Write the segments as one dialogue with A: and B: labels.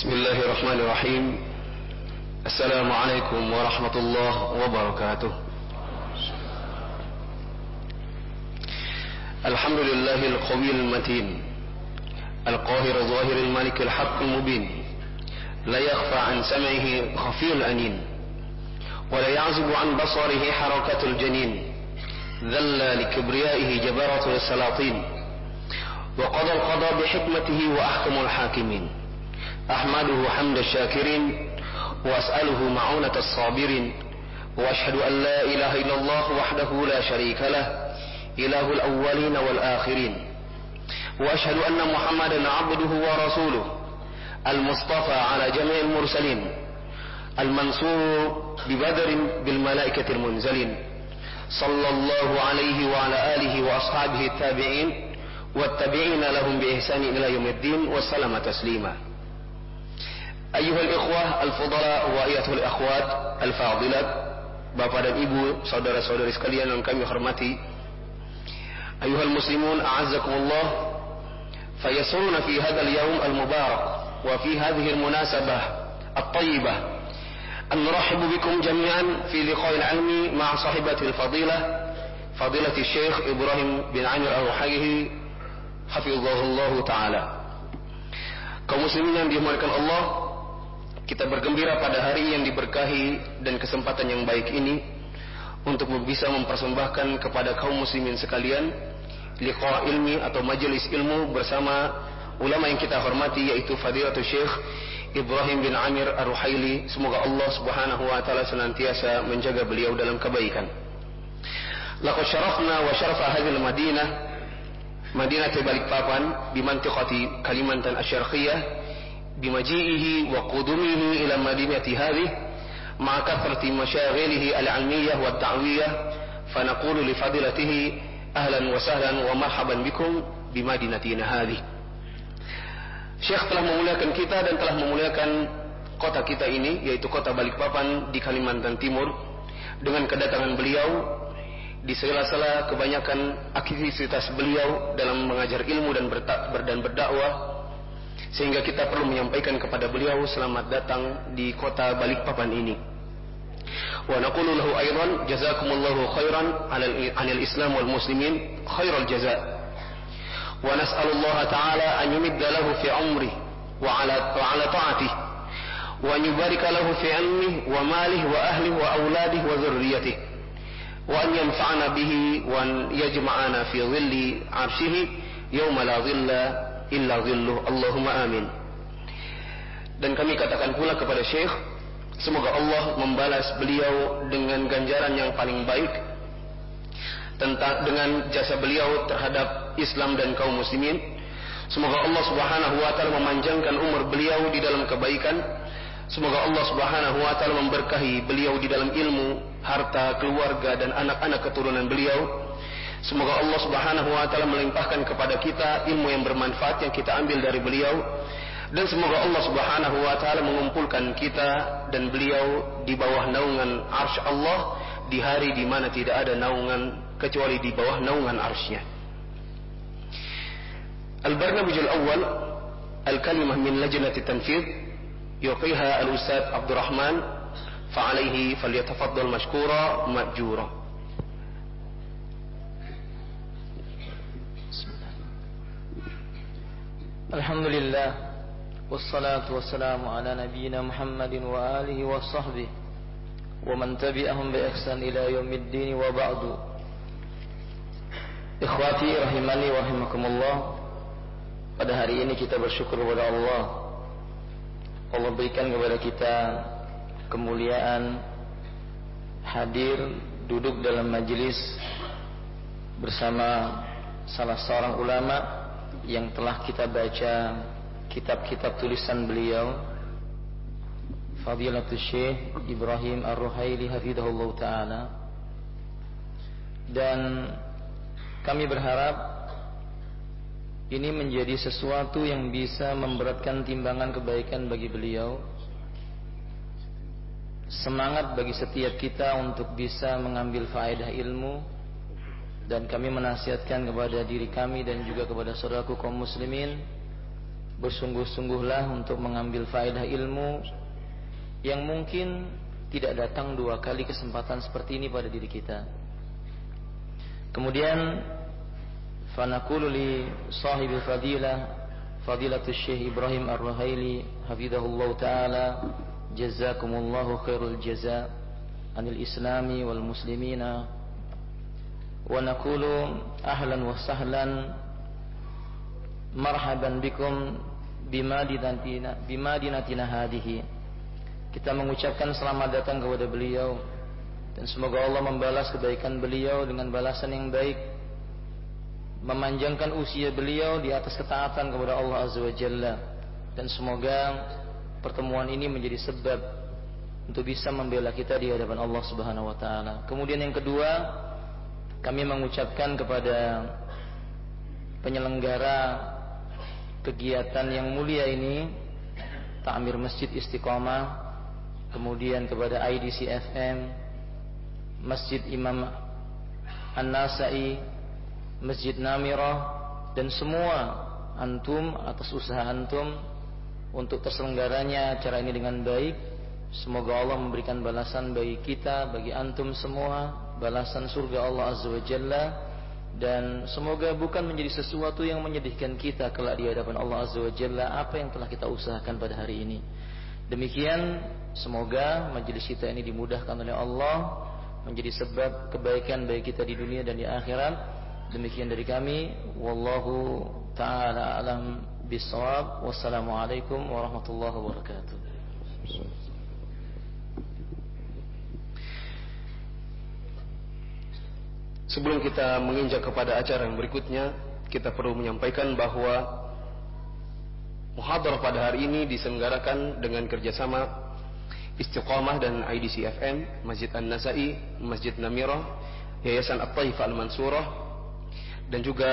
A: بسم الله الرحمن الرحيم. السلام عليكم ورحمة الله وبركاته. الحمد لله القوي المتين القاهر الظاهر الملك الحق المبين لا يخفى عن سمعه خفي الأنين ولا يعزب عن بصره حركة الجنين ذل لكبريائه جبارة السلاطين وقضى القضاء بحكمته وأحكم الحاكمين. أحمده حمد الشاكرين وأسأله معونة الصابرين وأشهد أن لا إله إلا الله وحده لا شريك له إله الأولين والآخرين. وأشهد أن محمدا عبده ورسوله المصطفى على جميع المرسلين المنصور ببدر بالملائكة المنزلين صلى الله عليه وعلى آله وأصحابه التابعين والتابعين لهم بإحسان إلى يوم الدين وسلم تسليما. أيها الإخوة الفضلاء وأيها الأخوات الفاضلة بابا dan ibu saudara saudari sekalian yang kami أيها المسلمون أعزكم الله فيسرنا في هذا اليوم المبارك وفي هذه المناسبة الطيبة. أن نرحب بكم جميعا في لقاء علمي مع صاحبة الفضيلة فضيلة الشيخ إبراهيم بن عامر الروحيه حفظه الله تعالى. كمسلمين بمركز الله kita bergembira pada hari yang diberkahi dan kesempatan yang baik ini untuk bisa mempersembahkan kepada kaum muslimin sekalian liqa ilmi atau majelis ilmu bersama ulama yang kita hormati yaitu Fadilatul Syekh Ibrahim bin Amir Ar-Ruhaili semoga Allah Subhanahu wa taala senantiasa menjaga beliau dalam kebaikan. Laqad syarafna wa syarafa hadhihi al-Madinah Madinah Balikpapan di mantiqati Kalimantan Asy-Syarqiyah بمجيئه وقدومه إلى المدينة هذه مع كثرة مشاغله العلمية والدعوية فنقول لفضيلته أهلا وسهلا ومرحبا بكم بمدينتنا هذه Syekh telah memuliakan kita dan telah memuliakan kota kita ini yaitu kota Balikpapan di Kalimantan Timur dengan kedatangan beliau di sela-sela kebanyakan aktivitas beliau dalam mengajar ilmu dan berdakwah sehingga kita perlu menyampaikan kepada beliau selamat datang di kota Balikpapan ini. Wa naqulu lahu aidan jazakumullahu khairan 'anil Islam wal muslimin khairal jazaa. Wa nas'alullah ta'ala an yumidda lahu fi umri wa 'ala wa 'ala ta'atihi wa an yubarika lahu fi 'ilmihi wa malihi wa ahlihi wa auladihi wa dhurriyyatihi wa an yanfa'ana bihi wa an yajma'ana fi dhilli 'arshihi yawma la dhilla illa dhilluh Allahumma amin. Dan kami katakan pula kepada Syekh semoga Allah membalas beliau dengan ganjaran yang paling baik tentang dengan jasa beliau terhadap Islam dan kaum muslimin. Semoga Allah Subhanahu wa taala memanjangkan umur beliau di dalam kebaikan. Semoga Allah Subhanahu wa taala memberkahi beliau di dalam ilmu harta keluarga dan anak-anak keturunan beliau Semoga Allah Subhanahu wa taala melimpahkan kepada kita ilmu yang bermanfaat yang kita ambil dari beliau dan semoga Allah Subhanahu wa taala mengumpulkan kita dan beliau di bawah naungan arsy Allah di hari di mana tidak ada naungan kecuali di bawah naungan arsy-Nya. Al-barnamij al-awwal al-kalimah min lajnati tanfidh yuqiha al-ustadz Abdul Rahman فعليه فليتفضل مشكورا مأجورا
B: الحمد لله والصلاة والسلام على نبينا محمد وآله وصحبه ومن تبعهم بإحسان إلى يوم الدين وبعد Ikhwati rahimani wa rahimakumullah Pada hari ini kita bersyukur kepada Allah Allah berikan kepada kita kemuliaan hadir duduk dalam majelis bersama salah seorang ulama yang telah kita baca kitab-kitab tulisan beliau. Fadilatul Syekh Ibrahim Ar-Ruhaili hafidhahullah taala. Dan kami berharap ini menjadi sesuatu yang bisa memberatkan timbangan kebaikan bagi beliau. Semangat bagi setiap kita untuk bisa mengambil faedah ilmu dan kami menasihatkan kepada diri kami dan juga kepada saudaraku kaum muslimin bersungguh-sungguhlah untuk mengambil faedah ilmu yang mungkin tidak datang dua kali kesempatan seperti ini pada diri kita. Kemudian fanaqulu li sahibi fadilah fadilatul Syekh Ibrahim Ar-Ruhaili hafizahullah taala jazakumullahu khairul jaza anil islami wal muslimina sahlan marhaban bikum bima dinatina bima dinatina hadihi kita mengucapkan selamat datang kepada beliau dan semoga Allah membalas kebaikan beliau dengan balasan yang baik memanjangkan usia beliau di atas ketaatan kepada Allah Azza wa Jalla dan semoga pertemuan ini menjadi sebab untuk bisa membela kita di hadapan Allah Subhanahu wa taala. Kemudian yang kedua, kami mengucapkan kepada penyelenggara kegiatan yang mulia ini Ta'mir Masjid Istiqomah kemudian kepada IDC FM Masjid Imam An-Nasai Masjid Namirah dan semua antum atas usaha antum untuk terselenggaranya acara ini dengan baik. Semoga Allah memberikan balasan bagi kita bagi antum semua balasan surga Allah Azza wa Jalla dan semoga bukan menjadi sesuatu yang menyedihkan kita kelak di hadapan Allah Azza wa Jalla apa yang telah kita usahakan pada hari ini. Demikian semoga majelis kita ini dimudahkan oleh Allah menjadi sebab kebaikan bagi kita di dunia dan di akhirat. Demikian dari kami wallahu taala alam bisawab. Wassalamualaikum warahmatullahi wabarakatuh.
A: Sebelum kita menginjak kepada acara yang berikutnya, kita perlu menyampaikan bahwa muhadar pada hari ini diselenggarakan dengan kerjasama Istiqamah dan IDC FM, Masjid An-Nasai, Masjid Namirah, Yayasan At-Taif Al-Mansurah, dan juga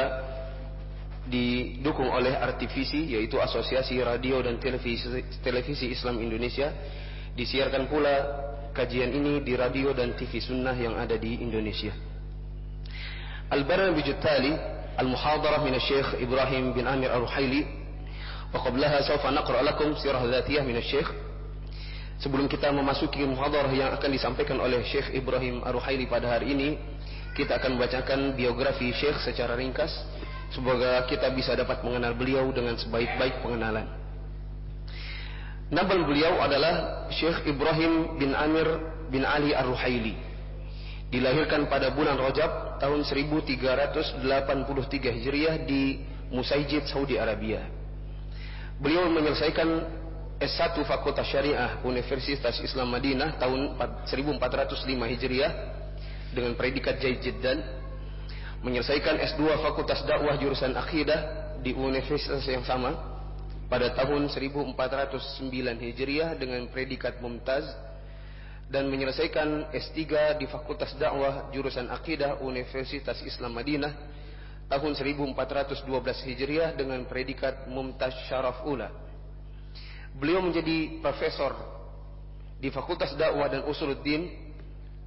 A: didukung oleh RTVC, yaitu Asosiasi Radio dan Televisi, Televisi Islam Indonesia. Disiarkan pula kajian ini di radio dan TV sunnah yang ada di Indonesia. البرنامج التالي المحاضرة من الشيخ إبراهيم بن عامر الرحيلي وقبلها سوف نقرأ لكم سيرة ذاتية من الشيخ Sebelum kita memasuki muhadarah yang akan disampaikan oleh Syekh Ibrahim Ar-Ruhaili pada hari ini, kita akan membacakan biografi Syekh secara ringkas. Semoga kita bisa dapat mengenal beliau dengan sebaik-baik pengenalan. Nama beliau adalah Syekh Ibrahim bin Amir bin Ali Ar-Ruhaili. Dilahirkan pada bulan Rajab tahun 1383 Hijriah di Musaijid, Saudi Arabia. Beliau menyelesaikan S1 Fakultas Syariah Universitas Islam Madinah tahun 1405 Hijriah dengan predikat Jaid Jiddan. Menyelesaikan S2 Fakultas Dakwah jurusan Akidah di universitas yang sama pada tahun 1409 Hijriah dengan predikat Mumtaz dan menyelesaikan S3 di Fakultas Dakwah jurusan Akidah Universitas Islam Madinah tahun 1412 Hijriah dengan predikat Mumtaz Syaraf Ula. Beliau menjadi profesor di Fakultas Dakwah dan Usuluddin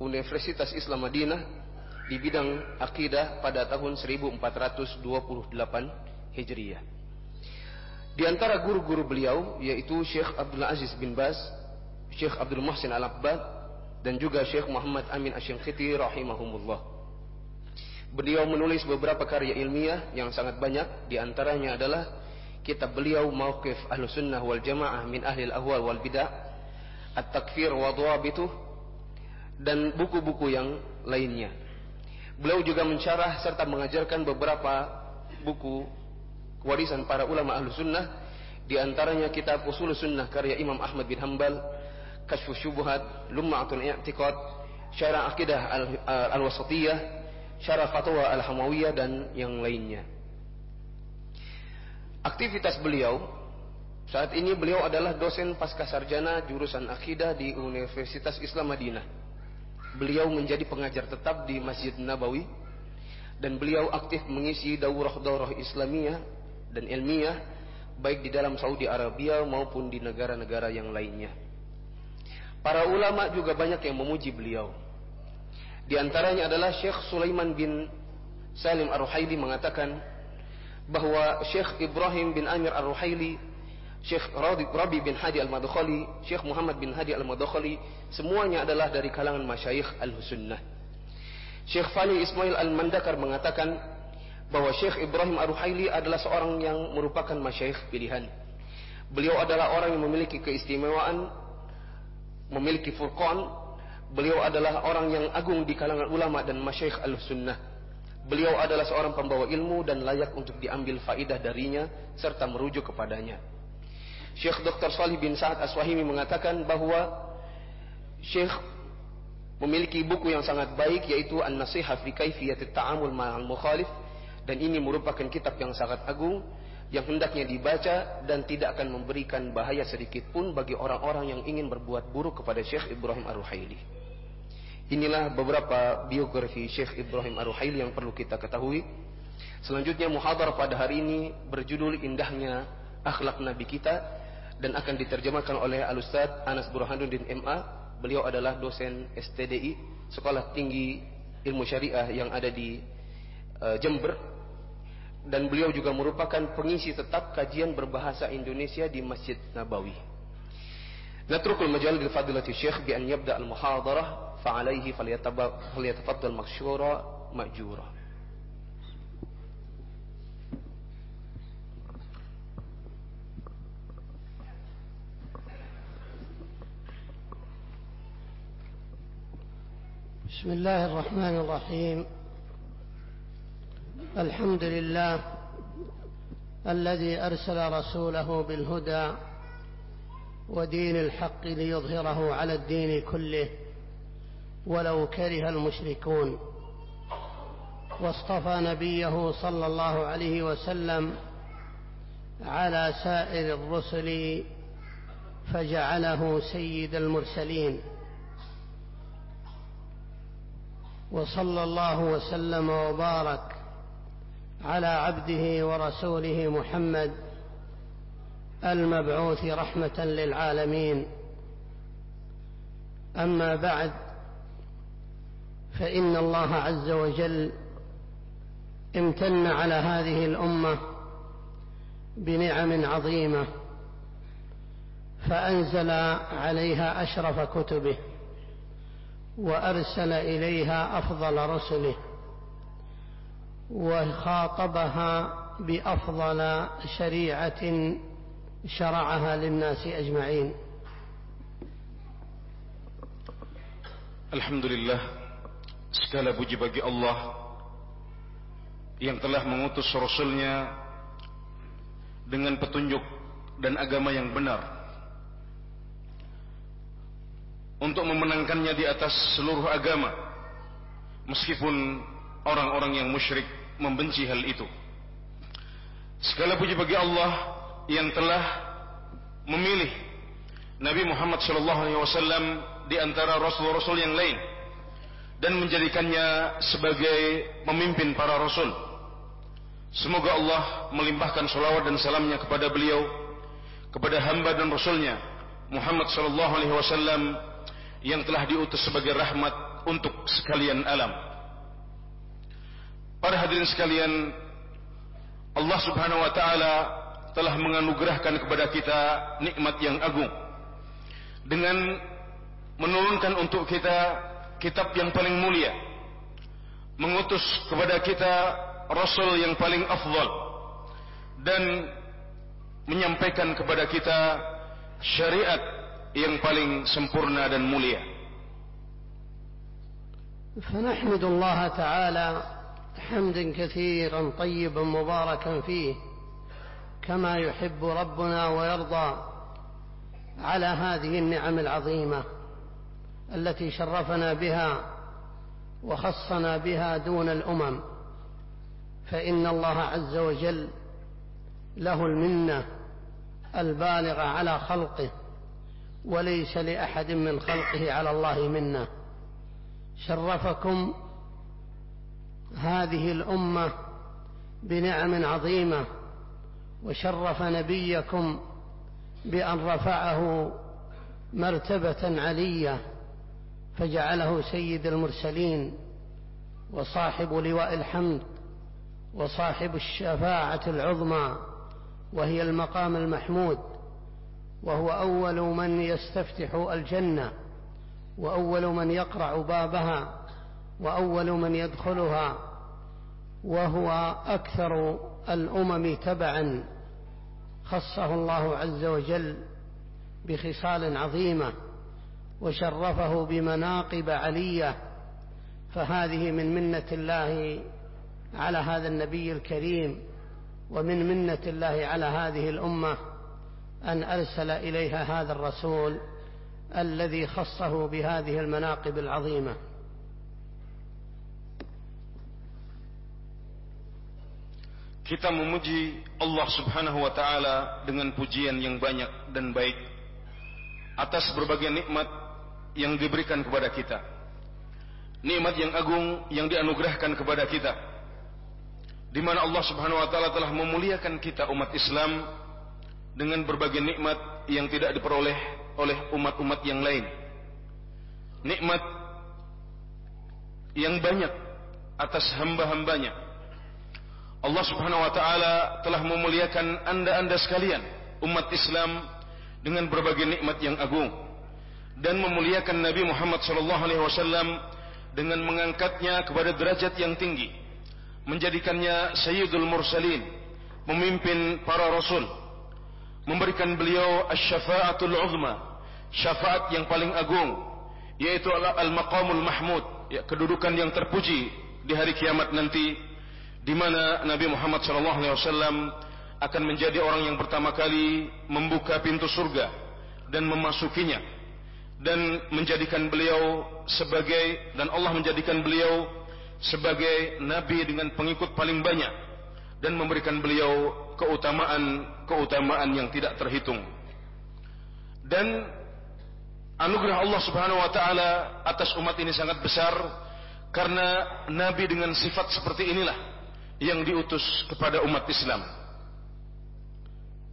A: Universitas Islam Madinah di bidang akidah pada tahun 1428 Hijriah. Di antara guru-guru beliau yaitu Syekh Abdul Aziz bin Baz Syekh Abdul Muhsin Al-Abbad dan juga Syekh Muhammad Amin Asyinkhiti rahimahumullah. Beliau menulis beberapa karya ilmiah yang sangat banyak, di antaranya adalah kitab beliau Mauqif Ahlus Sunnah wal Jamaah min Ahli Al-Ahwal wal Bidah, At-Takfir wa Dhawabituh dan buku-buku yang lainnya. Beliau juga mensyarah serta mengajarkan beberapa buku warisan para ulama Ahlus Sunnah di antaranya kitab Usul Sunnah karya Imam Ahmad bin Hambal, Kashfu Syubhat, Lum'atul I'tiqad, Syarah Akidah Al-Wasatiyah, Syarah Fatwa Al-Hamawiyah dan yang lainnya. Aktivitas beliau saat ini beliau adalah dosen pasca sarjana jurusan akidah di Universitas Islam Madinah. Beliau menjadi pengajar tetap di Masjid Nabawi dan beliau aktif mengisi daurah-daurah Islamiyah dan ilmiah baik di dalam Saudi Arabia maupun di negara-negara yang lainnya. Para ulama juga banyak yang memuji beliau. Di antaranya adalah Syekh Sulaiman bin Salim Ar-Ruhaili mengatakan bahwa Syekh Ibrahim bin Amir Ar-Ruhaili Syekh Rabi bin Hadi Al-Madkhali, Syekh Muhammad bin Hadi Al-Madkhali, semuanya adalah dari kalangan masyayikh Al-Sunnah. Syekh Fali Ismail Al-Mandakar mengatakan bahwa Syekh Ibrahim Ar-Ruhaili adalah seorang yang merupakan masyayikh pilihan. Beliau adalah orang yang memiliki keistimewaan, memiliki furqan. Beliau adalah orang yang agung di kalangan ulama dan masyayikh Al-Sunnah. Beliau adalah seorang pembawa ilmu dan layak untuk diambil faidah darinya serta merujuk kepadanya. Syekh Dr. Salih bin Sa'ad Aswahimi mengatakan bahwa Syekh memiliki buku yang sangat baik yaitu An-Nasihah fi Kaifiyat Ta'amul Ma'al Mukhalif dan ini merupakan kitab yang sangat agung yang hendaknya dibaca dan tidak akan memberikan bahaya sedikit pun bagi orang-orang yang ingin berbuat buruk kepada Syekh Ibrahim Ar-Ruhaili. Inilah beberapa biografi Syekh Ibrahim Ar-Ruhaili yang perlu kita ketahui. Selanjutnya muhadar pada hari ini berjudul Indahnya Akhlak Nabi Kita dan akan diterjemahkan oleh Al-Ustaz Anas Burhanuddin MA. Beliau adalah dosen STDI, Sekolah Tinggi Ilmu Syariah yang ada di uh, Jember Dan beliau juga merupakan pengisi tetap kajian berbahasa Indonesia di Masjid Nabawi. Natrukul majal lil fadilati Syekh bi an yabda al-muhadarah fa alayhi falyatafaddal maksyura ma'jura.
C: بسم الله الرحمن الرحيم الحمد لله الذي أرسل رسوله بالهدى ودين الحق ليظهره على الدين كله ولو كره المشركون واصطفى نبيه صلى الله عليه وسلم على سائر الرسل فجعله سيد المرسلين. وصلى الله وسلم وبارك على عبده ورسوله محمد المبعوث رحمة للعالمين. أما بعد فإن الله عز وجل امتن على هذه الأمة بنعم عظيمة فأنزل عليها أشرف كتبه وأرسل إليها أفضل رسله. وخاطبها بافضل شريعه شرعها للناس اجمعين
D: Alhamdulillah segala puji bagi Allah yang telah mengutus Rasulnya dengan petunjuk dan agama yang benar untuk memenangkannya di atas seluruh agama meskipun orang-orang yang musyrik membenci hal itu segala puji bagi Allah yang telah memilih Nabi Muhammad sallallahu alaihi wasallam di antara rasul-rasul yang lain dan menjadikannya sebagai pemimpin para rasul semoga Allah melimpahkan salawat dan salamnya kepada beliau kepada hamba dan rasulnya Muhammad sallallahu alaihi wasallam yang telah diutus sebagai rahmat untuk sekalian alam. Para hadirin sekalian, Allah Subhanahu wa taala telah menganugerahkan kepada kita nikmat yang agung dengan menurunkan untuk kita kitab yang paling mulia, mengutus kepada kita rasul yang paling afdal dan menyampaikan kepada kita syariat yang paling sempurna dan mulia.
C: فنحمد الله تعالى حمدا كثيرا طيبا مباركا فيه كما يحب ربنا ويرضى على هذه النعم العظيمة التي شرفنا بها وخصنا بها دون الأمم. فإن الله عز وجل له المنة البالغة على خلقه وليس لأحد من خلقه على الله منة. شرفكم هذه الأمة بنعم عظيمة وشرف نبيكم بأن رفعه مرتبة علية فجعله سيد المرسلين وصاحب لواء الحمد وصاحب الشفاعة العظمى وهي المقام المحمود وهو أول من يستفتح الجنة وأول من يقرع بابها وأول من يدخلها وهو أكثر الأمم تبعا خصه الله عز وجل بخصال عظيمة وشرفه بمناقب علية فهذه من منة الله على هذا النبي الكريم ومن منة الله على هذه الأمة أن أرسل إليها هذا الرسول الذي خصه بهذه المناقب العظيمة.
D: Kita memuji Allah Subhanahu wa taala dengan pujian yang banyak dan baik atas berbagai nikmat yang diberikan kepada kita. Nikmat yang agung yang dianugerahkan kepada kita. Di mana Allah Subhanahu wa taala telah memuliakan kita umat Islam dengan berbagai nikmat yang tidak diperoleh oleh umat-umat yang lain. Nikmat yang banyak atas hamba-hambanya Allah Subhanahu wa taala telah memuliakan Anda-anda sekalian umat Islam dengan berbagai nikmat yang agung dan memuliakan Nabi Muhammad sallallahu alaihi wasallam dengan mengangkatnya kepada derajat yang tinggi menjadikannya sayyidul mursalin memimpin para rasul memberikan beliau asy-syafa'atul 'uzma syafaat yang paling agung yaitu al-maqamul mahmud ya, kedudukan yang terpuji di hari kiamat nanti di mana Nabi Muhammad SAW akan menjadi orang yang pertama kali membuka pintu surga dan memasukinya dan menjadikan beliau sebagai dan Allah menjadikan beliau sebagai nabi dengan pengikut paling banyak dan memberikan beliau keutamaan-keutamaan yang tidak terhitung. Dan anugerah Allah Subhanahu wa taala atas umat ini sangat besar karena nabi dengan sifat seperti inilah yang diutus kepada umat Islam.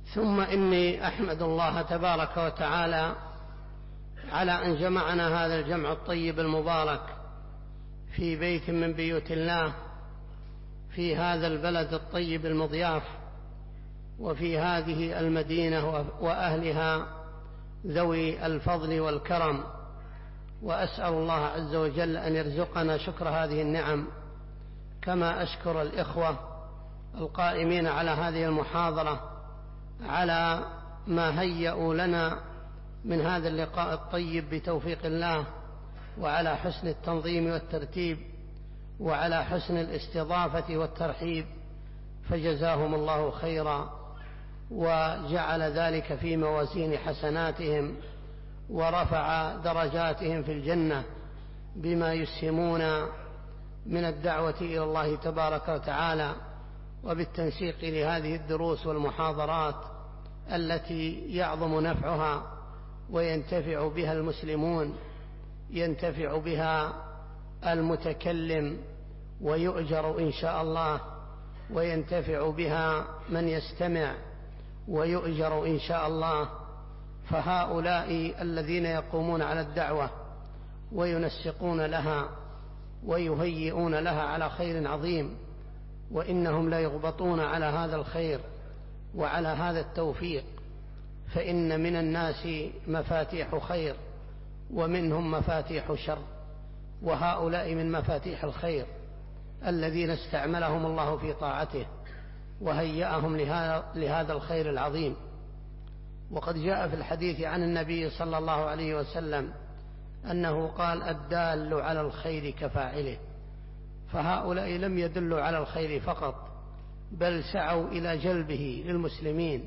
C: ثم إني أحمد الله تبارك وتعالى على أن جمعنا هذا الجمع الطيب المبارك في بيت من بيوت الله في هذا البلد الطيب المضياف وفي هذه المدينة وأهلها ذوي الفضل والكرم وأسأل الله عز وجل أن يرزقنا شكر هذه النعم كما أشكر الإخوة القائمين على هذه المحاضرة على ما هيئوا لنا من هذا اللقاء الطيب بتوفيق الله وعلى حسن التنظيم والترتيب وعلى حسن الاستضافة والترحيب فجزاهم الله خيرا وجعل ذلك في موازين حسناتهم ورفع درجاتهم في الجنة بما يسهمون من الدعوة إلى الله تبارك وتعالى وبالتنسيق لهذه الدروس والمحاضرات التي يعظم نفعها وينتفع بها المسلمون ينتفع بها المتكلم ويؤجر إن شاء الله وينتفع بها من يستمع ويؤجر إن شاء الله. فهؤلاء الذين يقومون على الدعوة وينسقون لها ويهيئون لها على خير عظيم وإنهم ليغبطون على هذا الخير وعلى هذا التوفيق فإن من الناس مفاتيح خير ومنهم مفاتيح شر وهؤلاء من مفاتيح الخير الذين استعملهم الله في طاعته وهيأهم لهذا الخير العظيم. وقد جاء في الحديث عن النبي صلى الله عليه وسلم أنه قال الدال على الخير كفاعله فهؤلاء لم يدلوا على الخير فقط بل سعوا إلى جلبه للمسلمين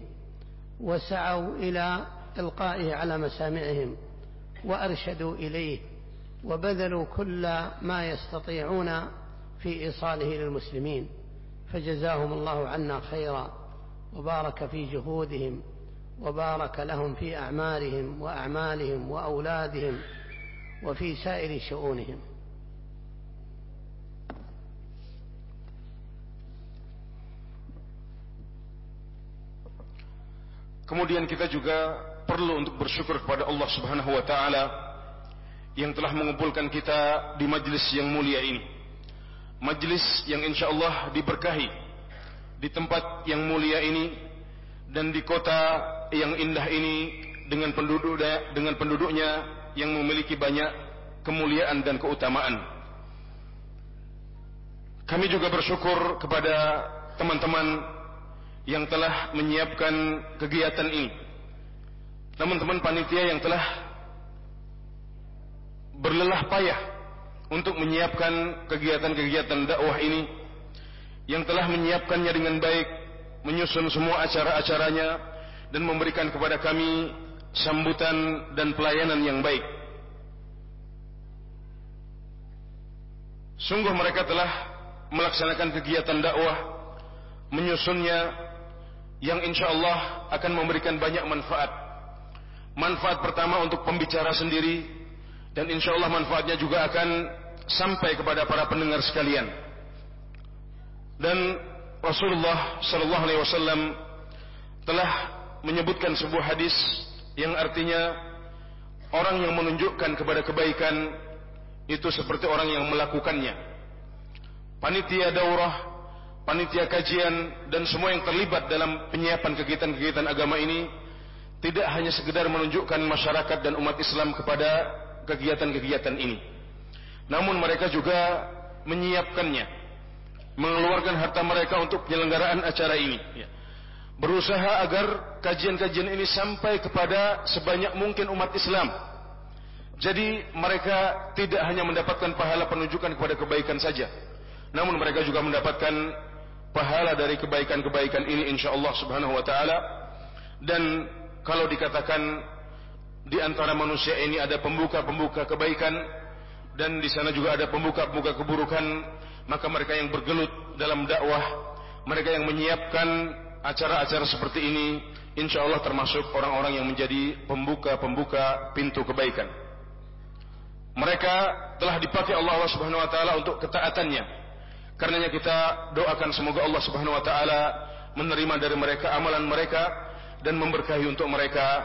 C: وسعوا إلى إلقائه على مسامعهم وأرشدوا إليه وبذلوا كل ما يستطيعون في إيصاله للمسلمين فجزاهم الله عنا خيرا وبارك في جهودهم وبارك لهم في أعمارهم وأعمالهم وأولادهم وفي سائر شؤونهم
D: Kemudian kita juga perlu untuk bersyukur kepada Allah Subhanahu wa taala yang telah mengumpulkan kita di majlis yang mulia ini. Majlis yang insyaallah diberkahi di tempat yang mulia ini dan di kota yang indah ini dengan penduduk dengan penduduknya yang memiliki banyak kemuliaan dan keutamaan. Kami juga bersyukur kepada teman-teman yang telah menyiapkan kegiatan ini. Teman-teman panitia yang telah berlelah payah untuk menyiapkan kegiatan-kegiatan dakwah ini yang telah menyiapkannya dengan baik, menyusun semua acara-acaranya dan memberikan kepada kami sambutan dan pelayanan yang baik. Sungguh mereka telah melaksanakan kegiatan dakwah, menyusunnya yang insya Allah akan memberikan banyak manfaat. Manfaat pertama untuk pembicara sendiri dan insya Allah manfaatnya juga akan sampai kepada para pendengar sekalian. Dan Rasulullah Sallallahu Alaihi Wasallam telah menyebutkan sebuah hadis yang artinya orang yang menunjukkan kepada kebaikan itu seperti orang yang melakukannya. Panitia daurah, panitia kajian dan semua yang terlibat dalam penyiapan kegiatan-kegiatan agama ini tidak hanya sekedar menunjukkan masyarakat dan umat Islam kepada kegiatan-kegiatan ini. Namun mereka juga menyiapkannya, mengeluarkan harta mereka untuk penyelenggaraan acara ini. Ya berusaha agar kajian-kajian ini sampai kepada sebanyak mungkin umat Islam. Jadi mereka tidak hanya mendapatkan pahala penunjukan kepada kebaikan saja, namun mereka juga mendapatkan pahala dari kebaikan-kebaikan ini insyaallah subhanahu wa taala. Dan kalau dikatakan di antara manusia ini ada pembuka-pembuka kebaikan dan di sana juga ada pembuka-pembuka keburukan, maka mereka yang bergelut dalam dakwah, mereka yang menyiapkan acara-acara seperti ini insya Allah termasuk orang-orang yang menjadi pembuka-pembuka pintu kebaikan. Mereka telah dipakai Allah Subhanahu wa taala untuk ketaatannya. Karenanya kita doakan semoga Allah Subhanahu wa taala menerima dari mereka amalan mereka dan memberkahi untuk mereka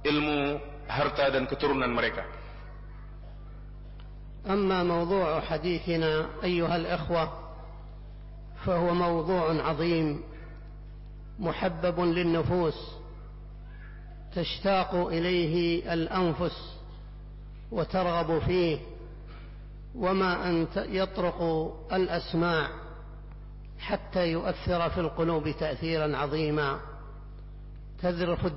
D: ilmu, harta dan keturunan mereka.
C: أما موضوع حديثنا أيها الإخوة فهو موضوع عظيم محبب للنفوس تشتاق إليه الأنفس وترغب فيه وما أن يطرق الأسماع حتى يؤثر في القلوب تاثيرا عظيما. تذرف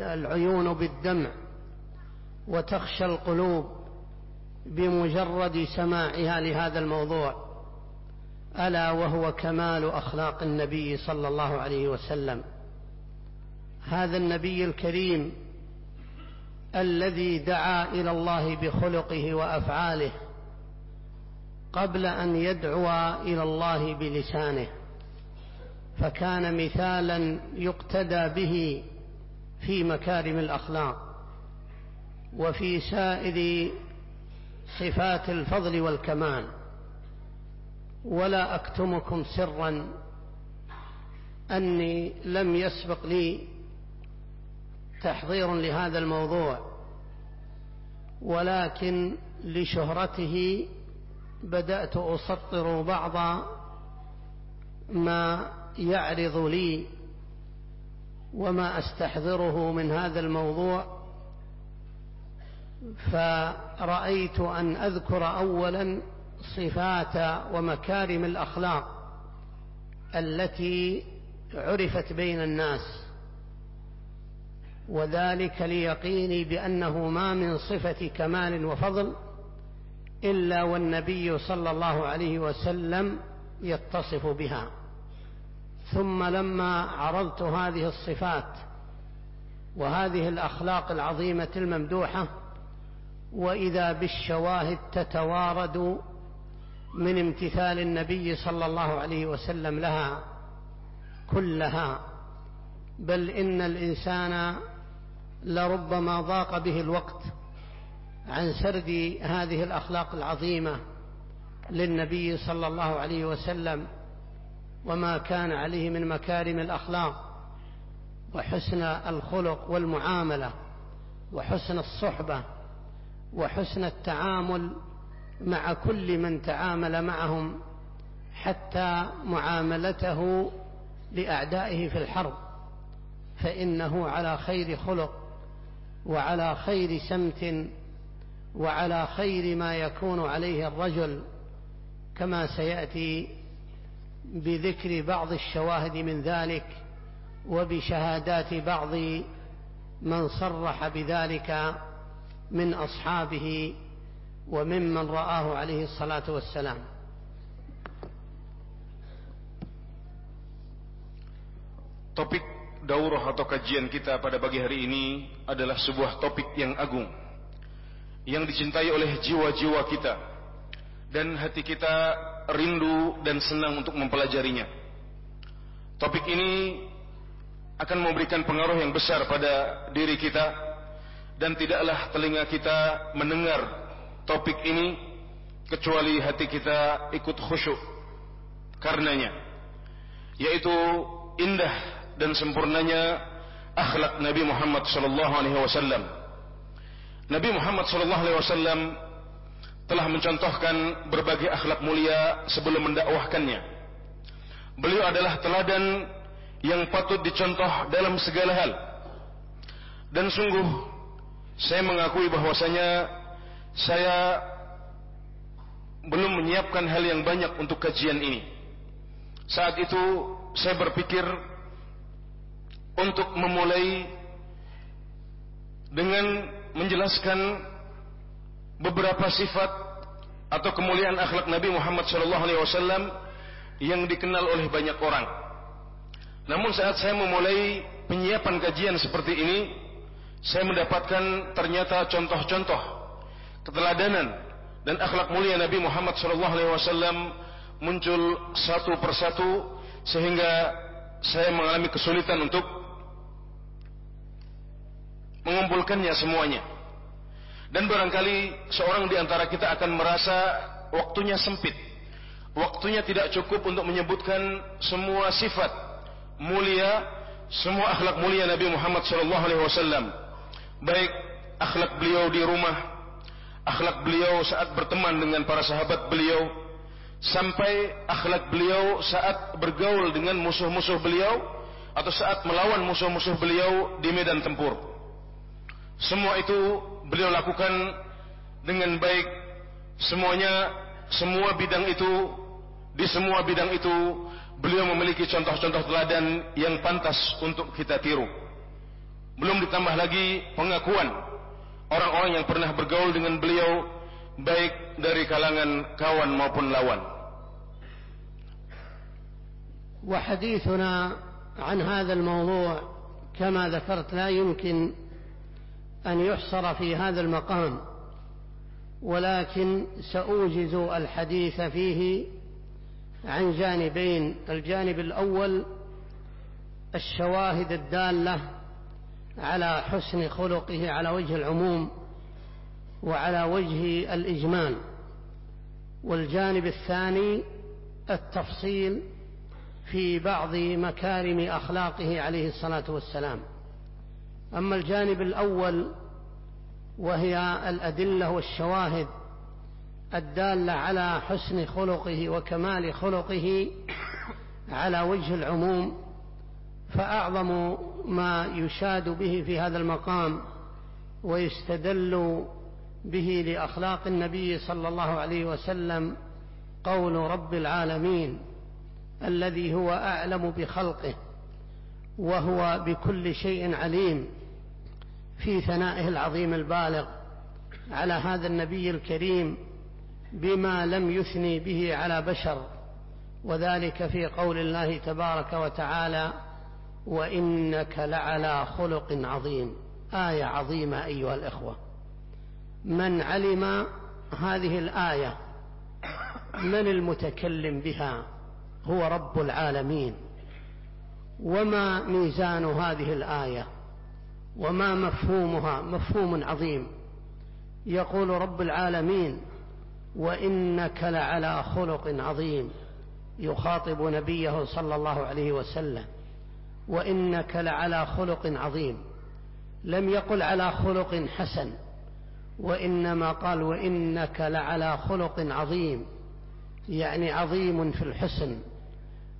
C: العيون بالدمع وتخشى القلوب بمجرد سماعها لهذا الموضوع. ألا وهو كمال أخلاق النبي صلى الله عليه وسلم. هذا النبي الكريم الذي دعا إلى الله بخلقه وأفعاله قبل أن يدعو إلى الله بلسانه فكان مثالا يقتدى به في مكارم الأخلاق وفي سائر صفات الفضل والكمال. ولا أكتمكم سرا. أني لم يسبق لي تحضير لهذا الموضوع ولكن لشهرته بدأت أسطر بعض ما يعرض لي وما أستحضره من هذا الموضوع. فرأيت أن أذكر أولا صفات ومكارم الأخلاق التي عرفت بين الناس وذلك ليقيني بأنه ما من صفة كمال وفضل إلا والنبي صلى الله عليه وسلم يتصف بها. ثم لما عرضت هذه الصفات وهذه الأخلاق العظيمة الممدوحة وإذا بالشواهد تتوارد من امتثال النبي صلى الله عليه وسلم لها كلها. بل إن الإنسان لربما ضاق به الوقت عن سرد هذه الأخلاق العظيمة للنبي صلى الله عليه وسلم وما كان عليه من مكارم الأخلاق وحسن الخلق والمعاملة وحسن الصحبة وحسن التعامل مع كل من تعامل معهم حتى معاملته لأعدائه في الحرب فإنه على خير خلق وعلى خير سمت وعلى خير ما يكون عليه الرجل كما سيأتي بذكر بعض الشواهد من ذلك وبشهادات بعض من صرح بذلك من أصحابه وممن رآه عليه الصلاة والسلام
D: Topik daurah atau kajian kita pada pagi hari ini adalah sebuah topik yang agung yang dicintai oleh jiwa-jiwa kita dan hati kita rindu dan senang untuk mempelajarinya. Topik ini akan memberikan pengaruh yang besar pada diri kita dan tidaklah telinga kita mendengar topik ini kecuali hati kita ikut khusyuk karenanya yaitu indah dan sempurnanya akhlak Nabi Muhammad sallallahu alaihi wasallam. Nabi Muhammad sallallahu alaihi wasallam telah mencontohkan berbagai akhlak mulia sebelum mendakwahkannya. Beliau adalah teladan yang patut dicontoh dalam segala hal. Dan sungguh saya mengakui bahwasanya saya belum menyiapkan hal yang banyak untuk kajian ini. Saat itu saya berpikir untuk memulai dengan menjelaskan beberapa sifat atau kemuliaan akhlak Nabi Muhammad SAW yang dikenal oleh banyak orang. Namun saat saya memulai penyiapan kajian seperti ini, saya mendapatkan ternyata contoh-contoh keteladanan dan akhlak mulia Nabi Muhammad SAW muncul satu persatu sehingga saya mengalami kesulitan untuk mengumpulkannya semuanya. Dan barangkali seorang di antara kita akan merasa waktunya sempit. Waktunya tidak cukup untuk menyebutkan semua sifat mulia, semua akhlak mulia Nabi Muhammad SAW. Baik akhlak beliau di rumah, akhlak beliau saat berteman dengan para sahabat beliau, sampai akhlak beliau saat bergaul dengan musuh-musuh beliau atau saat melawan musuh-musuh beliau di medan tempur. Semua itu beliau lakukan dengan baik. Semuanya, semua bidang itu, di semua bidang itu, beliau memiliki contoh-contoh teladan yang pantas untuk kita tiru. Belum ditambah lagi pengakuan orang-orang yang pernah bergaul dengan beliau, baik dari kalangan kawan maupun lawan.
C: وحديثنا عن هذا الموضوع كما ذكرت لا يمكن أن يحصر في هذا المقام ولكن سأوجز الحديث فيه عن جانبين الجانب الأول الشواهد الدالة على حسن خلقه على وجه العموم وعلى وجه الإجمال. والجانب الثاني التفصيل في بعض مكارم أخلاقه عليه الصلاة والسلام. أما الجانب الأول وهي الأدلة والشواهد الدالة على حسن خلقه وكمال خلقه على وجه العموم فأعظم ما يشاد به في هذا المقام ويستدل به لأخلاق النبي صلى الله عليه وسلم قول رب العالمين الذي هو أعلم بخلقه وهو بكل شيء عليم في ثنائه العظيم البالغ على هذا النبي الكريم بما لم يثني به على بشر وذلك في قول الله تبارك وتعالى وإنك لعلى خلق عظيم. آية عظيمة أيها الإخوة. من علم هذه الآية من المتكلم بها هو رب العالمين. وما ميزان هذه الآية؟ وما مفهومها؟ مفهوم عظيم. يقول رب العالمين وإنك لعلى خلق عظيم. يخاطب نبيه صلى الله عليه وسلم. وإنك لعلى خلق عظيم. لم يقل على خلق حسن وإنما قال وإنك لعلى خلق عظيم. يعني عظيم في الحسن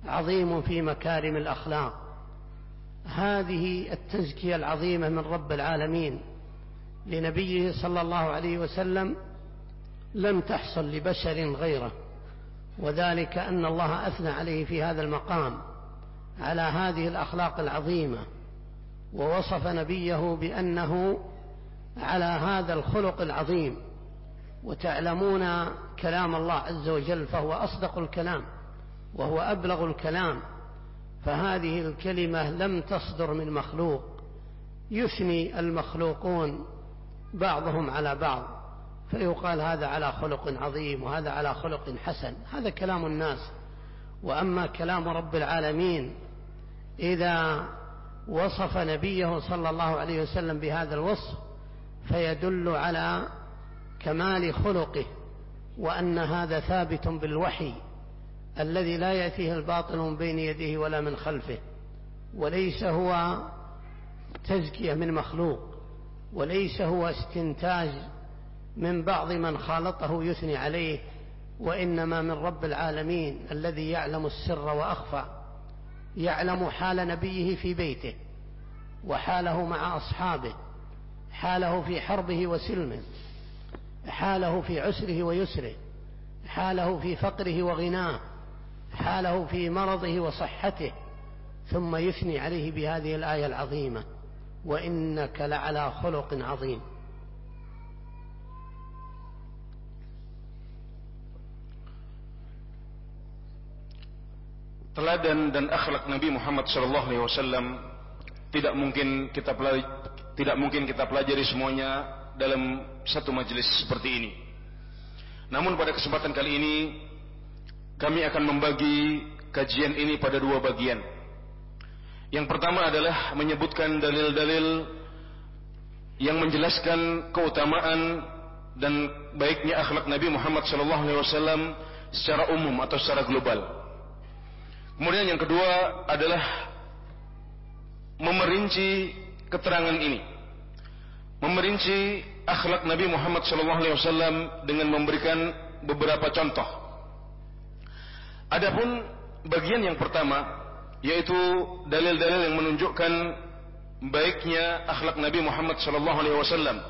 C: عظيم في مكارم الأخلاق. هذه التزكية العظيمة من رب العالمين لنبيه صلى الله عليه وسلم لم تحصل لبشر غيره. وذلك أن الله أثنى عليه في هذا المقام. على هذه الأخلاق العظيمة ووصف نبيه بأنه على هذا الخلق العظيم. وتعلمون كلام الله عز وجل فهو أصدق الكلام وهو أبلغ الكلام. فهذه الكلمة لم تصدر من مخلوق. يثني المخلوقون بعضهم على بعض فيقال هذا على خلق عظيم وهذا على خلق حسن. هذا كلام الناس. وأما كلام رب العالمين إذا وصف نبيه صلى الله عليه وسلم بهذا الوصف فيدل على كمال خلقه وأن هذا ثابت بالوحي الذي لا يأتيه الباطل من بين يديه ولا من خلفه وليس هو تزكية من مخلوق وليس هو استنتاج من بعض من خالطه يثني عليه وإنما من رب العالمين الذي يعلم السر وأخفى. يعلم حال نبيه في بيته وحاله مع أصحابه حاله في حربه وسلمه حاله في عسره ويسره حاله في فقره وغناه حاله في مرضه وصحته ثم يثني عليه بهذه الآية العظيمة وإنك لعلى خلق عظيم.
D: Teladan dan akhlak Nabi Muhammad sallallahu alaihi wasallam tidak mungkin kita tidak mungkin kita pelajari semuanya dalam satu majelis seperti ini. Namun pada kesempatan kali ini kami akan membagi kajian ini pada dua bagian. Yang pertama adalah menyebutkan dalil-dalil yang menjelaskan keutamaan dan baiknya akhlak Nabi Muhammad sallallahu alaihi wasallam secara umum atau secara global. Kemudian yang kedua adalah memerinci keterangan ini. Memerinci akhlak Nabi Muhammad SAW dengan memberikan beberapa contoh. Adapun bagian yang pertama yaitu dalil-dalil yang menunjukkan baiknya akhlak Nabi Muhammad SAW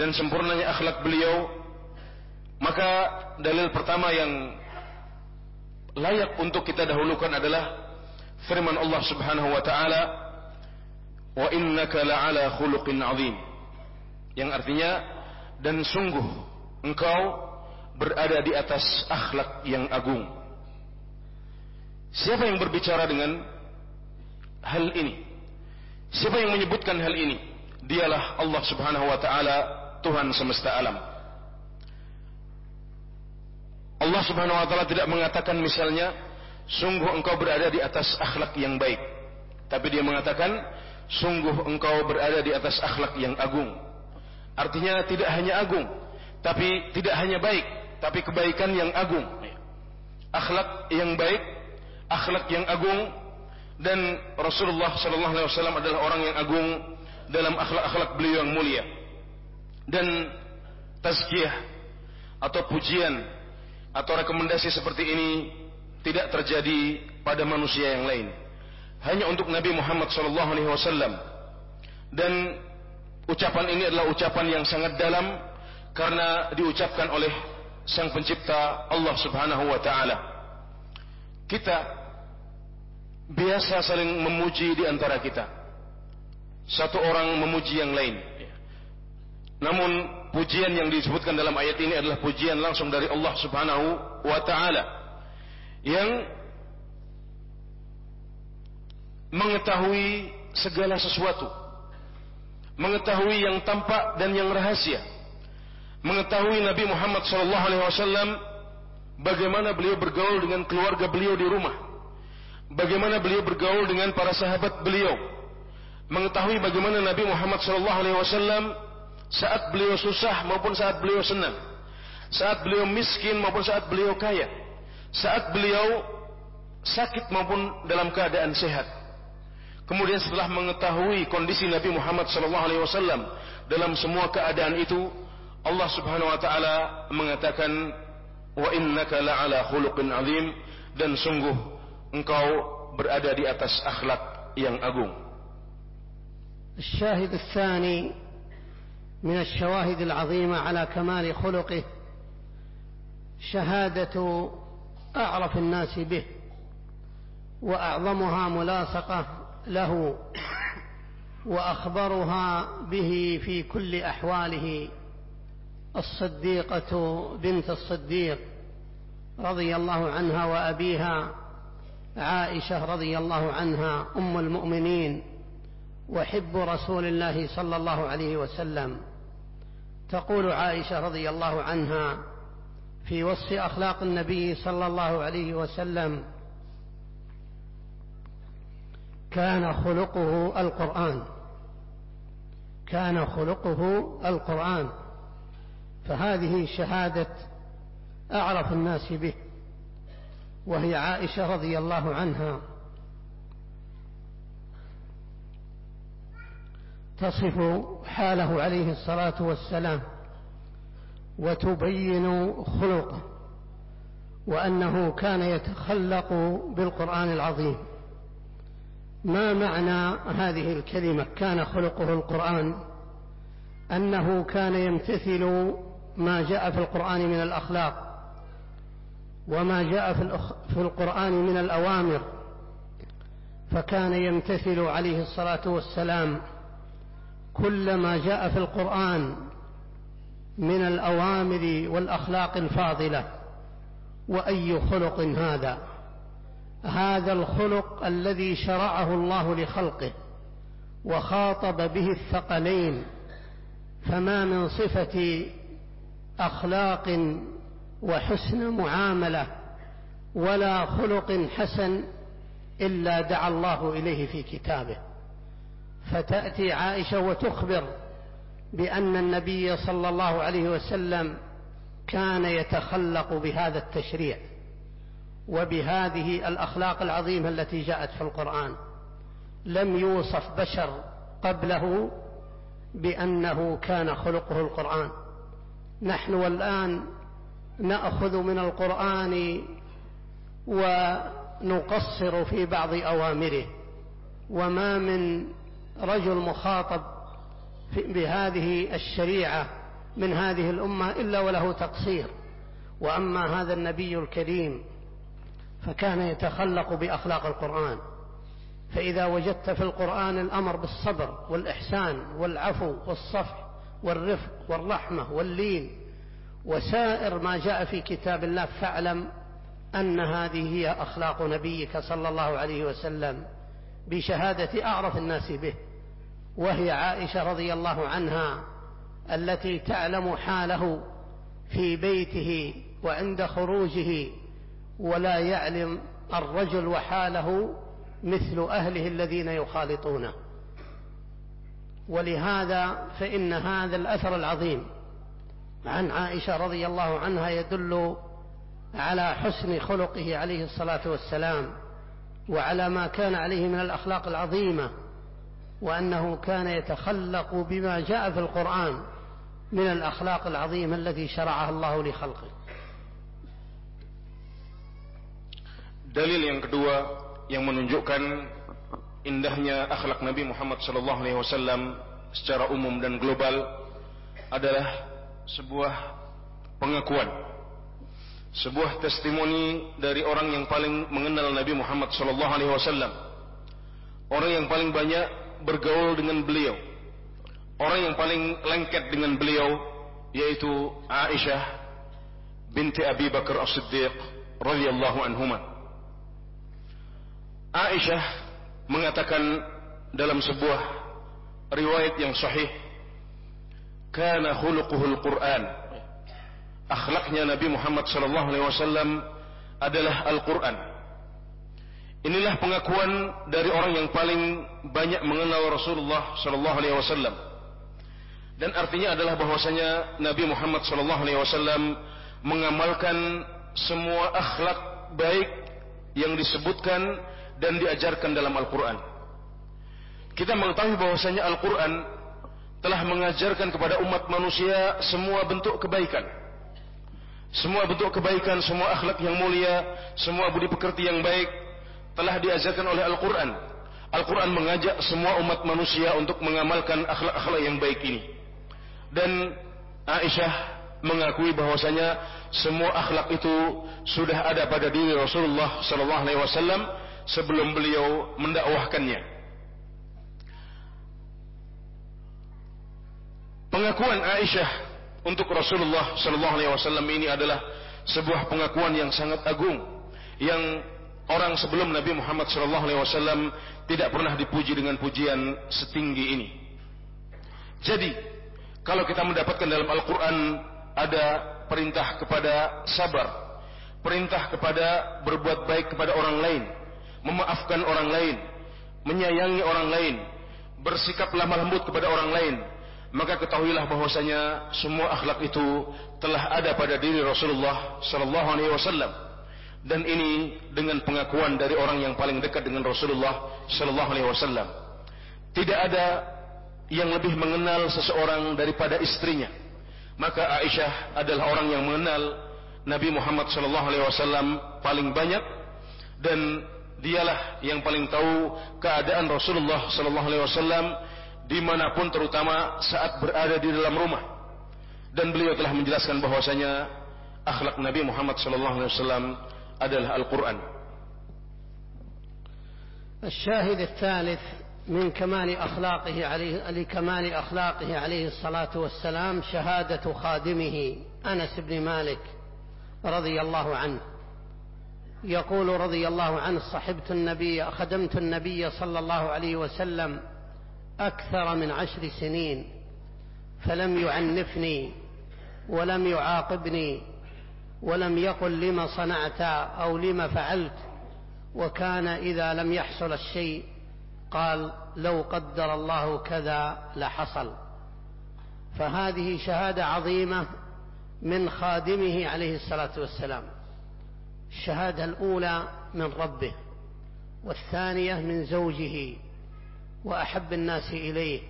D: dan sempurnanya akhlak beliau maka dalil pertama yang layak untuk kita dahulukan adalah firman Allah Subhanahu wa taala wa innaka la'ala khuluqin azim. Yang artinya dan sungguh engkau berada di atas akhlak yang agung. Siapa yang berbicara dengan hal ini? Siapa yang menyebutkan hal ini? Dialah Allah Subhanahu wa taala Tuhan semesta alam Allah Subhanahu wa taala tidak mengatakan misalnya sungguh engkau berada di atas akhlak yang baik. Tapi dia mengatakan sungguh engkau berada di atas akhlak yang agung. Artinya tidak hanya agung, tapi tidak hanya baik, tapi kebaikan yang agung. Akhlak yang baik, akhlak yang agung dan Rasulullah sallallahu alaihi wasallam adalah orang yang agung dalam akhlak-akhlak beliau yang mulia. Dan tazkiyah atau pujian atau rekomendasi seperti ini tidak terjadi pada manusia yang lain. Hanya untuk Nabi Muhammad SAW. Dan ucapan ini adalah ucapan yang sangat dalam karena diucapkan oleh Sang Pencipta Allah Subhanahu wa taala. Kita biasa saling memuji di antara kita. Satu orang memuji yang lain. Namun pujian yang disebutkan dalam ayat ini adalah pujian langsung dari Allah Subhanahu wa taala yang mengetahui segala sesuatu mengetahui yang tampak dan yang rahasia mengetahui Nabi Muhammad sallallahu alaihi wasallam bagaimana beliau bergaul dengan keluarga beliau di rumah bagaimana beliau bergaul dengan para sahabat beliau mengetahui bagaimana Nabi Muhammad sallallahu alaihi wasallam saat beliau susah maupun saat beliau senang, saat beliau miskin maupun saat beliau kaya, saat beliau sakit maupun dalam keadaan sehat. Kemudian setelah mengetahui kondisi Nabi Muhammad SAW dalam semua keadaan itu, Allah Subhanahu Wa Taala mengatakan, wa innaka la'ala khuluqin azim dan sungguh engkau berada di atas akhlak yang agung.
C: الشاهد الثاني من الشواهد العظيمة على كمال خلقه شهادة أعرف الناس به وأعظمها ملاصقة له وأخبرها به في كل أحواله الصديقة بنت الصديق رضي الله عنها وأبيها عائشة رضي الله عنها أم المؤمنين وحب رسول الله صلى الله عليه وسلم. تقول عائشة رضي الله عنها في وصف أخلاق النبي صلى الله عليه وسلم كان خلقه القرآن كان خلقه القرآن فهذه شهادة أعرف الناس به وهي عائشة رضي الله عنها. تصف حاله عليه الصلاة والسلام وتبين خلقه وأنه كان يتخلق بالقرآن العظيم. ما معنى هذه الكلمة كان خلقه القرآن؟ أنه كان يمتثل ما جاء في القرآن من الأخلاق وما جاء في القرآن من الأوامر فكان يمتثل عليه الصلاة والسلام كل ما جاء في القرآن من الأوامر والأخلاق الفاضلة وأي خلق هذا؟ هذا الخلق الذي شرعه الله لخلقه وخاطب به الثقلين فما من صفة أخلاق وحسن معاملة ولا خلق حسن إلا دعا الله إليه في كتابه. فتأتي عائشة وتخبر بأن النبي صلى الله عليه وسلم كان يتخلق بهذا التشريع وبهذه الأخلاق العظيمة التي جاءت في القرآن. لم يوصف بشر قبله بأنه كان خلقه القرآن. نحن والآن نأخذ من القرآن ونقصر في بعض أوامره. وما من رجل مخاطب بهذه الشريعة من هذه الأمة إلا وله تقصير. وأما هذا النبي الكريم فكان يتخلق بأخلاق القرآن. فإذا وجدت في القرآن الأمر بالصبر والإحسان والعفو والصفح والرفق والرحمة واللين وسائر ما جاء في كتاب الله فاعلم أن هذه هي أخلاق نبيك صلى الله عليه وسلم. بشهادة أعرف الناس به وهي عائشة رضي الله عنها التي تعلم حاله في بيته وعند خروجه ولا يعلم الرجل وحاله مثل أهله الذين يخالطونه. ولهذا فإن هذا الأثر العظيم عن عائشة رضي الله عنها يدل على حسن خلقه عليه الصلاة والسلام. وعلى ما كان عليه من الأخلاق العظيمة وأنه كان يتخلق بما جاء في القرآن من الأخلاق العظيمة التي شرعها الله لخلقه
D: Dalil yang kedua yang menunjukkan indahnya akhlak Nabi Muhammad sallallahu alaihi wasallam secara umum dan global adalah sebuah pengakuan sebuah testimoni dari orang yang paling mengenal Nabi Muhammad sallallahu alaihi wasallam. Orang yang paling banyak bergaul dengan beliau. Orang yang paling lengket dengan beliau yaitu Aisyah binti Abi Bakar As-Siddiq radhiyallahu anhumah Aisyah mengatakan dalam sebuah riwayat yang sahih kana khuluquhul Quran akhlaknya Nabi Muhammad sallallahu alaihi wasallam adalah Al-Quran inilah pengakuan dari orang yang paling banyak mengenal Rasulullah sallallahu alaihi wasallam dan artinya adalah bahwasanya Nabi Muhammad sallallahu alaihi wasallam mengamalkan semua akhlak baik yang disebutkan dan diajarkan dalam Al-Quran. Kita mengetahui bahwasanya Al-Quran telah mengajarkan kepada umat manusia semua bentuk kebaikan. Semua bentuk kebaikan, semua akhlak yang mulia, semua budi pekerti yang baik telah diajarkan oleh Al-Quran. Al-Quran mengajak semua umat manusia untuk mengamalkan akhlak-akhlak yang baik ini. dan Aisyah mengakui bahwasanya semua akhlak itu sudah ada pada diri Rasulullah sallallahu alaihi wasallam sebelum beliau mendakwahkannya. Pengakuan Aisyah untuk Rasulullah sallallahu alaihi wasallam ini adalah sebuah pengakuan yang sangat agung yang orang sebelum Nabi Muhammad sallallahu alaihi wasallam tidak pernah dipuji dengan pujian setinggi ini. Jadi, kalau kita mendapatkan dalam Al-Qur'an ada perintah kepada sabar, perintah kepada berbuat baik kepada orang lain, memaafkan orang lain, menyayangi orang lain, bersikap lemah lembut kepada orang lain, maka ketahuilah bahwasanya semua akhlak itu telah ada pada diri Rasulullah sallallahu alaihi wasallam dan ini dengan pengakuan dari orang yang paling dekat dengan Rasulullah sallallahu alaihi wasallam. Tidak ada yang lebih mengenal seseorang daripada istrinya. Maka Aisyah adalah orang yang mengenal Nabi Muhammad sallallahu alaihi wasallam paling banyak dan dialah yang paling tahu keadaan Rasulullah sallallahu alaihi wasallam dimanapun terutama saat berada di dalam rumah. Dan beliau telah menjelaskan bahwasanya akhlak Nabi Muhammad sallallahu alaihi wasallam adalah Al-Quran.
C: الشاهد الثالث من كمال أخلاقه عليه لكمال أخلاقه عليه الصلاة والسلام شهادة خادمه أنس بن مالك رضي الله عنه يقول رضي الله عنه صحبت النبي خدمت النبي صلى الله عليه وسلم أكثر من عشر سنين فلم يعنفني ولم يعاقبني ولم يقل لم صنعت أو لم فعلت وكان إذا لم يحصل الشيء قال لو قدر الله كذا لحصل. فهذه شهادة عظيمة من خادمه عليه الصلاة والسلام. الشهادة الأولى من ربه والثانية من زوجه. وأحب الناس إليه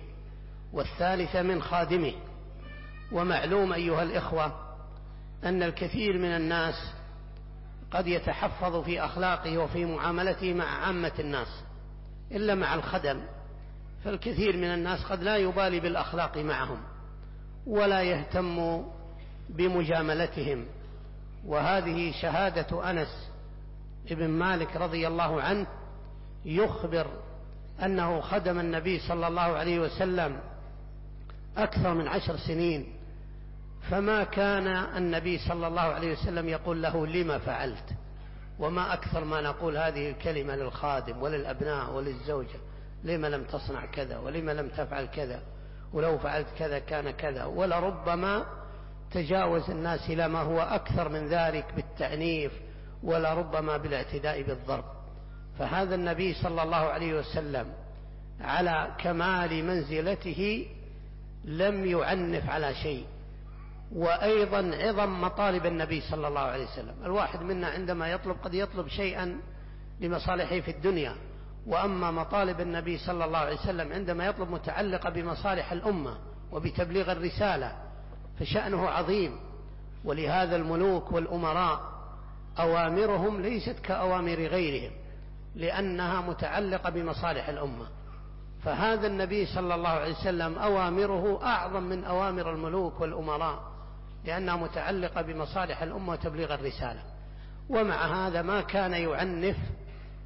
C: والثالثة من خادمه. ومعلوم أيها الإخوة أن الكثير من الناس قد يتحفظ في أخلاقه وفي معاملته مع عامة الناس إلا مع الخدم. فالكثير من الناس قد لا يبالي بالأخلاق معهم ولا يهتم بمجاملتهم. وهذه شهادة أنس ابن مالك رضي الله عنه يخبر أنه خدم النبي صلى الله عليه وسلم أكثر من عشر سنين فما كان النبي صلى الله عليه وسلم يقول له لما فعلت؟ وما أكثر ما نقول هذه الكلمة للخادم وللأبناء وللزوجة لما لم تصنع كذا ولما لم تفعل كذا ولو فعلت كذا كان كذا ولربما تجاوز الناس إلى ما هو أكثر من ذلك بالتأنيف ولربما بالاعتداء بالضرب. فهذا النبي صلى الله عليه وسلم على كمال منزلته لم يعنف على شيء. وأيضا عظم مطالب النبي صلى الله عليه وسلم. الواحد منا عندما يطلب قد يطلب شيئا لمصالحه في الدنيا. وأما مطالب النبي صلى الله عليه وسلم عندما يطلب متعلقة بمصالح الأمة وبتبليغ الرسالة فشأنه عظيم. ولهذا الملوك والأمراء أوامرهم ليست كأوامر غيرهم. لأنها متعلقة بمصالح الأمة. فهذا النبي صلى الله عليه وسلم أوامره أعظم من أوامر الملوك والأمراء لأنها متعلقة بمصالح الأمة وتبليغ الرسالة. ومع هذا ما كان يعنف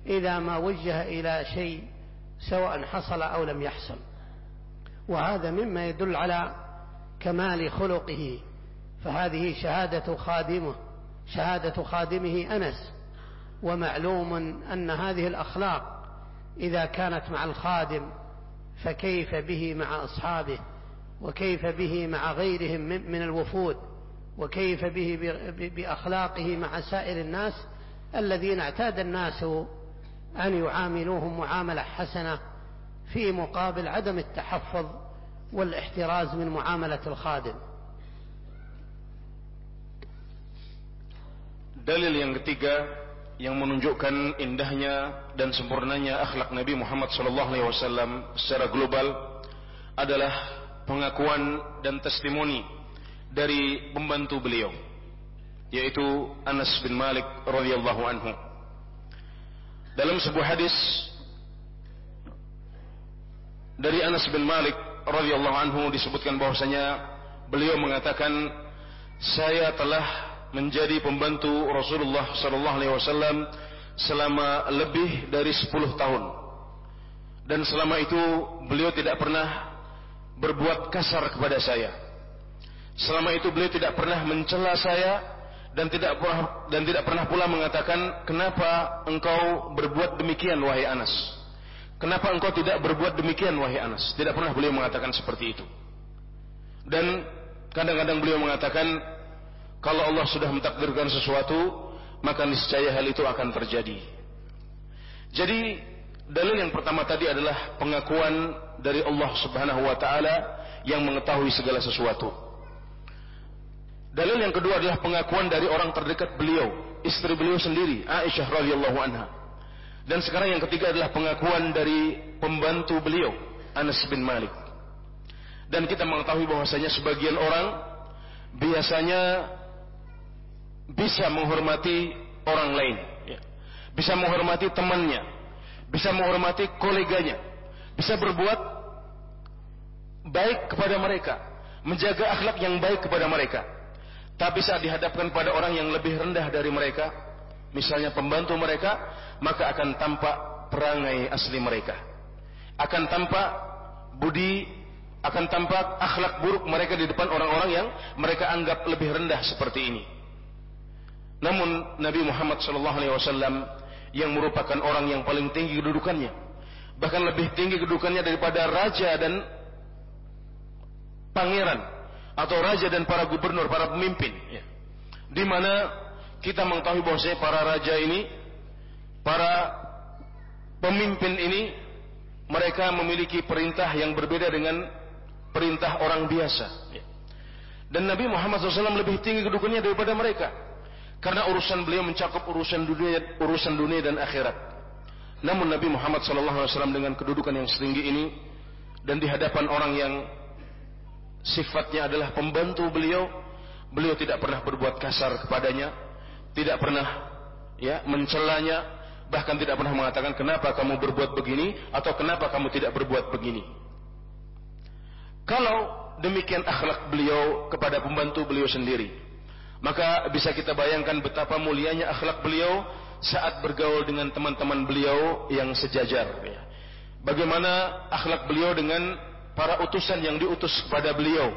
C: إذا ما وجه إلى شيء سواء حصل أو لم يحصل. وهذا مما يدل على كمال خلقه. فهذه شهادة خادمه شهادة خادمه أنس. ومعلوم أن هذه الأخلاق إذا كانت مع الخادم فكيف به مع أصحابه؟ وكيف به مع غيرهم من الوفود؟ وكيف به بأخلاقه مع سائر الناس الذين اعتاد الناس أن يعاملوهم معاملة حسنة في مقابل عدم التحفظ والاحتراز من معاملة الخادم؟
D: Dalil yang ketiga yang menunjukkan indahnya dan sempurnanya akhlak Nabi Muhammad SAW secara global adalah pengakuan dan testimoni dari pembantu beliau yaitu Anas bin Malik radhiyallahu anhu. Dalam sebuah hadis dari Anas bin Malik radhiyallahu anhu disebutkan bahwasanya beliau mengatakan saya telah menjadi pembantu Rasulullah sallallahu alaihi wasallam selama lebih dari 10 tahun. Dan selama itu beliau tidak pernah berbuat kasar kepada saya. Selama itu beliau tidak pernah mencela saya dan tidak pernah dan tidak pernah pula mengatakan kenapa engkau berbuat demikian wahai Anas. Kenapa engkau tidak berbuat demikian wahai Anas? Tidak pernah beliau mengatakan seperti itu. Dan kadang-kadang beliau mengatakan kalau Allah sudah mentakdirkan sesuatu, maka niscaya hal itu akan terjadi. Jadi dalil yang pertama tadi adalah pengakuan dari Allah Subhanahu wa taala yang mengetahui segala sesuatu. Dalil yang kedua adalah pengakuan dari orang terdekat beliau, istri beliau sendiri, Aisyah radhiyallahu anha. Dan sekarang yang ketiga adalah pengakuan dari pembantu beliau, Anas bin Malik. Dan kita mengetahui bahwasanya sebagian orang biasanya bisa menghormati orang lain, ya. bisa menghormati temannya, bisa menghormati koleganya, bisa berbuat baik kepada mereka, menjaga akhlak yang baik kepada mereka. Tapi saat dihadapkan pada orang yang lebih rendah dari mereka, misalnya pembantu mereka, maka akan tampak perangai asli mereka. Akan tampak budi, akan tampak akhlak buruk mereka di depan orang-orang yang mereka anggap lebih rendah seperti ini. Namun Nabi Muhammad SAW yang merupakan orang yang paling tinggi kedudukannya, bahkan lebih tinggi kedudukannya daripada raja dan pangeran atau raja dan para gubernur, para pemimpin. Ya. Di mana kita mengetahui bahwasanya para raja ini, para pemimpin ini, mereka memiliki perintah yang berbeda dengan perintah orang biasa. Ya. Dan Nabi Muhammad SAW lebih tinggi kedudukannya daripada mereka. Karena urusan beliau mencakup urusan dunia, urusan dunia dan akhirat. Namun Nabi Muhammad SAW dengan kedudukan yang setinggi ini dan di hadapan orang yang sifatnya adalah pembantu beliau, beliau tidak pernah berbuat kasar kepadanya, tidak pernah ya mencelanya, bahkan tidak pernah mengatakan kenapa kamu berbuat begini atau kenapa kamu tidak berbuat begini. Kalau demikian akhlak beliau kepada pembantu beliau sendiri, maka bisa kita bayangkan betapa mulianya akhlak beliau saat bergaul dengan teman-teman beliau yang sejajar. Bagaimana akhlak beliau dengan para utusan yang diutus kepada beliau.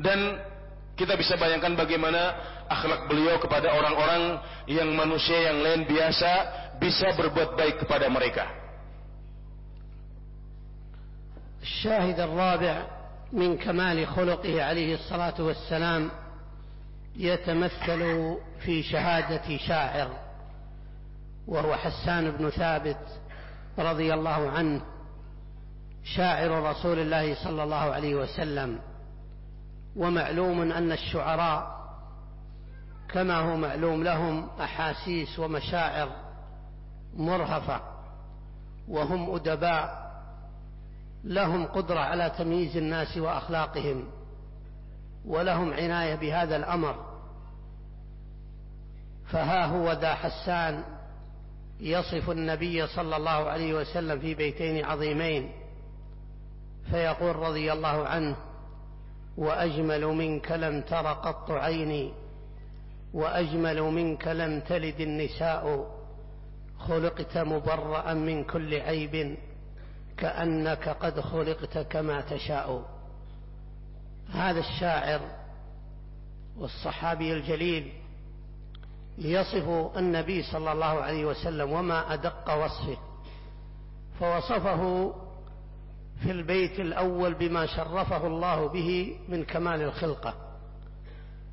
D: Dan kita bisa bayangkan bagaimana akhlak beliau kepada orang-orang yang manusia yang lain biasa bisa berbuat baik kepada mereka.
C: Syahid al-rabi' من كمال خلقه عليه الصلاة والسلام يتمثل في شهادة شاعر وهو حسان بن ثابت رضي الله عنه شاعر رسول الله صلى الله عليه وسلم. ومعلوم أن الشعراء كما هو معلوم لهم أحاسيس ومشاعر مرهفة وهم أدباء لهم قدرة على تمييز الناس وأخلاقهم ولهم عناية بهذا الأمر. فها هو ذا حسان يصف النبي صلى الله عليه وسلم في بيتين عظيمين فيقول رضي الله عنه وأجمل منك لم تر قط عيني وأجمل منك لم تلد النساء خلقت مبرأ من كل عيب. كأنك قد خلقت كما تشاء. هذا الشاعر والصحابي الجليل يصف النبي صلى الله عليه وسلم وما أدق وصفه فوصفه في البيت الأول بما شرفه الله به من كمال الخلقة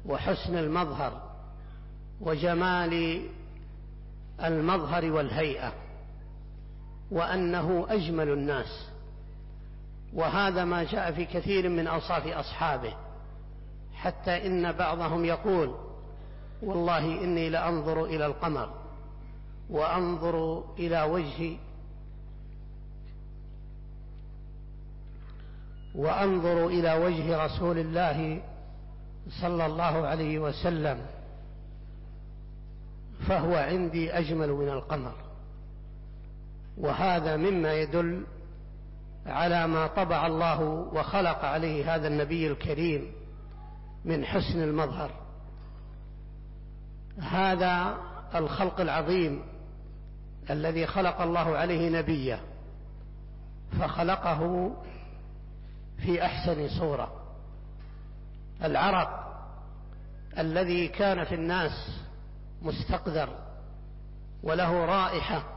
C: وحسن المظهر وجمال المظهر والهيئة. وأنه أجمل الناس. وهذا ما جاء في كثير من أوصاف أصحابه. حتى إن بعضهم يقول والله إني لأنظر إلى القمر وأنظر إلى وجه وأنظر إلى وجه رسول الله صلى الله عليه وسلم فهو عندي أجمل من القمر. وهذا مما يدل على ما طبع الله وخلق عليه هذا النبي الكريم من حسن المظهر. هذا الخلق العظيم الذي خلق الله عليه نبيه فخلقه في أحسن صورة. العرق الذي كان في الناس مستقذر وله رائحة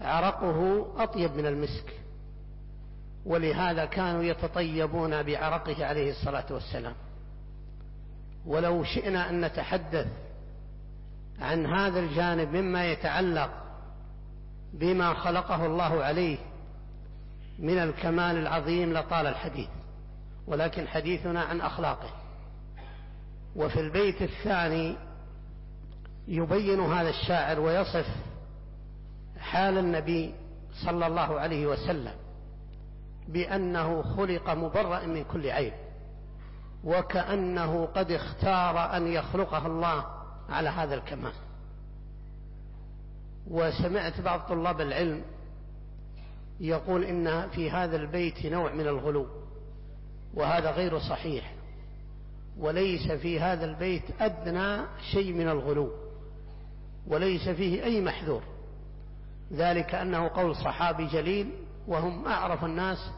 C: عرقه أطيب من المسك. ولهذا كانوا يتطيبون بعرقه عليه الصلاة والسلام. ولو شئنا أن نتحدث عن هذا الجانب مما يتعلق بما خلقه الله عليه من الكمال العظيم لطال الحديث. ولكن حديثنا عن أخلاقه. وفي البيت الثاني يبين هذا الشاعر ويصف حال النبي صلى الله عليه وسلم بأنه خلق مبرأ من كل عيب وكأنه قد اختار أن يخلقه الله على هذا الكمال. وسمعت بعض طلاب العلم يقول إن في هذا البيت نوع من الغلو وهذا غير صحيح وليس في هذا البيت أدنى شيء من الغلو وليس فيه أي محذور. ذلك أنه قول صحابي جليل وهم أعرف الناس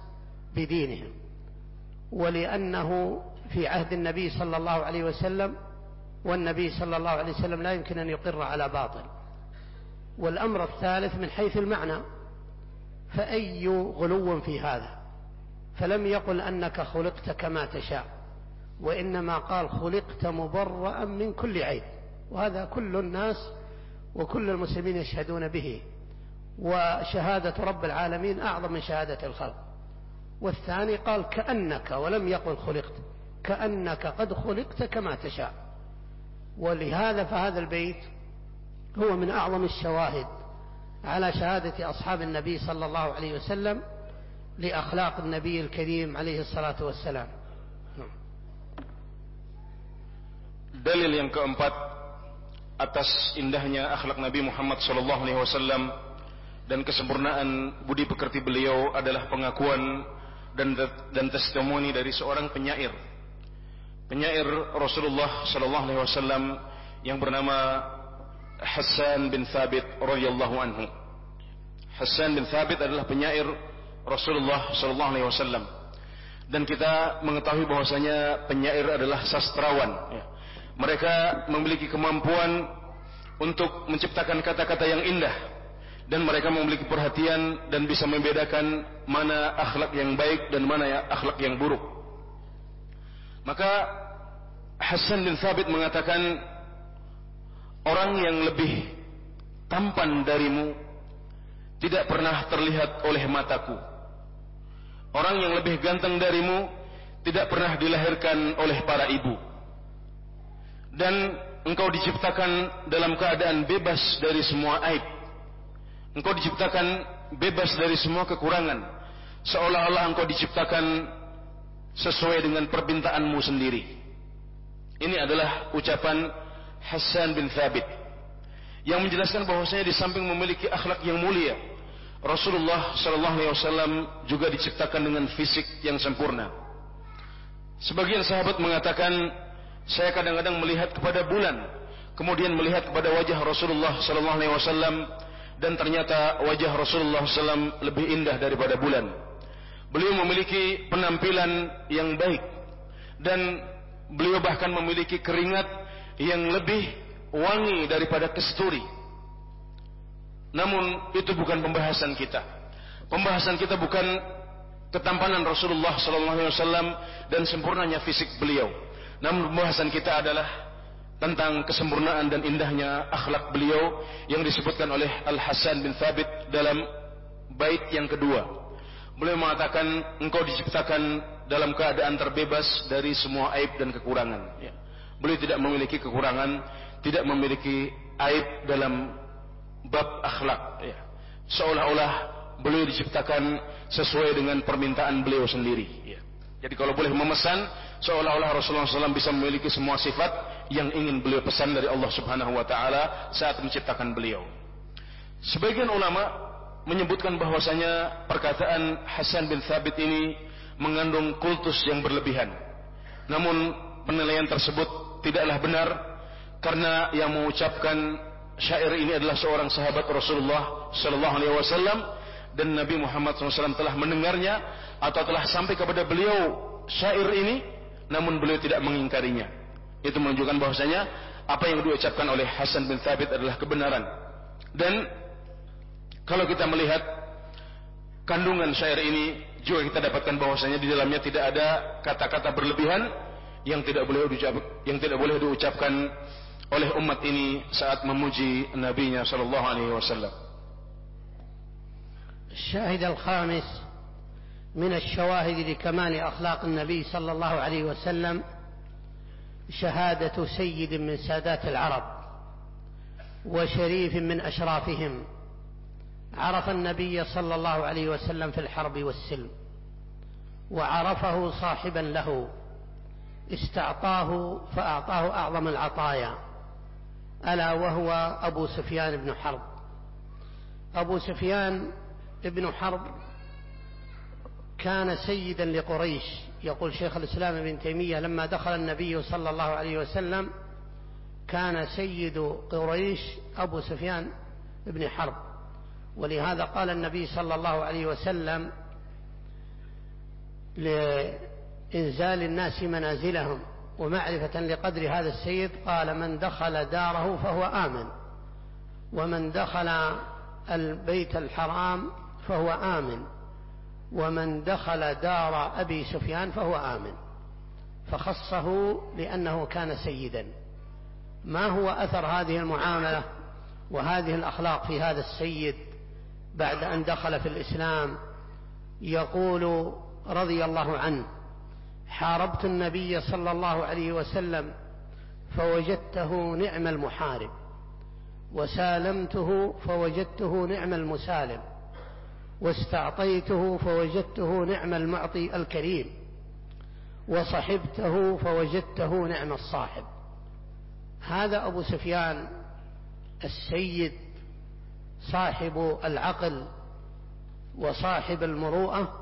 C: بدينهم ولأنه في عهد النبي صلى الله عليه وسلم والنبي صلى الله عليه وسلم لا يمكن أن يقر على باطل. والأمر الثالث من حيث المعنى فأي غلو في هذا؟ فلم يقل أنك خلقت كما تشاء وإنما قال خلقت مبرأ من كل عيب وهذا كل الناس وكل المسلمين يشهدون به. وشهادة رب العالمين أعظم من شهادة الخلق. والثاني قال كأنك ولم يقل خلقت كأنك قد خلقت كما تشاء. ولهذا فهذا البيت هو من أعظم الشواهد على شهادة أصحاب النبي صلى الله عليه وسلم لأخلاق النبي الكريم عليه الصلاة والسلام.
D: Dalil yang keempat atas indahnya akhlak Nabi Muhammad sallallahu alaihi wasallam dan kesempurnaan budi pekerti beliau adalah pengakuan dan dan testimoni dari seorang penyair. Penyair Rasulullah sallallahu alaihi wasallam yang bernama Hassan bin Thabit radhiyallahu anhu. Hassan bin Thabit adalah penyair Rasulullah sallallahu alaihi wasallam. Dan kita mengetahui bahwasanya penyair adalah sastrawan ya. Mereka memiliki kemampuan untuk menciptakan kata-kata yang indah dan mereka memiliki perhatian dan bisa membedakan mana akhlak yang baik dan mana ya akhlak yang buruk. Maka Hassan bin Thabit mengatakan Orang yang lebih tampan darimu tidak pernah terlihat oleh mataku. Orang yang lebih ganteng darimu tidak pernah dilahirkan oleh para ibu. Dan engkau diciptakan dalam keadaan bebas dari semua aib. Engkau diciptakan bebas dari semua kekurangan. Seolah-olah engkau diciptakan sesuai dengan permintaanmu sendiri. Ini adalah ucapan Hassan bin Thabit yang menjelaskan bahwasanya di samping memiliki akhlak yang mulia Rasulullah sallallahu alaihi wasallam juga diciptakan dengan fisik yang sempurna. Sebagian sahabat mengatakan, saya kadang-kadang melihat kepada bulan, kemudian melihat kepada wajah Rasulullah sallallahu alaihi wasallam dan ternyata wajah Rasulullah SAW lebih indah daripada bulan. Beliau memiliki penampilan yang baik dan beliau bahkan memiliki keringat yang lebih wangi daripada kesturi. Namun itu bukan pembahasan kita. Pembahasan kita bukan ketampanan Rasulullah wasallam dan sempurnanya fisik beliau. Namun pembahasan kita adalah tentang kesempurnaan dan indahnya akhlak beliau yang disebutkan oleh Al Hasan bin Thabit dalam bait yang kedua. Beliau mengatakan engkau diciptakan dalam keadaan terbebas dari semua aib dan kekurangan. Ya. Beliau tidak memiliki kekurangan, tidak memiliki aib dalam bab akhlak. Ya. Seolah-olah beliau diciptakan sesuai dengan permintaan beliau sendiri. Ya. Jadi kalau boleh memesan, seolah-olah Rasulullah SAW bisa memiliki semua sifat yang ingin beliau pesan dari Allah Subhanahu Wa Taala saat menciptakan beliau. Sebagian ulama menyebutkan bahwasanya perkataan Hasan bin Thabit ini mengandung kultus yang berlebihan. Namun penilaian tersebut tidaklah benar karena yang mengucapkan syair ini adalah seorang sahabat Rasulullah sallallahu alaihi wasallam dan Nabi Muhammad SAW telah mendengarnya atau telah sampai kepada beliau syair ini namun beliau tidak mengingkarinya itu menunjukkan bahwasanya apa yang diucapkan oleh Hasan bin Thabit adalah kebenaran dan kalau kita melihat kandungan syair ini juga kita dapatkan bahwasanya di dalamnya tidak ada kata-kata berlebihan yang tidak boleh diucap, yang tidak boleh diucapkan oleh umat ini saat memuji nabinya sallallahu alaihi wasallam.
C: الشاهد الخامس من الشواهد لكمال أخلاق النبي صلى الله عليه وسلم شهادة سيد من سادات العرب وشريف من أشرافهم. عرف النبي صلى الله عليه وسلم في الحرب والسلم وعرفه صاحبا له استعطاه فأعطاه أعظم العطايا ألا وهو أبو سفيان بن حرب. أبو سفيان بن حرب كان سيدا لقريش يقول شيخ الإسلام ابن تيمية لما دخل النبي صلى الله عليه وسلم كان سيد قريش أبو سفيان بن حرب. ولهذا قال النبي صلى الله عليه وسلم لإنزال الناس منازلهم ومعرفة لقدر هذا السيد قال من دخل داره فهو آمن ومن دخل البيت الحرام فهو آمن. ومن دخل دار أبي سفيان فهو آمن فخصه لأنه كان سيدا. ما هو أثر هذه المعاملة وهذه الأخلاق في هذا السيد بعد أن دخل في الإسلام؟ يقول رضي الله عنه حاربت النبي صلى الله عليه وسلم فوجدته نعم المحارب وسالمته فوجدته نعم المسالم. واستعطيته فوجدته نعم المعطي الكريم وصحبته فوجدته نعم الصاحب. هذا أبو سفيان السيد صاحب العقل وصاحب المروءة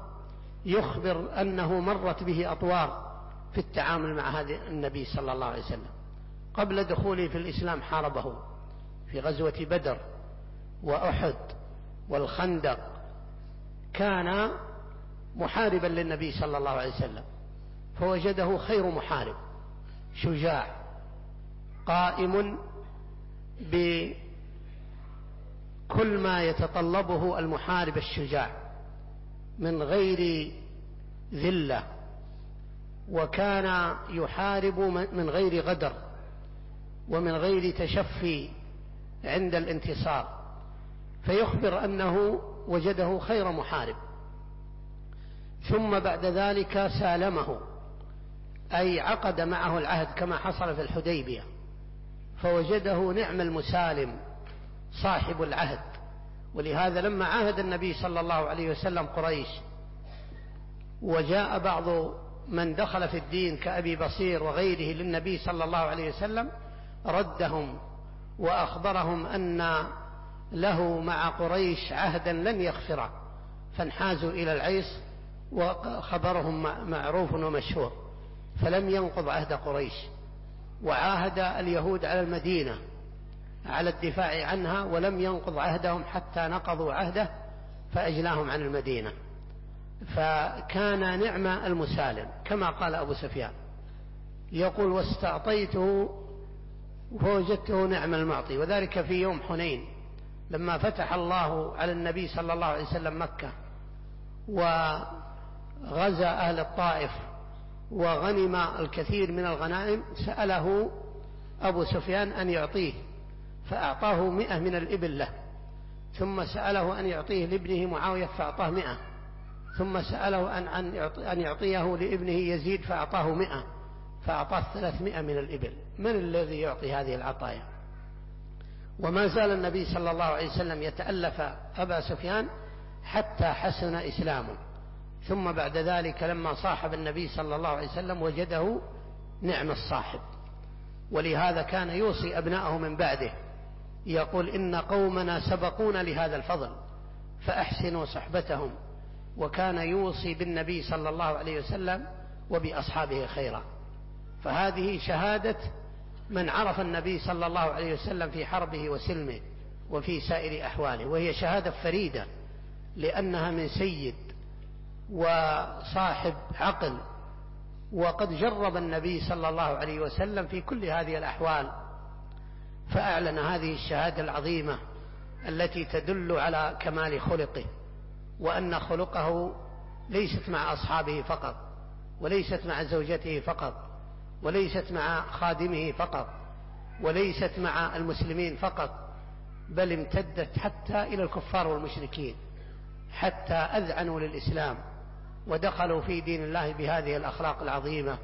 C: يخبر أنه مرت به أطوار في التعامل مع هذا النبي صلى الله عليه وسلم. قبل دخوله في الإسلام حاربه في غزوة بدر وأحد والخندق كان محاربا للنبي صلى الله عليه وسلم فوجده خير محارب شجاع قائم بكل ما يتطلبه المحارب الشجاع من غير ذلة وكان يحارب من غير غدر ومن غير تشفي عند الانتصار. فيخبر أنه وجده خير محارب. ثم بعد ذلك سالمه أي عقد معه العهد كما حصل في الحديبية فوجده نعم المسالم صاحب العهد. ولهذا لما عاهد النبي صلى الله عليه وسلم قريش وجاء بعض من دخل في الدين كأبي بصير وغيره للنبي صلى الله عليه وسلم ردهم وأخبرهم أن له مع قريش عهدا لن يغفره فانحازوا إلى العيص وخبرهم معروف ومشهور فلم ينقض عهد قريش وعاهد اليهود على المدينة على الدفاع عنها ولم ينقض عهدهم حتى نقضوا عهده فأجلاهم عن المدينة. فكان نعم المسالم كما قال أبو سفيان يقول واستعطيته فوجدته نعم المعطي وذلك في يوم حنين لما فتح الله على النبي صلى الله عليه وسلم مكة وغزا أهل الطائف وغنم الكثير من الغنائم سأله أبو سفيان أن يعطيه فأعطاه مئة من الإبل له ثم سأله أن يعطيه لابنه معاوية فأعطاه مئة ثم سأله أن, أن يعطيه لابنه يزيد فأعطاه مئة فأعطاه ثلاثمائة من الإبل. من الذي يعطي هذه العطايا؟ وما زال النبي صلى الله عليه وسلم يتألف أبا سفيان حتى حسن إسلامه. ثم بعد ذلك لما صاحب النبي صلى الله عليه وسلم وجده نعم الصاحب. ولهذا كان يوصي أبناءه من بعده يقول إن قومنا سبقونا لهذا الفضل فأحسنوا صحبتهم. وكان يوصي بالنبي صلى الله عليه وسلم وبأصحابه خيرا. فهذه شهادة من عرف النبي صلى الله عليه وسلم في حربه وسلمه وفي سائر أحواله وهي شهادة فريدة لأنها من سيد وصاحب عقل وقد جرب النبي صلى الله عليه وسلم في كل هذه الأحوال فأعلن هذه الشهادة العظيمة التي تدل على كمال خلقه وأن خلقه ليست مع أصحابه فقط وليست مع زوجته فقط وليست مع خادمه فقط وليست مع المسلمين فقط بل امتدت حتى إلى الكفار والمشركين حتى أذعنوا للإسلام ودخلوا في دين الله بهذه الأخلاق العظيمة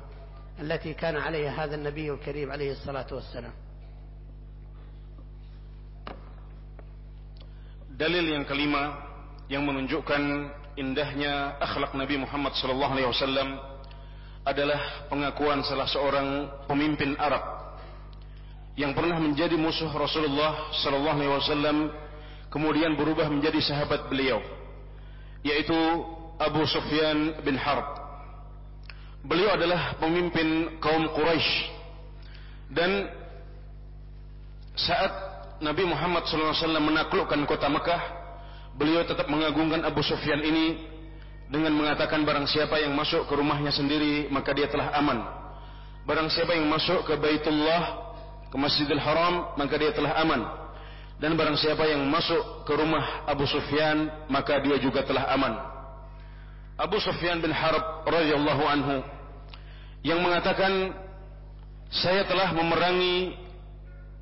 C: التي كان عليها هذا النبي الكريم عليه الصلاة والسلام.
D: Dalil yang kelima yang menunjukkan indahnya akhlak Nabi Muhammad sallallahu alaihi wasallam adalah pengakuan salah seorang pemimpin Arab yang pernah menjadi musuh Rasulullah sallallahu alaihi wasallam kemudian berubah menjadi sahabat beliau yaitu Abu Sufyan bin Harb. Beliau adalah pemimpin kaum Quraisy. Dan saat Nabi Muhammad SAW menaklukkan kota Mekah beliau tetap mengagungkan Abu Sufyan ini dengan mengatakan barang siapa yang masuk ke rumahnya sendiri maka dia telah aman. Barang siapa yang masuk ke Baitullah ke Masjidil Haram maka dia telah aman. Dan barang siapa yang masuk ke rumah Abu Sufyan maka dia juga telah aman. Abu Sufyan bin Harb radhiyallahu anhu yang mengatakan saya telah memerangi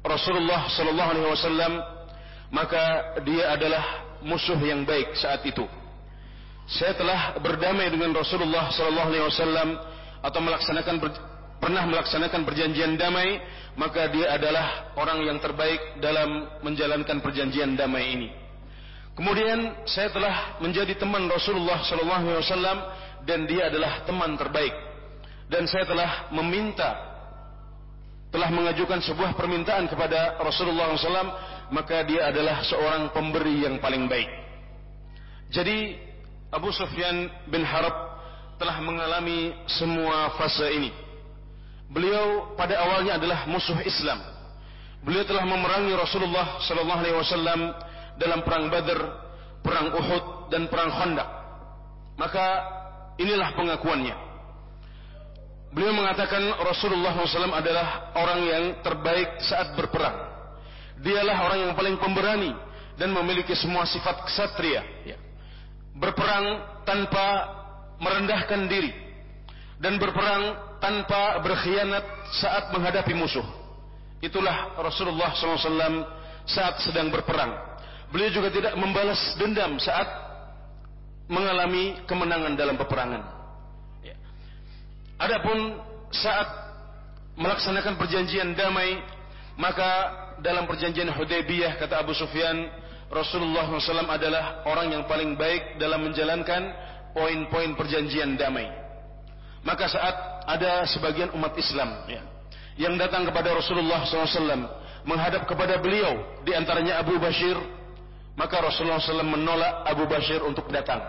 D: Rasulullah sallallahu alaihi wasallam maka dia adalah musuh yang baik saat itu saya telah berdamai dengan Rasulullah sallallahu alaihi wasallam atau melaksanakan pernah melaksanakan perjanjian damai maka dia adalah orang yang terbaik dalam menjalankan perjanjian damai ini. Kemudian saya telah menjadi teman Rasulullah sallallahu alaihi wasallam dan dia adalah teman terbaik. Dan saya telah meminta telah mengajukan sebuah permintaan kepada Rasulullah SAW maka dia adalah seorang pemberi yang paling baik. Jadi Abu Sufyan bin Harb telah mengalami semua fase ini. Beliau pada awalnya adalah musuh Islam. Beliau telah memerangi Rasulullah sallallahu alaihi wasallam dalam perang Badar, perang Uhud dan perang Khandaq. Maka inilah pengakuannya. Beliau mengatakan Rasulullah SAW adalah orang yang terbaik saat berperang. Dialah orang yang paling pemberani dan memiliki semua sifat ksatria. Ya berperang tanpa merendahkan diri dan berperang tanpa berkhianat saat menghadapi musuh. Itulah Rasulullah SAW saat sedang berperang. Beliau juga tidak membalas dendam saat mengalami kemenangan dalam peperangan. Ya. Adapun saat melaksanakan perjanjian damai, maka dalam perjanjian Hudaybiyah kata Abu Sufyan, Rasulullah SAW adalah orang yang paling baik dalam menjalankan poin-poin perjanjian damai. Maka saat ada sebagian umat Islam ya, yang datang kepada Rasulullah SAW menghadap kepada beliau, di antaranya Abu Bashir, maka Rasulullah SAW menolak Abu Bashir untuk datang.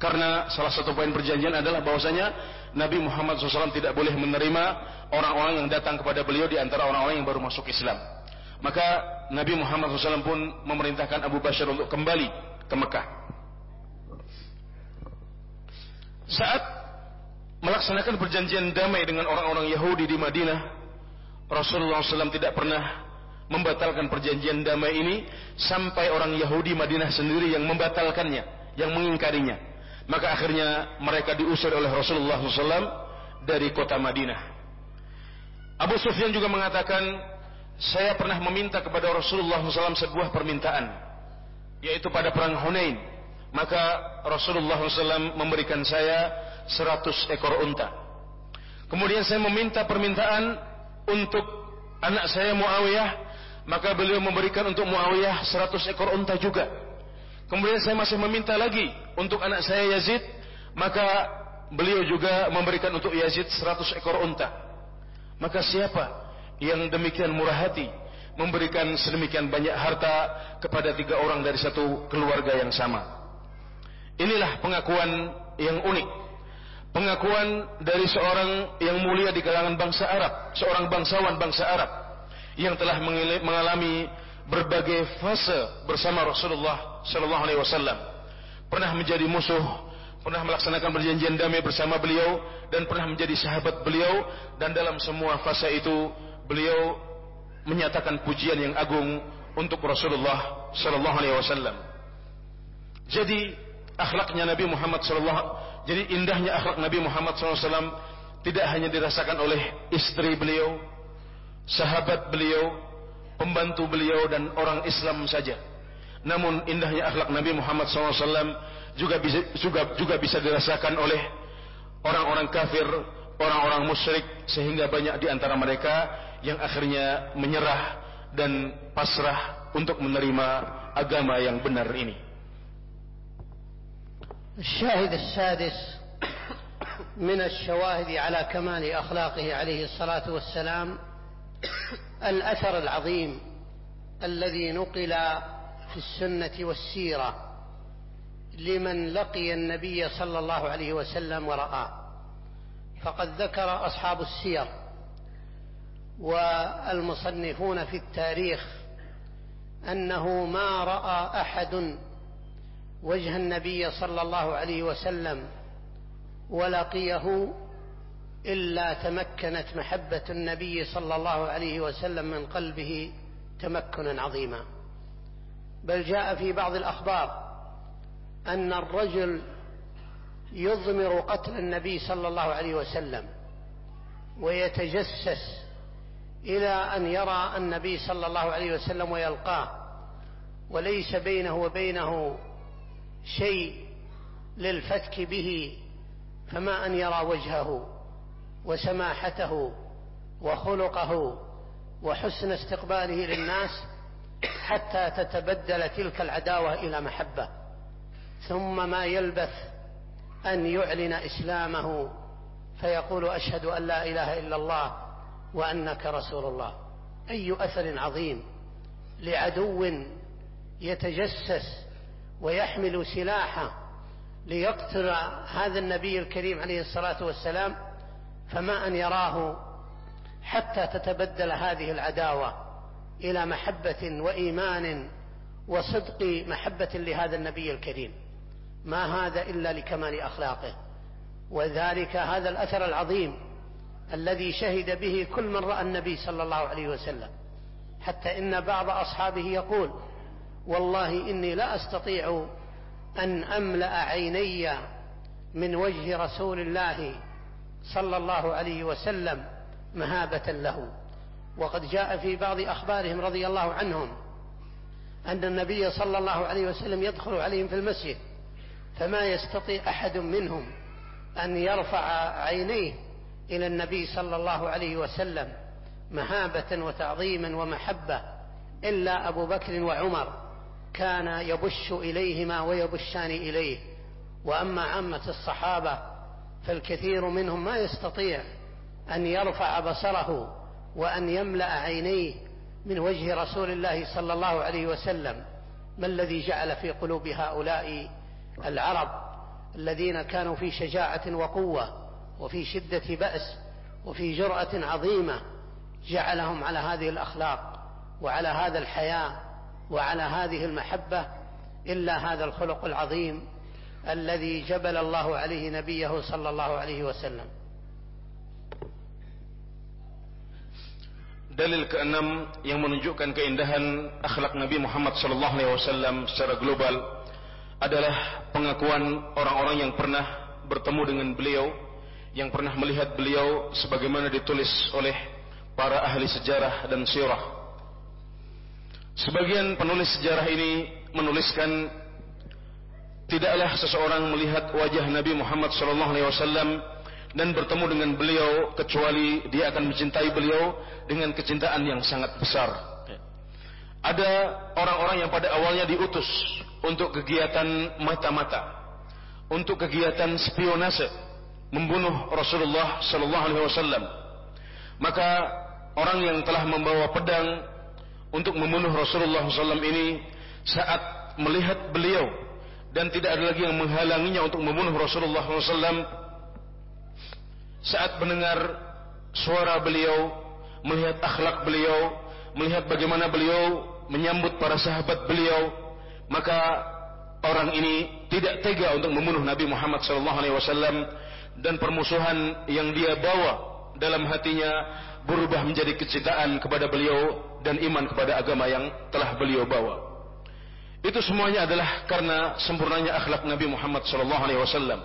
D: Karena salah satu poin perjanjian adalah bahwasanya Nabi Muhammad SAW tidak boleh menerima orang-orang yang datang kepada beliau di antara orang-orang yang baru masuk Islam. Maka Nabi Muhammad SAW pun memerintahkan Abu Bakar untuk kembali ke Mekah. Saat melaksanakan perjanjian damai dengan orang-orang Yahudi di Madinah, Rasulullah SAW tidak pernah membatalkan perjanjian damai ini sampai orang Yahudi Madinah sendiri yang membatalkannya, yang mengingkarinya. Maka akhirnya mereka diusir oleh Rasulullah SAW dari kota Madinah. Abu Sufyan juga mengatakan saya pernah meminta kepada Rasulullah SAW sebuah permintaan yaitu pada perang Hunain. Maka Rasulullah SAW memberikan saya 100 ekor unta. Kemudian saya meminta permintaan untuk anak saya Muawiyah. Maka beliau memberikan untuk Muawiyah 100 ekor unta juga. Kemudian saya masih meminta lagi untuk anak saya Yazid. Maka beliau juga memberikan untuk Yazid 100 ekor unta. Maka siapa yang demikian murah hati memberikan sedemikian banyak harta kepada tiga orang dari satu keluarga yang sama. Inilah pengakuan yang unik. Pengakuan dari seorang yang mulia di kalangan bangsa Arab, seorang bangsawan bangsa Arab yang telah mengalami berbagai fase bersama Rasulullah sallallahu alaihi wasallam. Pernah menjadi musuh, pernah melaksanakan perjanjian damai bersama beliau dan pernah menjadi sahabat beliau dan dalam semua fase itu beliau menyatakan pujian yang agung untuk Rasulullah sallallahu alaihi wasallam. Jadi akhlaknya Nabi Muhammad sallallahu jadi indahnya akhlak Nabi Muhammad wasallam tidak hanya dirasakan oleh istri beliau, sahabat beliau, pembantu beliau dan orang Islam saja. Namun indahnya akhlak Nabi Muhammad SAW juga bisa, juga, juga bisa dirasakan oleh orang-orang kafir, orang-orang musyrik sehingga banyak di antara mereka yang akhirnya menyerah dan pasrah untuk menerima agama yang benar ini.
C: الشاهد السادس من الشواهد على كمال أخلاقه عليه الصلاة والسلام الأثر العظيم الذي نقل في السنة والسيرة لمن لقي النبي صلى الله عليه وسلم ورآه فقد ذكر أصحاب السير والمصنفون في التاريخ أنه ما رأى أحد وجه النبي صلى الله عليه وسلم ولقيه إلا تمكنت محبة النبي صلى الله عليه وسلم من قلبه تمكنا عظيما. بل جاء في بعض الأخبار أن الرجل يضمر قتل النبي صلى الله عليه وسلم ويتجسس إلى أن يرى النبي صلى الله عليه وسلم ويلقاه وليس بينه وبينه شيء للفتك به فما أن يرى وجهه وسماحته وخلقه وحسن استقباله للناس حتى تتبدل تلك العداوة إلى محبة. ثم ما يلبث أن يعلن إسلامه فيقول أشهد أن لا إله إلا الله وأنك رسول الله. أي أثر عظيم لعدو يتجسس ويحمل سلاحه ليقتل هذا النبي الكريم عليه الصلاة والسلام فما أن يراه حتى تتبدل هذه العداوة إلى محبة وإيمان وصدق محبة لهذا النبي الكريم. ما هذا إلا لكمال أخلاقه. وذلك هذا الأثر العظيم الذي شهد به كل من رأى النبي صلى الله عليه وسلم. حتى إن بعض أصحابه يقول والله إني لا أستطيع أن أملأ عيني من وجه رسول الله صلى الله عليه وسلم مهابة له. وقد جاء في بعض أخبارهم رضي الله عنهم أن النبي صلى الله عليه وسلم يدخل عليهم في المسجد فما يستطيع أحد منهم أن يرفع عينيه إلى النبي صلى الله عليه وسلم مهابة وتعظيما ومحبة إلا أبو بكر وعمر كان يبش إليهما ويبشان إليه. وأما عامة الصحابة فالكثير منهم ما يستطيع أن يرفع بصره وأن يملأ عينيه من وجه رسول الله صلى الله عليه وسلم. ما الذي جعل في قلوب هؤلاء العرب الذين كانوا في شجاعة وقوة؟ وفي شدة بأس وفي جرأة عظيمة جعلهم على هذه الأخلاق وعلى هذا الحياء وعلى هذه المحبة إلا هذا الخلق العظيم الذي جبل الله عليه نبيه صلى الله عليه وسلم
D: Dalil keenam yang menunjukkan keindahan akhlak Nabi Muhammad sallallahu alaihi wasallam secara global adalah pengakuan orang-orang yang pernah bertemu dengan beliau, yang pernah melihat beliau sebagaimana ditulis oleh para ahli sejarah dan sirah. Sebagian penulis sejarah ini menuliskan tidaklah seseorang melihat wajah Nabi Muhammad sallallahu alaihi wasallam dan bertemu dengan beliau kecuali dia akan mencintai beliau dengan kecintaan yang sangat besar. Ada orang-orang yang pada awalnya diutus untuk kegiatan mata-mata, untuk kegiatan spionase, membunuh Rasulullah sallallahu alaihi wasallam. Maka orang yang telah membawa pedang, untuk membunuh Rasulullah SAW ini saat melihat beliau dan tidak ada lagi yang menghalanginya untuk membunuh Rasulullah SAW saat mendengar suara beliau melihat akhlak beliau melihat bagaimana beliau menyambut para sahabat beliau maka orang ini tidak tega untuk membunuh Nabi Muhammad SAW dan permusuhan yang dia bawa dalam hatinya berubah menjadi kecintaan kepada beliau dan iman kepada agama yang telah beliau bawa. Itu semuanya adalah karena sempurnanya akhlak Nabi Muhammad sallallahu alaihi wasallam.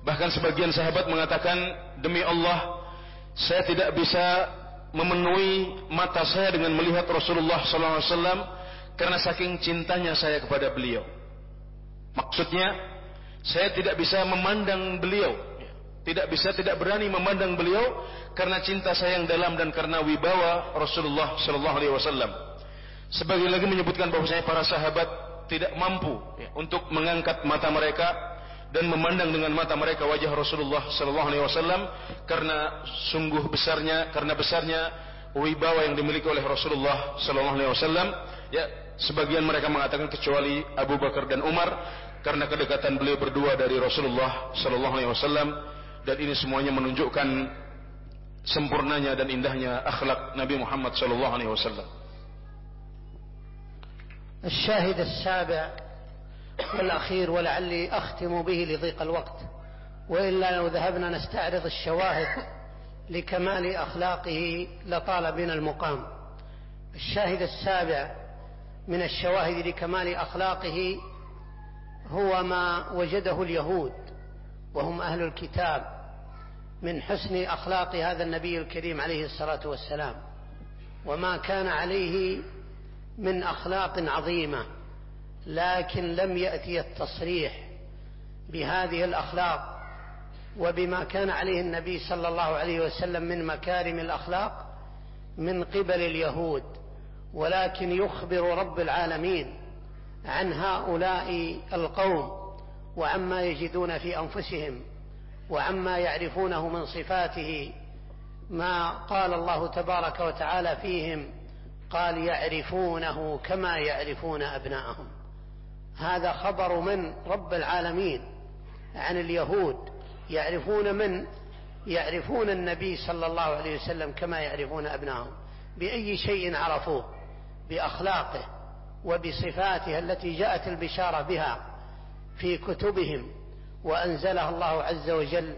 D: Bahkan sebagian sahabat mengatakan, "Demi Allah, saya tidak bisa memenuhi mata saya dengan melihat Rasulullah sallallahu alaihi wasallam karena saking cintanya saya kepada beliau." Maksudnya, saya tidak bisa memandang beliau tidak bisa tidak berani memandang beliau karena cinta saya yang dalam dan karena wibawa Rasulullah sallallahu alaihi wasallam. Sebagian lagi menyebutkan bahwasanya para sahabat tidak mampu ya, untuk mengangkat mata mereka dan memandang dengan mata mereka wajah Rasulullah sallallahu alaihi wasallam karena sungguh besarnya karena besarnya wibawa yang dimiliki oleh Rasulullah sallallahu alaihi wasallam. Ya sebagian mereka mengatakan kecuali Abu Bakar dan Umar karena kedekatan beliau berdua dari Rasulullah sallallahu alaihi wasallam dan ini semuanya menunjukkan sempurnanya dan indahnya akhlak Nabi Muhammad sallallahu alaihi wasallam.
C: الشاهد السابع والأخير ولعلي أختم به لضيق الوقت. وإلا لو ذهبنا نستعرض الشواهد لكمال أخلاقه لطال بنا المقام. الشاهد السابع من الشواهد لكمال أخلاقه هو ما وجده اليهود. وهم أهل الكتاب من حسن أخلاق هذا النبي الكريم عليه الصلاة والسلام وما كان عليه من أخلاق عظيمة لكن لم يأتي التصريح بهذه الأخلاق وبما كان عليه النبي صلى الله عليه وسلم من مكارم الأخلاق من قبل اليهود. ولكن يخبر رب العالمين عن هؤلاء القوم وعما يجدون في أنفسهم وعما يعرفونه من صفاته ما قال الله تبارك وتعالى فيهم قال يعرفونه كما يعرفون أبناءهم. هذا خبر من رب العالمين عن اليهود. يعرفون من؟ يعرفون النبي صلى الله عليه وسلم كما يعرفون أبناءهم. بأي شيء عرفوه؟ بأخلاقه وبصفاته التي جاءت البشارة بها. في كتبهم وأنزلها الله عز وجل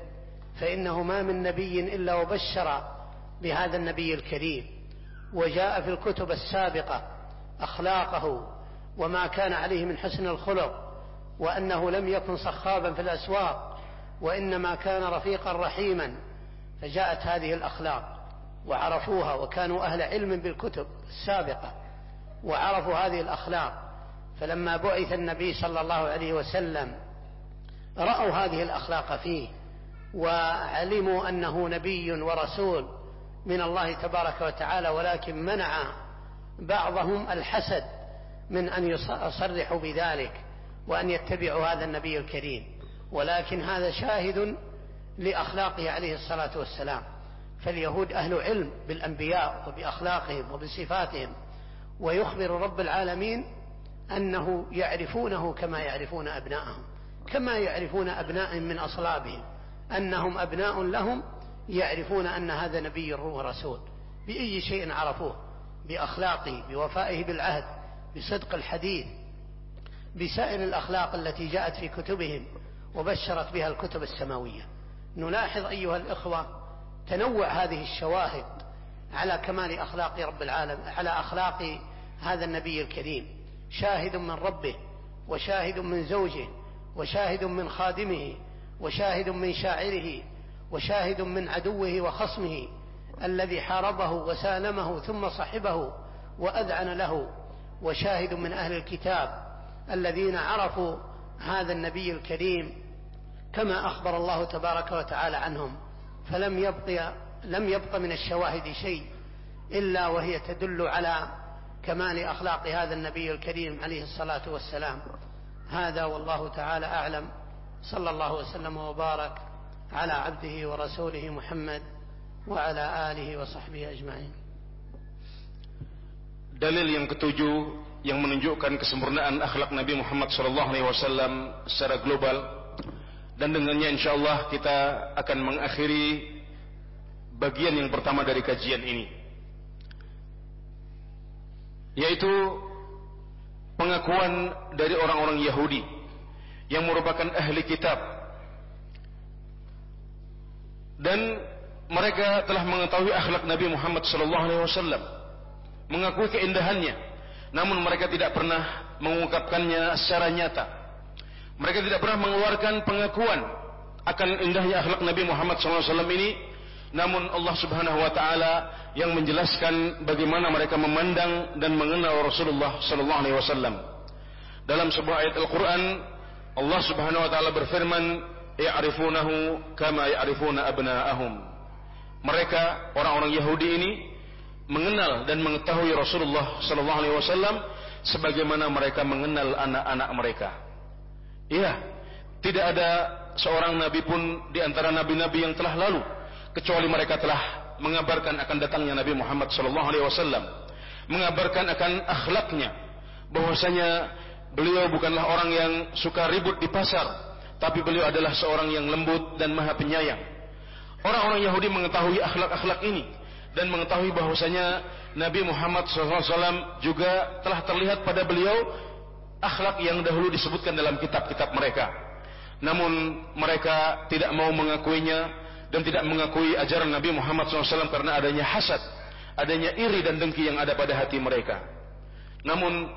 C: فإنه ما من نبي إلا وبشر بهذا النبي الكريم وجاء في الكتب السابقة أخلاقه وما كان عليه من حسن الخلق وأنه لم يكن صخابا في الأسواق وإنما كان رفيقا رحيما فجاءت هذه الأخلاق وعرفوها وكانوا أهل علم بالكتب السابقة وعرفوا هذه الأخلاق فلما بعث النبي صلى الله عليه وسلم رأوا هذه الأخلاق فيه وعلموا أنه نبي ورسول من الله تبارك وتعالى ولكن منع بعضهم الحسد من أن يصرحوا بذلك وأن يتبعوا هذا النبي الكريم. ولكن هذا شاهد لأخلاقه عليه الصلاة والسلام. فاليهود أهل علم بالأنبياء وبأخلاقهم وبصفاتهم ويخبر رب العالمين أنه يعرفونه كما يعرفون أبناءهم كما يعرفون أبناء من أصلابهم. أنهم أبناء لهم يعرفون أن هذا نبي ورسول بأي شيء عرفوه؟ بأخلاقه بوفائه بالعهد بصدق الحديث بسائر الأخلاق التي جاءت في كتبهم وبشرت بها الكتب السماوية. نلاحظ أيها الإخوة تنوع هذه الشواهد على كمال أخلاق رب العالم على أخلاق هذا النبي الكريم. شاهد من ربه وشاهد من زوجه وشاهد من خادمه وشاهد من شاعره وشاهد من عدوه وخصمه الذي حاربه وسالمه ثم صحبه وأذعن له وشاهد من أهل الكتاب الذين عرفوا هذا النبي الكريم كما أخبر الله تبارك وتعالى عنهم. فلم يبق لم يبق من الشواهد شيء إلا وهي تدل على كمال أخلاق هذا النبي الكريم عليه الصلاة والسلام هذا والله تعالى أعلم صلى الله وسلم وبارك على عبده ورسوله محمد وعلى آله وصحبه أجمعين
D: dalil yang ketujuh yang menunjukkan kesempurnaan akhlak Nabi Muhammad SAW secara global dan dengannya insyaallah kita akan mengakhiri bagian yang pertama dari kajian ini yaitu pengakuan dari orang-orang Yahudi yang merupakan ahli kitab dan mereka telah mengetahui akhlak Nabi Muhammad SAW mengakui keindahannya namun mereka tidak pernah mengungkapkannya secara nyata. Mereka tidak pernah mengeluarkan pengakuan akan indahnya akhlak Nabi Muhammad SAW ini. Namun Allah Subhanahu Wa Taala yang menjelaskan bagaimana mereka memandang dan mengenal Rasulullah Sallallahu Alaihi Wasallam. Dalam sebuah ayat Al-Quran, Allah Subhanahu Wa Taala berfirman, "Ya'rifunahu kama ya'rifuna abna'ahum." Mereka orang-orang Yahudi ini mengenal dan mengetahui Rasulullah sallallahu alaihi wasallam sebagaimana mereka mengenal anak-anak mereka. Iya, tidak ada seorang nabi pun di antara nabi-nabi yang telah lalu kecuali mereka telah mengabarkan akan datangnya Nabi Muhammad sallallahu alaihi wasallam, mengabarkan akan akhlaknya bahwasanya beliau bukanlah orang yang suka ribut di pasar, tapi beliau adalah seorang yang lembut dan maha penyayang. Orang-orang Yahudi mengetahui akhlak-akhlak ini dan mengetahui bahwasanya Nabi Muhammad SAW juga telah terlihat pada beliau akhlak yang dahulu disebutkan dalam kitab-kitab mereka. Namun mereka tidak mau mengakuinya dan tidak mengakui ajaran Nabi Muhammad SAW karena adanya hasad, adanya iri dan dengki yang ada pada hati mereka. Namun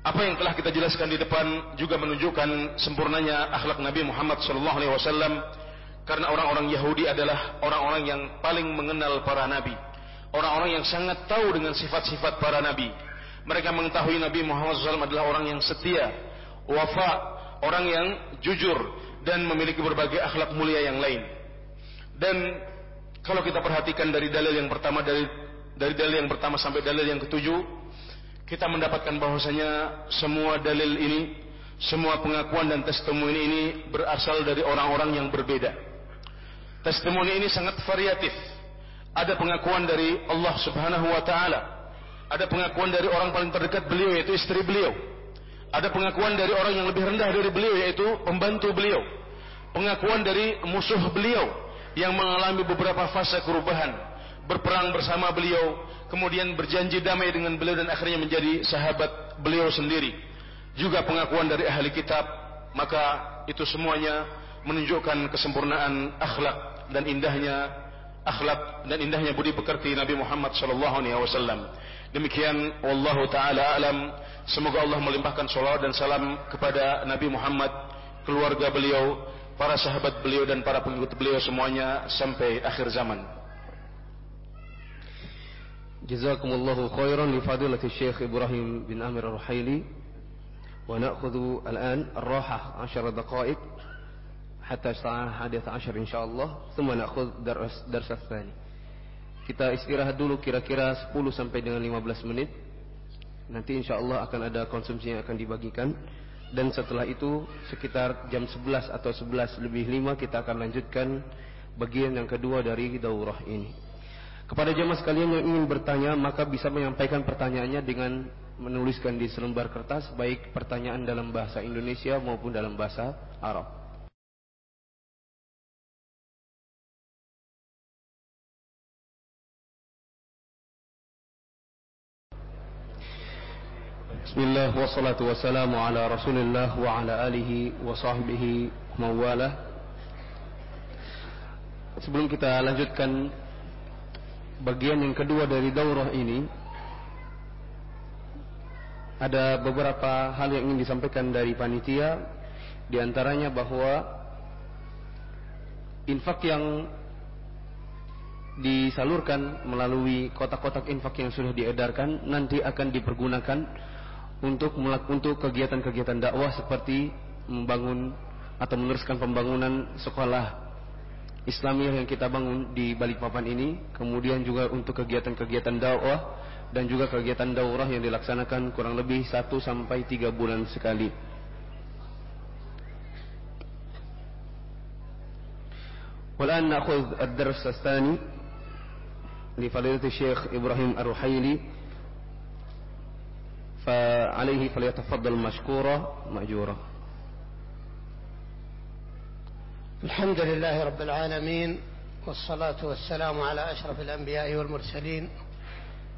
D: apa yang telah kita jelaskan di depan juga menunjukkan sempurnanya akhlak Nabi Muhammad SAW karena orang-orang Yahudi adalah orang-orang yang paling mengenal para nabi. Orang-orang yang sangat tahu dengan sifat-sifat para nabi. Mereka mengetahui Nabi Muhammad SAW adalah orang yang setia, wafa, orang yang jujur, dan memiliki berbagai akhlak mulia yang lain. Dan kalau kita perhatikan dari dalil yang pertama dari dari dalil yang pertama sampai dalil yang ketujuh, kita mendapatkan bahwasanya semua dalil ini, semua pengakuan dan testimoni ini berasal dari orang-orang yang berbeda. Testimoni ini sangat variatif. Ada pengakuan dari Allah Subhanahu wa taala. Ada pengakuan dari orang paling terdekat beliau yaitu istri beliau. Ada pengakuan dari orang yang lebih rendah dari beliau yaitu pembantu beliau. Pengakuan dari musuh beliau yang mengalami beberapa fase perubahan, berperang bersama beliau, kemudian berjanji damai dengan beliau dan akhirnya menjadi sahabat beliau sendiri. Juga pengakuan dari ahli kitab, maka itu semuanya menunjukkan kesempurnaan akhlak dan indahnya akhlak dan indahnya budi pekerti Nabi Muhammad sallallahu alaihi wasallam. Demikian wallahu taala alam. Semoga Allah melimpahkan salawat dan salam kepada Nabi Muhammad, keluarga beliau, para sahabat beliau dan para pengikut beliau semuanya sampai akhir zaman.
A: Jazakumullahu khairan li fadilati Syekh Ibrahim bin Amir Ar-Ruhaili. Wa na'khudhu al-an ar-raha 10 daqa'iq hatta hadith ashar insyaallah thumma na'khudh dars dars kita istirahat dulu kira-kira 10 sampai dengan 15 menit nanti insyaallah akan ada konsumsi yang akan dibagikan. Dan setelah itu sekitar jam 11 atau 11 lebih 5 kita akan lanjutkan bagian yang kedua dari daurah ini. Kepada jemaah sekalian yang ingin bertanya maka bisa menyampaikan pertanyaannya dengan menuliskan di selembar kertas baik pertanyaan dalam bahasa Indonesia maupun dalam bahasa Arab Bismillah wassalatu ala rasulillah wa ala alihi wa sahbihi Sebelum kita lanjutkan bagian yang kedua dari daurah ini Ada beberapa hal yang ingin disampaikan dari panitia Di antaranya bahwa Infak yang disalurkan melalui kotak-kotak infak yang sudah diedarkan nanti akan dipergunakan untuk untuk kegiatan-kegiatan dakwah seperti membangun atau meneruskan pembangunan sekolah Islamiyah yang kita bangun di Balikpapan ini, kemudian juga untuk kegiatan-kegiatan dakwah dan juga kegiatan daurah yang dilaksanakan kurang lebih 1 sampai 3 bulan sekali. والآن نأخذ الدرس الثاني لفضيلة الشيخ إبراهيم الرحيلي فعليه فليتفضل مشكورا مأجورا
C: الحمد لله رب العالمين والصلاة والسلام على أشرف الأنبياء والمرسلين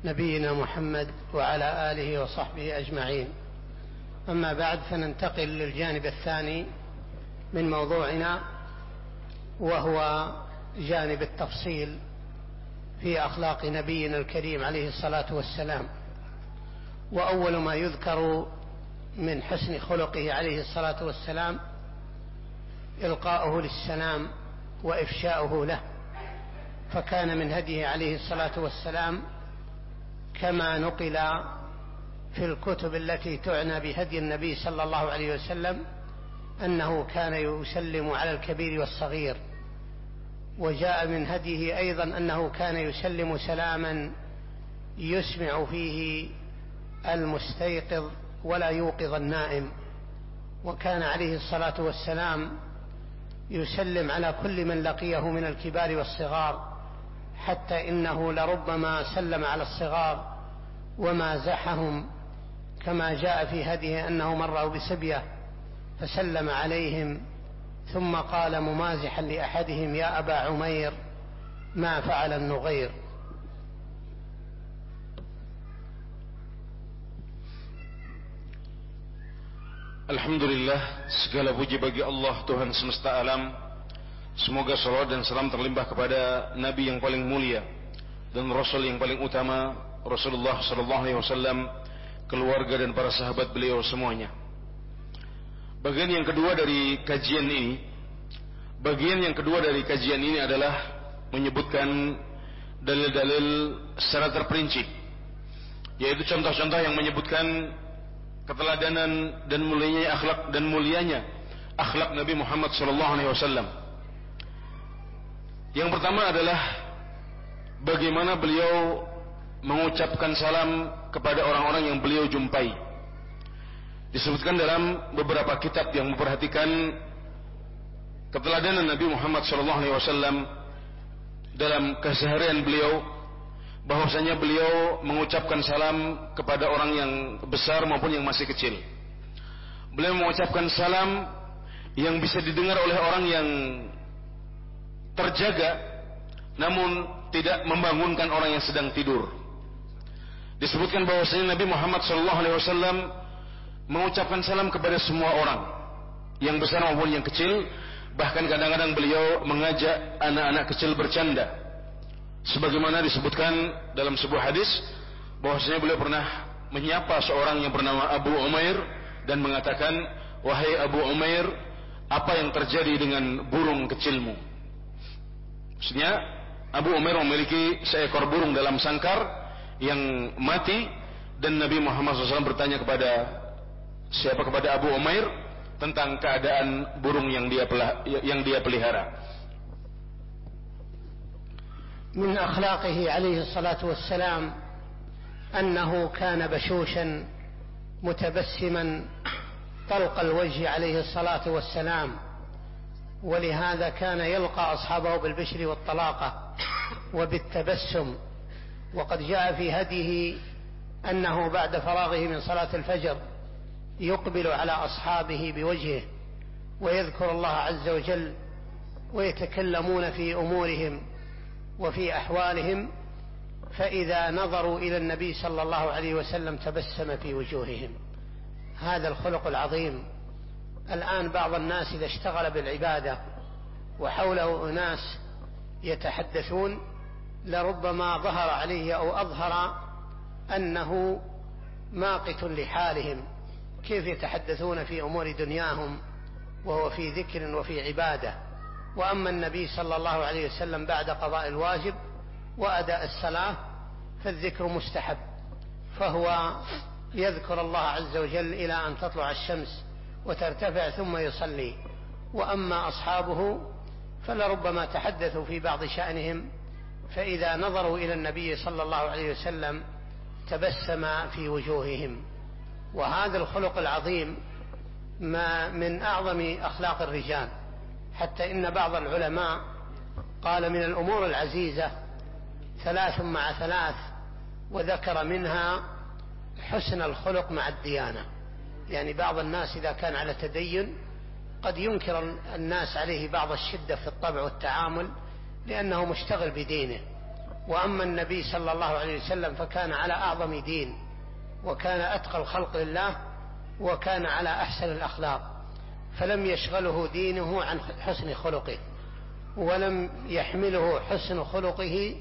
C: نبينا محمد وعلى آله وصحبه أجمعين. أما بعد فننتقل للجانب الثاني من موضوعنا وهو جانب التفصيل في أخلاق نبينا الكريم عليه الصلاة والسلام. وأول ما يذكر من حسن خلقه عليه الصلاة والسلام إلقاؤه للسلام وإفشاؤه له فكان من هديه عليه الصلاة والسلام كما نقل في الكتب التي تعنى بهدي النبي صلى الله عليه وسلم أنه كان يسلم على الكبير والصغير. وجاء من هديه أيضا أنه كان يسلم سلاما يسمع فيه المستيقظ ولا يوقظ النائم وكان عليه الصلاة والسلام يسلم على كل من لقيه من الكبار والصغار حتى إنه لربما سلم على الصغار ومازحهم كما جاء في هديه أنه مر بسبية فسلم عليهم ثم قال ممازحا لأحدهم يا أبا عمير ما فعل النغير.
D: Alhamdulillah segala puji bagi Allah Tuhan semesta alam Semoga salawat dan salam terlimpah kepada Nabi yang paling mulia dan Rasul yang paling utama Rasulullah sallallahu alaihi wasallam keluarga dan para sahabat beliau semuanya. Bagian yang kedua dari kajian ini bagian yang kedua dari kajian ini adalah menyebutkan dalil-dalil secara terperinci yaitu contoh-contoh yang menyebutkan keteladanan dan mulianya akhlak dan mulianya akhlak Nabi Muhammad sallallahu alaihi wasallam. Yang pertama adalah bagaimana beliau mengucapkan salam kepada orang-orang yang beliau jumpai. Disebutkan dalam beberapa kitab yang memperhatikan keteladanan Nabi Muhammad sallallahu alaihi wasallam dalam keseharian beliau bahwasanya beliau mengucapkan salam kepada orang yang besar maupun yang masih kecil. Beliau mengucapkan salam yang bisa didengar oleh orang yang terjaga namun tidak membangunkan orang yang sedang tidur. Disebutkan bahwasanya Nabi Muhammad SAW mengucapkan salam kepada semua orang, yang besar maupun yang kecil, bahkan kadang-kadang beliau mengajak anak-anak kecil bercanda sebagaimana disebutkan dalam sebuah hadis bahwasanya beliau pernah menyapa seorang yang bernama Abu Umair dan mengatakan wahai Abu Umair apa yang terjadi dengan burung kecilmu? Maksudnya Abu Umair memiliki seekor burung dalam sangkar yang mati dan Nabi Muhammad SAW bertanya kepada siapa? Kepada Abu Umair tentang keadaan burung yang dia yang dia pelihara
C: من أخلاقه عليه الصلاة والسلام أنه كان بشوشا متبسما طلق الوجه عليه الصلاة والسلام ولهذا كان يلقى أصحابه بالبشر والطلاقة وبالتبسم. وقد جاء في هديه أنه بعد فراغه من صلاة الفجر يقبل على أصحابه بوجهه ويذكر الله عز وجل ويتكلمون في أمورهم. وفي أحوالهم فإذا نظروا إلى النبي صلى الله عليه وسلم تبسم في وجوههم. هذا الخلق العظيم. الآن بعض الناس إذا اشتغل بالعبادة وحوله أناس يتحدثون لربما ظهر عليه أو أظهر أنه ماقت لحالهم. كيف يتحدثون في أمور دنياهم وهو في ذكر وفي عبادة؟ وأما النبي صلى الله عليه وسلم بعد قضاء الواجب وأداء الصلاة فالذكر مستحب فهو يذكر الله عز وجل إلى أن تطلع الشمس وترتفع ثم يصلي. وأما أصحابه فلربما تحدثوا في بعض شأنهم فإذا نظروا إلى النبي صلى الله عليه وسلم تبسم في وجوههم. وهذا الخلق العظيم ما من أعظم أخلاق الرجال. حتى إن بعض العلماء قال من الأمور العزيزة ثلاث مع ثلاث وذكر منها حسن الخلق مع الديانة. يعني بعض الناس إذا كان على تدين قد ينكر الناس عليه بعض الشدة في الطبع والتعامل لأنه مشتغل بدينه. وأما النبي صلى الله عليه وسلم فكان على أعظم دين وكان أتقى الخلق لله وكان على أحسن الأخلاق. فلم يشغله دينه عن حسن خلقه ولم يحمله حسن خلقه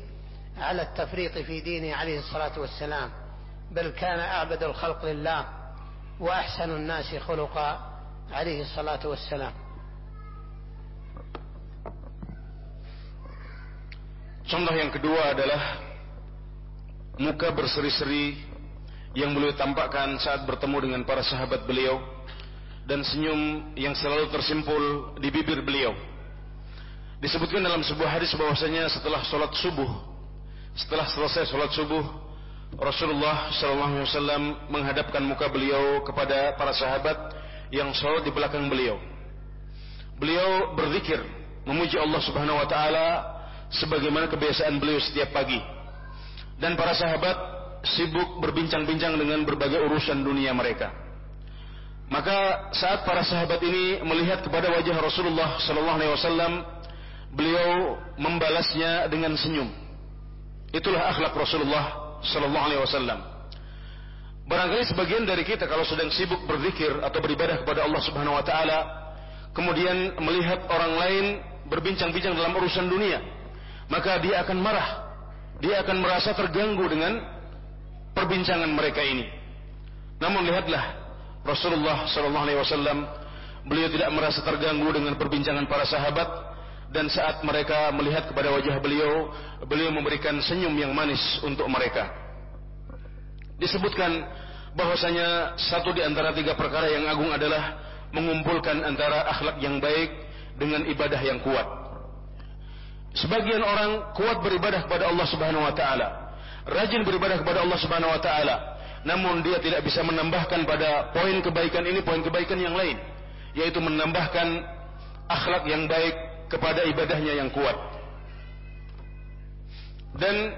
C: على التفريط في دينه عليه الصلاة والسلام بل كان أعبد الخلق لله وأحسن الناس خلقا عليه الصلاة والسلام.
D: Contoh yang kedua adalah muka berseri-seri yang beliau tampakkan saat bertemu dengan para sahabat beliau. Dan senyum yang selalu tersimpul di bibir beliau. Disebutkan dalam sebuah hadis bahwasanya setelah sholat subuh, setelah selesai sholat subuh, Rasulullah SAW menghadapkan muka beliau kepada para sahabat yang sholat di belakang beliau. Beliau berzikir, memuji Allah Subhanahu Wa Taala sebagaimana kebiasaan beliau setiap pagi. Dan para sahabat sibuk berbincang-bincang dengan berbagai urusan dunia mereka. Maka saat para sahabat ini melihat kepada wajah Rasulullah sallallahu alaihi wasallam, beliau membalasnya dengan senyum. Itulah akhlak Rasulullah sallallahu alaihi wasallam. Barangkali sebagian dari kita kalau sedang sibuk berzikir atau beribadah kepada Allah Subhanahu wa taala, kemudian melihat orang lain berbincang-bincang dalam urusan dunia, maka dia akan marah. Dia akan merasa terganggu dengan perbincangan mereka ini. Namun lihatlah Rasulullah sallallahu alaihi wasallam beliau tidak merasa terganggu dengan perbincangan para sahabat dan saat mereka melihat kepada wajah beliau, beliau memberikan senyum yang manis untuk mereka. Disebutkan bahwasanya satu di antara tiga perkara yang agung adalah mengumpulkan antara akhlak yang baik dengan ibadah yang kuat. Sebagian orang kuat beribadah kepada Allah Subhanahu wa taala, rajin beribadah kepada Allah Subhanahu wa taala, namun dia tidak bisa menambahkan pada poin kebaikan ini poin kebaikan yang lain, yaitu menambahkan akhlak yang baik kepada ibadahnya yang kuat. Dan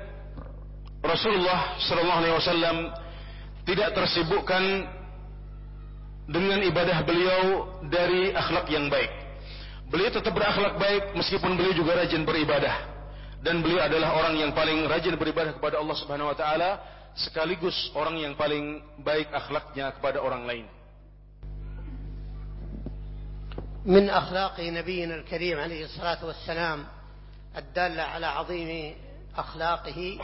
D: Rasulullah sallallahu alaihi wasallam tidak tersibukkan dengan ibadah beliau dari akhlak yang baik. Beliau tetap berakhlak baik meskipun beliau juga rajin beribadah. Dan beliau adalah orang yang paling rajin beribadah kepada Allah Subhanahu wa taala sekaligus orang yang paling baik akhlaknya kepada orang lain.
C: من أخلاق نبينا الكريم عليه الصلاة والسلام الدالة على عظيم أخلاقه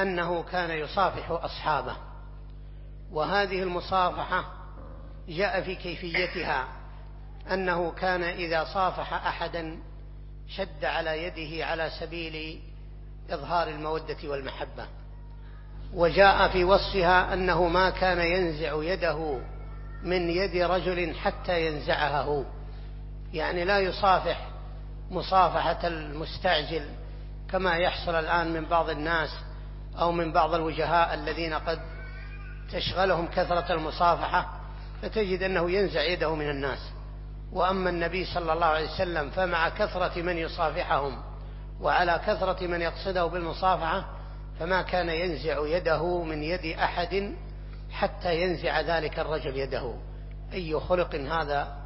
C: أنه كان يصافح أصحابه وهذه المصافحة جاء في كيفيتها أنه كان إذا صافح أحدا شد على يده على سبيل إظهار المودة والمحبة وجاء في وصفها أنه ما كان ينزع يده من يد رجل حتى ينزعها هو يعني لا يصافح مصافحة المستعجل كما يحصل الآن من بعض الناس أو من بعض الوجهاء الذين قد تشغلهم كثرة المصافحة فتجد أنه ينزع يده من الناس. وأما النبي صلى الله عليه وسلم فمع كثرة من يصافحهم وعلى كثرة من يقصده بالمصافحة فما كان ينزع يده من يد أحد حتى ينزع ذلك الرجل يده. أي خلق هذا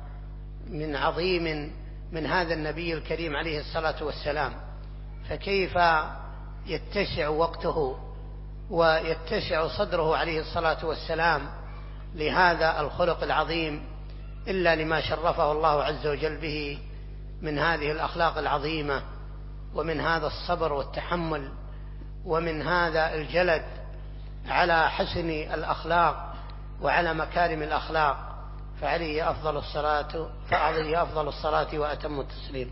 C: من عظيم من هذا النبي الكريم عليه الصلاة والسلام. فكيف يتسع وقته ويتسع صدره عليه الصلاة والسلام لهذا الخلق العظيم إلا لما شرفه الله عز وجل به من هذه الأخلاق العظيمة ومن هذا الصبر والتحمل ومن هذا الجلد على حسن الأخلاق وعلى مكارم الأخلاق فعليه أفضل الصلاة فعليه أفضل الصلاة وأتم التسليم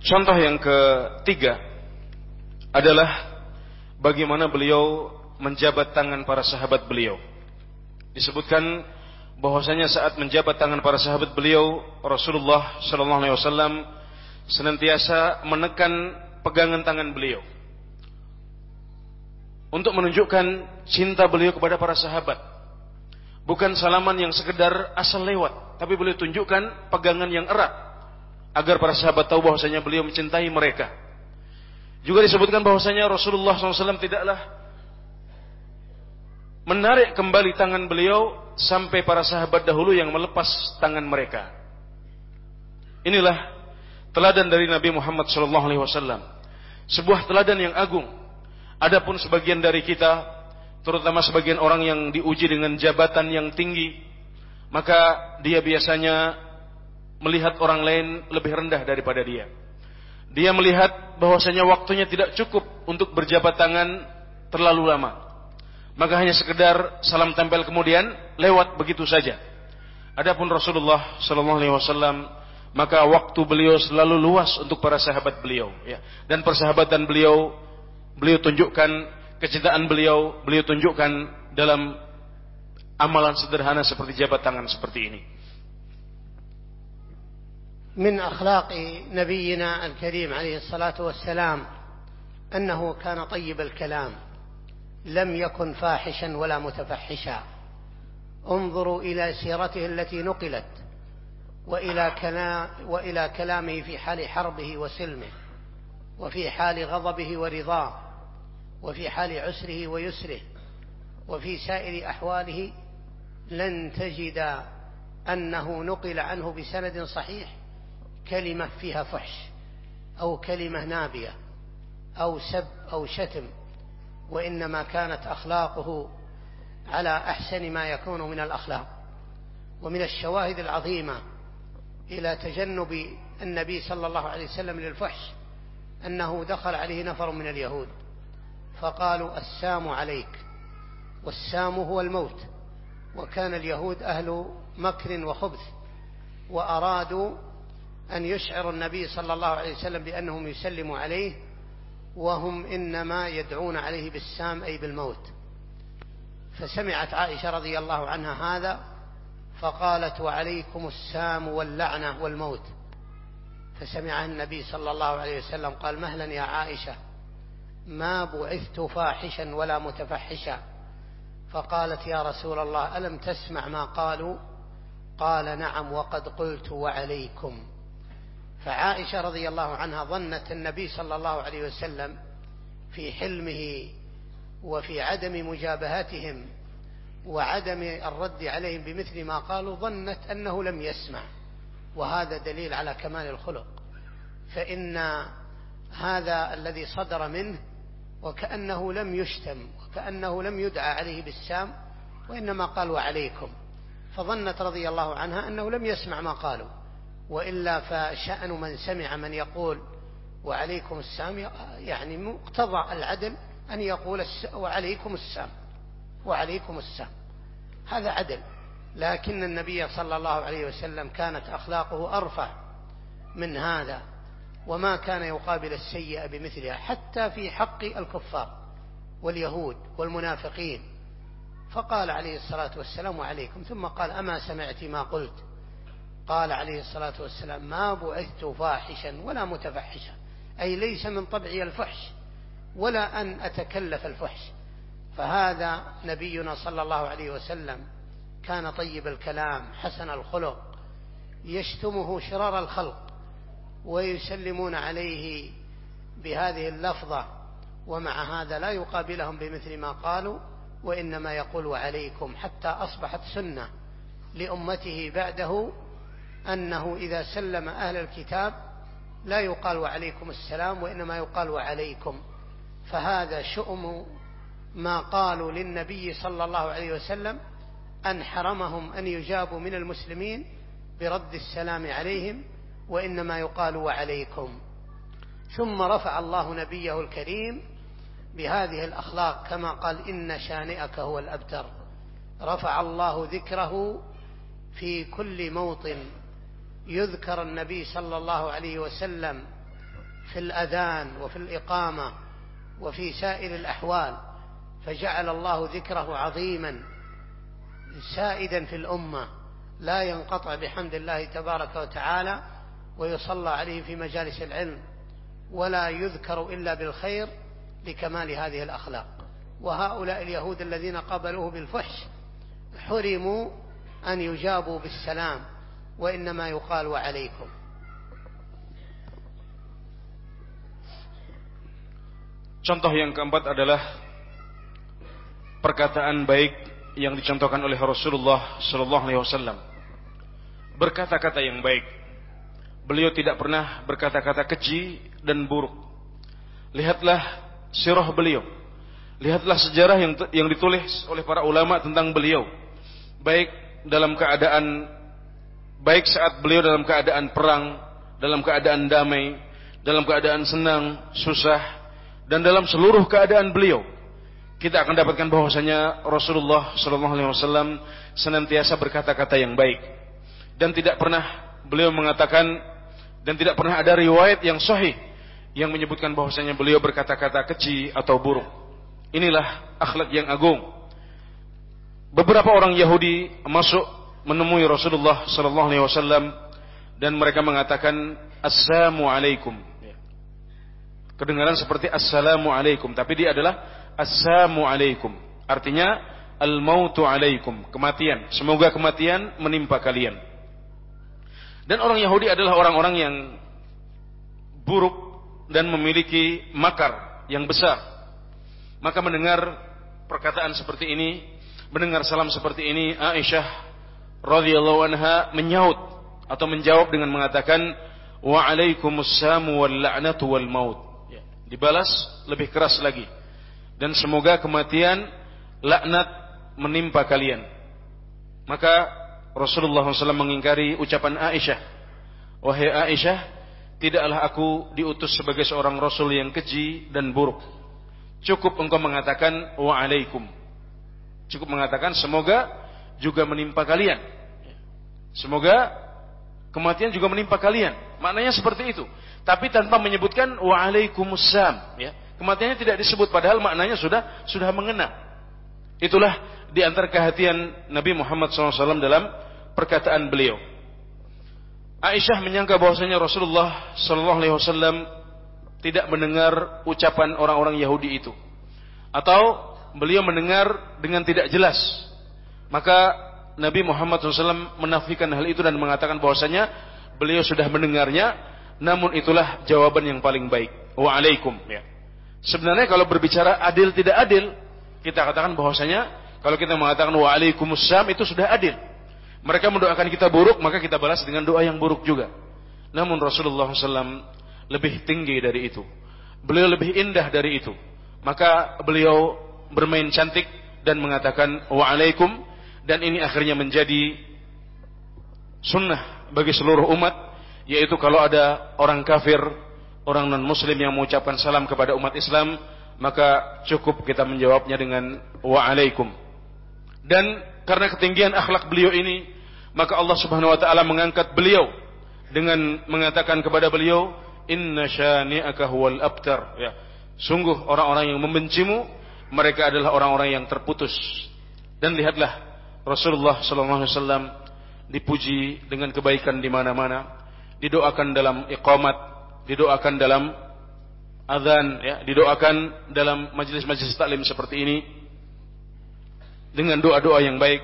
D: Contoh yang ketiga adalah bagaimana beliau menjabat tangan para sahabat beliau. Disebutkan bahwasanya saat menjabat tangan para sahabat beliau, Rasulullah Shallallahu Alaihi Wasallam senantiasa menekan pegangan tangan beliau untuk menunjukkan cinta beliau kepada para sahabat. Bukan salaman yang sekedar asal lewat, tapi beliau tunjukkan pegangan yang erat agar para sahabat tahu bahwasanya beliau mencintai mereka. Juga disebutkan bahwasanya Rasulullah SAW tidaklah menarik kembali tangan beliau sampai para sahabat dahulu yang melepas tangan mereka. Inilah teladan dari Nabi Muhammad SAW. Sebuah teladan yang agung. Adapun sebagian dari kita, terutama sebagian orang yang diuji dengan jabatan yang tinggi, maka dia biasanya melihat orang lain lebih rendah daripada dia. Dia melihat bahwasanya waktunya tidak cukup untuk berjabat tangan terlalu lama. Maka hanya sekedar salam tempel kemudian lewat begitu saja. Adapun Rasulullah sallallahu alaihi wasallam maka waktu beliau selalu luas untuk para sahabat beliau ya. Dan persahabatan beliau beliau tunjukkan kecintaan beliau beliau tunjukkan dalam amalan sederhana seperti jabat tangan seperti ini.
C: من اخلاق نبينا الكريم عليه الصلاه والسلام انه كان طيب الكلام لم يكن فاحشا ولا متفحشا انظروا إلى سيرته التي نقلت وإلى كلام وإلى كلامه في حال حربه وسلمه وفي حال غضبه ورضاه وفي حال عسره ويسره وفي سائر أحواله لن تجد أنه نقل عنه بسند صحيح كلمة فيها فحش أو كلمة نابية أو سب أو شتم وإنما كانت أخلاقه على أحسن ما يكون من الأخلاق. ومن الشواهد العظيمة إلى تجنب النبي صلى الله عليه وسلم للفحش أنه دخل عليه نفر من اليهود. فقالوا السام عليك والسام هو الموت وكان اليهود أهل مكر وخبث وأرادوا أن يشعر النبي صلى الله عليه وسلم بأنهم يسلموا عليه وهم إنما يدعون عليه بالسام أي بالموت. فسمعت عائشة رضي الله عنها هذا فقالت وعليكم السام واللعنة والموت. فسمعها النبي صلى الله عليه وسلم قال مهلا يا عائشة ما بعثت فاحشا ولا متفحشا. فقالت يا رسول الله ألم تسمع ما قالوا؟ قال نعم وقد قلت وعليكم. فعائشة رضي الله عنها ظنت النبي صلى الله عليه وسلم في حلمه وفي عدم مجابهتهم وعدم الرد عليهم بمثل ما قالوا ظنت أنه لم يسمع. وهذا دليل على كمال الخلق. فإن هذا الذي صدر منه وكأنه لم يشتم وكأنه لم يدعى عليه بالسام وإنما قال وعليكم. فظنت رضي الله عنها أنه لم يسمع ما قالوا. وإلا فشأن من سمع من يقول وعليكم السام يعني مقتضى العدل أن يقول وعليكم السام. وعليكم السام هذا عدل. لكن النبي صلى الله عليه وسلم كانت أخلاقه أرفع من هذا. وما كان يقابل السيئة بمثلها حتى في حق الكفار واليهود والمنافقين. فقال عليه الصلاة والسلام وعليكم. ثم قال أما سمعت ما قلت؟ قال عليه الصلاة والسلام ما بعثت فاحشا ولا متفحشا. أي ليس من طبعي الفحش ولا أن أتكلف الفحش. فهذا نبينا صلى الله عليه وسلم كان طيب الكلام حسن الخلق يشتمه شرار الخلق ويسلمون عليه بهذه اللفظة ومع هذا لا يقابلهم بمثل ما قالوا وإنما يقول وعليكم حتى أصبحت سنة لأمته بعده أنه إذا سلم أهل الكتاب لا يقال وعليكم السلام وإنما يقال وعليكم فهذا شؤم ما قالوا للنبي صلى الله عليه وسلم أن حرمهم أن يجابوا من المسلمين برد السلام عليهم وإنما يقال وعليكم. ثم رفع الله نبيه الكريم بهذه الأخلاق كما قال إن شانئك هو الأبتر. رفع الله ذكره في كل موطن. يذكر النبي صلى الله عليه وسلم في الأذان وفي الإقامة وفي سائر الأحوال. فجعل الله ذكره عظيما سائدا في الأمة لا ينقطع بحمد الله تبارك وتعالى ويصلى عليه في مجالس العلم ولا يذكر إلا بالخير لكمال هذه الأخلاق. وهؤلاء اليهود الذين قبلوه بالفحش حرموا أن يجابوا بالسلام وإنما يقال وعليكم
D: Contoh yang keempat adalah perkataan baik yang dicontohkan oleh Rasulullah sallallahu alaihi wasallam. Berkata-kata yang baik. Beliau tidak pernah berkata-kata keji dan buruk. Lihatlah sirah beliau. Lihatlah sejarah yang yang ditulis oleh para ulama tentang beliau. Baik dalam keadaan baik saat beliau dalam keadaan perang, dalam keadaan damai, dalam keadaan senang, susah, dan dalam seluruh keadaan beliau kita akan dapatkan bahwasanya Rasulullah Shallallahu Alaihi Wasallam senantiasa berkata-kata yang baik dan tidak pernah beliau mengatakan dan tidak pernah ada riwayat yang sahih yang menyebutkan bahwasanya beliau berkata-kata keji atau buruk. Inilah akhlak yang agung. Beberapa orang Yahudi masuk menemui Rasulullah Shallallahu Alaihi Wasallam dan mereka mengatakan Assalamu alaikum. Kedengaran seperti Assalamu alaikum, tapi dia adalah Assalamu alaikum. Artinya al-mautu alaikum, kematian. Semoga kematian menimpa kalian. Dan orang Yahudi adalah orang-orang yang buruk dan memiliki makar yang besar. Maka mendengar perkataan seperti ini, mendengar salam seperti ini, Aisyah radhiyallahu anha menyaut atau menjawab dengan mengatakan wa alaikumussalam wal la'natu wal maut. Ya, dibalas lebih keras lagi dan semoga kematian laknat menimpa kalian. Maka Rasulullah SAW mengingkari ucapan Aisyah. Wahai Aisyah, tidaklah aku diutus sebagai seorang Rasul yang keji dan buruk. Cukup engkau mengatakan wa'alaikum. Cukup mengatakan semoga juga menimpa kalian. Semoga kematian juga menimpa kalian. Maknanya seperti itu. Tapi tanpa menyebutkan wa'alaikumussalam. Ya Kematiannya tidak disebut padahal maknanya sudah sudah mengena. Itulah di antara kehatian Nabi Muhammad SAW dalam perkataan beliau. Aisyah menyangka bahwasanya Rasulullah SAW tidak mendengar ucapan orang-orang Yahudi itu, atau beliau mendengar dengan tidak jelas. Maka Nabi Muhammad SAW menafikan hal itu dan mengatakan bahwasanya beliau sudah mendengarnya, namun itulah jawaban yang paling baik. Waalaikum. Ya. Sebenarnya kalau berbicara adil tidak adil, kita katakan bahwasanya kalau kita mengatakan waalaikumsalam itu sudah adil. Mereka mendoakan kita buruk, maka kita balas dengan doa yang buruk juga. Namun Rasulullah SAW lebih tinggi dari itu. Beliau lebih indah dari itu. Maka beliau bermain cantik dan mengatakan waalaikum dan ini akhirnya menjadi sunnah bagi seluruh umat yaitu kalau ada orang kafir orang non muslim yang mengucapkan salam kepada umat Islam maka cukup kita menjawabnya dengan waalaikum. Dan karena ketinggian akhlak beliau ini maka Allah Subhanahu wa taala mengangkat beliau dengan mengatakan kepada beliau inna syani'aka huwal abtar. Ya. Sungguh orang-orang yang membencimu mereka adalah orang-orang yang terputus. Dan lihatlah Rasulullah wasallam dipuji dengan kebaikan di mana-mana didoakan dalam iqamat didoakan dalam azan ya, didoakan dalam majelis-majelis taklim seperti ini dengan doa-doa yang baik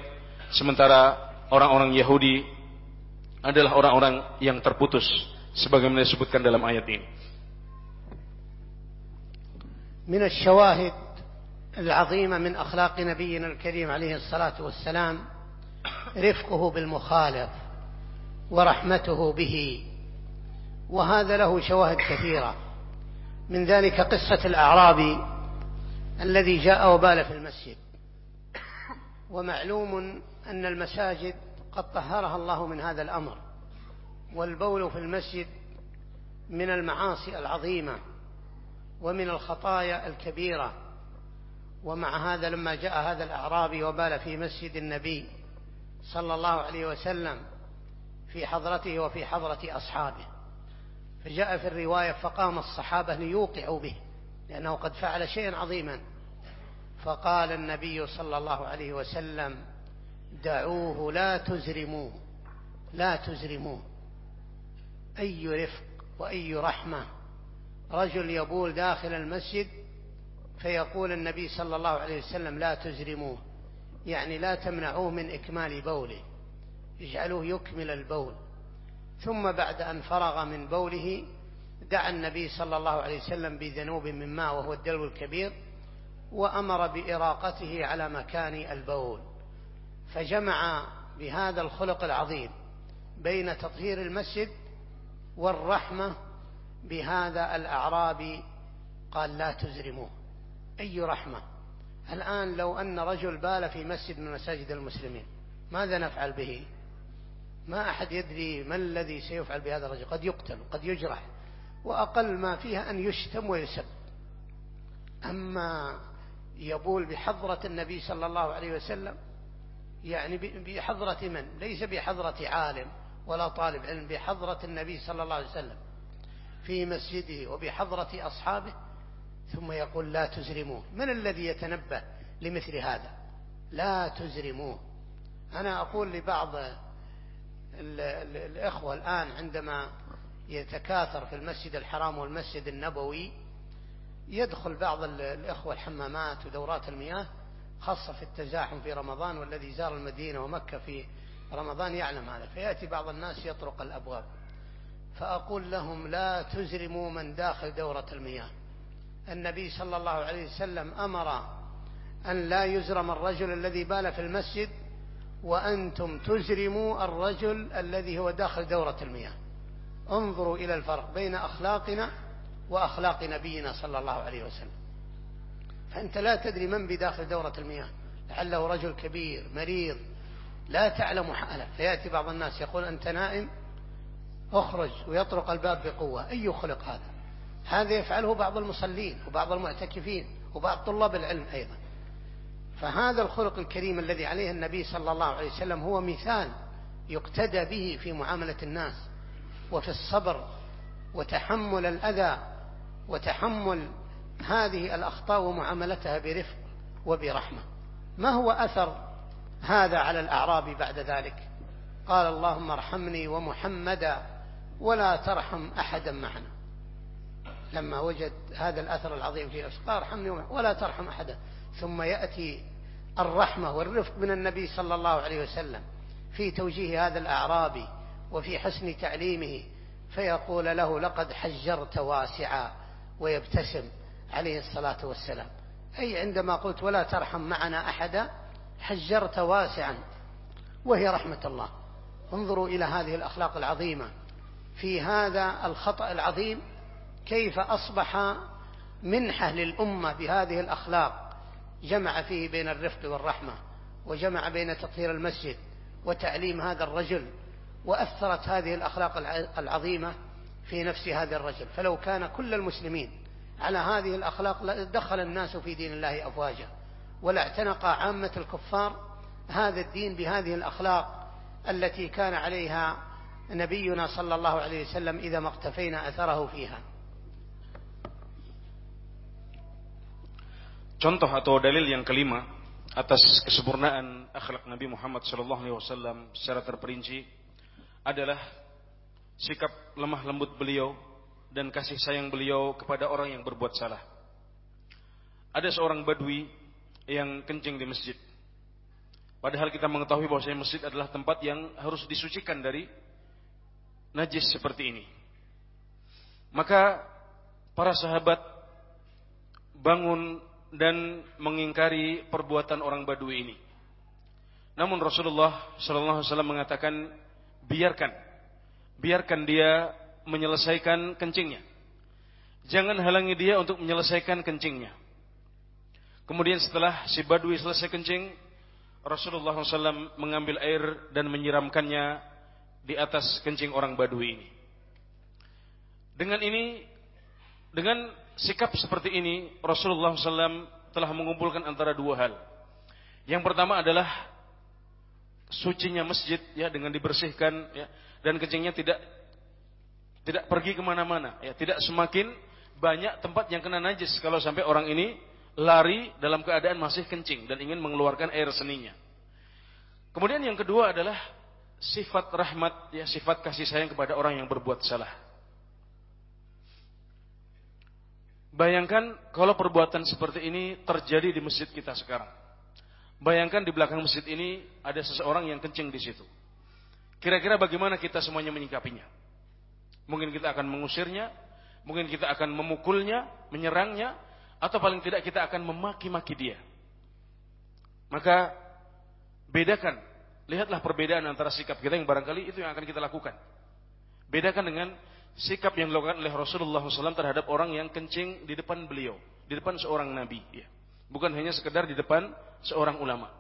D: sementara orang-orang Yahudi adalah orang-orang yang terputus sebagaimana disebutkan dalam ayat ini.
C: من الشواهد العظيمة من أخلاق نبينا الكريم عليه الصلاة والسلام رفقه بالمخالف ورحمته به وهذا له شواهد كثيرة. من ذلك قصة الأعرابي الذي جاء وبال في المسجد. ومعلوم أن المساجد قد طهرها الله من هذا الأمر. والبول في المسجد من المعاصي العظيمة ومن الخطايا الكبيرة. ومع هذا لما جاء هذا الأعرابي وبال في مسجد النبي صلى الله عليه وسلم في حضرته وفي حضرة أصحابه. فجاء في الرواية فقام الصحابة ليوقعوا به لأنه قد فعل شيئا عظيما. فقال النبي صلى الله عليه وسلم دعوه لا تزرموه لا تزرموه. أي رفق وأي رحمة. رجل يبول داخل المسجد فيقول النبي صلى الله عليه وسلم لا تزرموه. يعني لا تمنعوه من إكمال بوله. اجعلوه يكمل البول. ثم بعد أن فرغ من بوله دعا النبي صلى الله عليه وسلم بذنوب من ماء وهو الدلو الكبير وأمر بإراقته على مكان البول. فجمع بهذا الخلق العظيم بين تطهير المسجد والرحمة بهذا الأعرابي قال لا تزرموه. أي رحمة؟ الآن لو أن رجل بال في مسجد من مساجد المسلمين ماذا نفعل به؟ ما أحد يدري ما الذي سيفعل بهذا الرجل. قد يقتل قد يجرح وأقل ما فيها أن يشتم ويسب. أما يبول بحضرة النبي صلى الله عليه وسلم يعني بحضرة من؟ ليس بحضرة عالم ولا طالب علم بحضرة النبي صلى الله عليه وسلم في مسجده وبحضرة أصحابه ثم يقول لا تزرموه. من الذي يتنبه لمثل هذا؟ لا تزرموه. أنا أقول لبعض الإخوة الآن عندما يتكاثر في المسجد الحرام والمسجد النبوي يدخل بعض الإخوة الحمامات ودورات المياه خاصة في التزاحم في رمضان والذي زار المدينة ومكة في رمضان يعلم هذا. فيأتي بعض الناس يطرق الأبواب. فأقول لهم لا تزرموا من داخل دورة المياه. النبي صلى الله عليه وسلم أمر أن لا يزرم الرجل الذي بال في المسجد وأنتم تزرموا الرجل الذي هو داخل دورة المياه. انظروا إلى الفرق بين أخلاقنا وأخلاق نبينا صلى الله عليه وسلم. فأنت لا تدري من بداخل دورة المياه. لعله رجل كبير مريض لا تعلم حاله. فيأتي بعض الناس يقول أنت نائم اخرج ويطرق الباب بقوة. أي خلق هذا؟ هذا يفعله بعض المصلين وبعض المعتكفين وبعض طلاب العلم أيضا. فهذا الخلق الكريم الذي عليه النبي صلى الله عليه وسلم هو مثال يقتدى به في معاملة الناس وفي الصبر وتحمل الأذى وتحمل هذه الأخطاء ومعاملتها برفق وبرحمة. ما هو أثر هذا على الأعراب بعد ذلك؟ قال اللهم ارحمني ومحمدا ولا ترحم أحدا معنا. لما وجد هذا الأثر العظيم في نفسه قال ارحمني ولا ترحم أحدا. ثم يأتي الرحمة والرفق من النبي صلى الله عليه وسلم في توجيه هذا الأعرابي وفي حسن تعليمه فيقول له لقد حجرت واسعا ويبتسم عليه الصلاة والسلام. أي عندما قلت ولا ترحم معنا أحدا حجرت واسعا وهي رحمة الله. انظروا إلى هذه الأخلاق العظيمة. في هذا الخطأ العظيم كيف أصبح منحة للأمة بهذه الأخلاق. جمع فيه بين الرفق والرحمة وجمع بين تطهير المسجد وتعليم هذا الرجل وأثرت هذه الأخلاق العظيمة في نفس هذا الرجل. فلو كان كل المسلمين على هذه الأخلاق دخل الناس في دين الله أفواجا ولا اعتنق عامة الكفار هذا الدين بهذه الأخلاق التي كان عليها نبينا صلى الله عليه وسلم إذا ما اقتفينا أثره فيها.
D: Contoh atau dalil yang kelima atas kesempurnaan akhlak Nabi Muhammad SAW secara terperinci adalah sikap lemah lembut beliau dan kasih sayang beliau kepada orang yang berbuat salah. Ada seorang badui yang kencing di masjid. Padahal kita mengetahui bahwa masjid adalah tempat yang harus disucikan dari najis seperti ini. Maka para sahabat bangun dan mengingkari perbuatan orang Badui ini. Namun Rasulullah Sallallahu Alaihi Wasallam mengatakan biarkan, biarkan dia menyelesaikan kencingnya. Jangan halangi dia untuk menyelesaikan kencingnya. Kemudian setelah si Badui selesai kencing, Rasulullah SAW mengambil air dan menyiramkannya di atas kencing orang Badui ini. Dengan ini, dengan sikap seperti ini Rasulullah SAW telah mengumpulkan antara dua hal. Yang pertama adalah sucinya masjid ya dengan dibersihkan ya dan kencingnya tidak tidak pergi ke mana-mana ya tidak semakin banyak tempat yang kena najis kalau sampai orang ini lari dalam keadaan masih kencing dan ingin mengeluarkan air seninya. Kemudian yang kedua adalah sifat rahmat ya sifat kasih sayang kepada orang yang berbuat salah. Bayangkan kalau perbuatan seperti ini terjadi di masjid kita sekarang. Bayangkan di belakang masjid ini ada seseorang yang kencing di situ. Kira-kira bagaimana kita semuanya menyikapinya? Mungkin kita akan mengusirnya Mungkin kita akan memukulnya, menyerangnya, atau paling tidak kita akan memaki-maki dia. Maka bedakan, lihatlah perbedaan antara sikap kita yang barangkali itu yang akan kita lakukan. Bedakan dengan sikap yang dilakukan oleh Rasulullah SAW terhadap orang yang kencing di depan beliau, di depan seorang nabi. Ya. Bukan hanya sekedar di depan seorang ulama.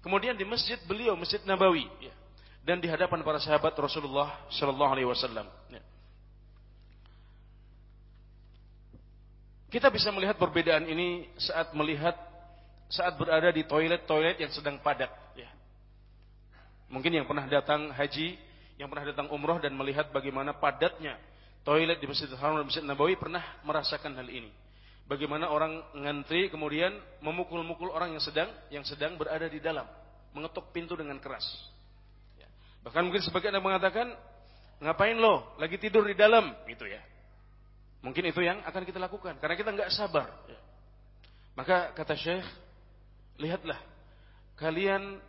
D: Kemudian di masjid beliau, masjid Nabawi, ya. dan di hadapan para sahabat Rasulullah Sallallahu Alaihi Wasallam. Ya. Kita bisa melihat perbedaan ini saat melihat saat berada di toilet-toilet yang sedang padat. Ya. Mungkin yang pernah datang haji, yang pernah datang umroh dan melihat bagaimana padatnya toilet di Masjidil Haram dan Masjid Nabawi pernah merasakan hal ini. Bagaimana orang ngantri kemudian memukul-mukul orang yang sedang yang sedang berada di dalam, mengetuk pintu dengan keras. Ya. Bahkan mungkin sebagian yang mengatakan, ngapain lo lagi tidur di dalam, gitu ya. Mungkin itu yang akan kita lakukan karena kita nggak sabar. Ya. Maka kata Syekh, lihatlah kalian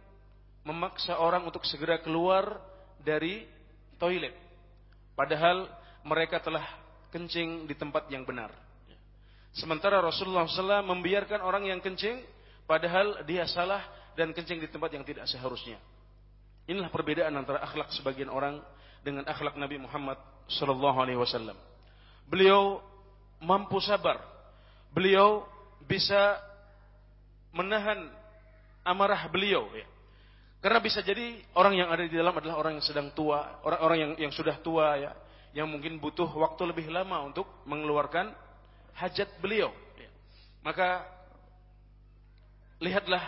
D: memaksa orang untuk segera keluar dari toilet, padahal mereka telah kencing di tempat yang benar. Sementara Rasulullah SAW membiarkan orang yang kencing, padahal dia salah dan kencing di tempat yang tidak seharusnya. Inilah perbedaan antara akhlak sebagian orang dengan akhlak Nabi Muhammad Sallallahu Alaihi Wasallam. Beliau mampu sabar. Beliau bisa menahan amarah beliau ya. Karena bisa jadi orang yang ada di dalam adalah orang yang sedang tua, orang-orang yang yang sudah tua ya, yang mungkin butuh waktu lebih lama untuk mengeluarkan hajat beliau. Maka lihatlah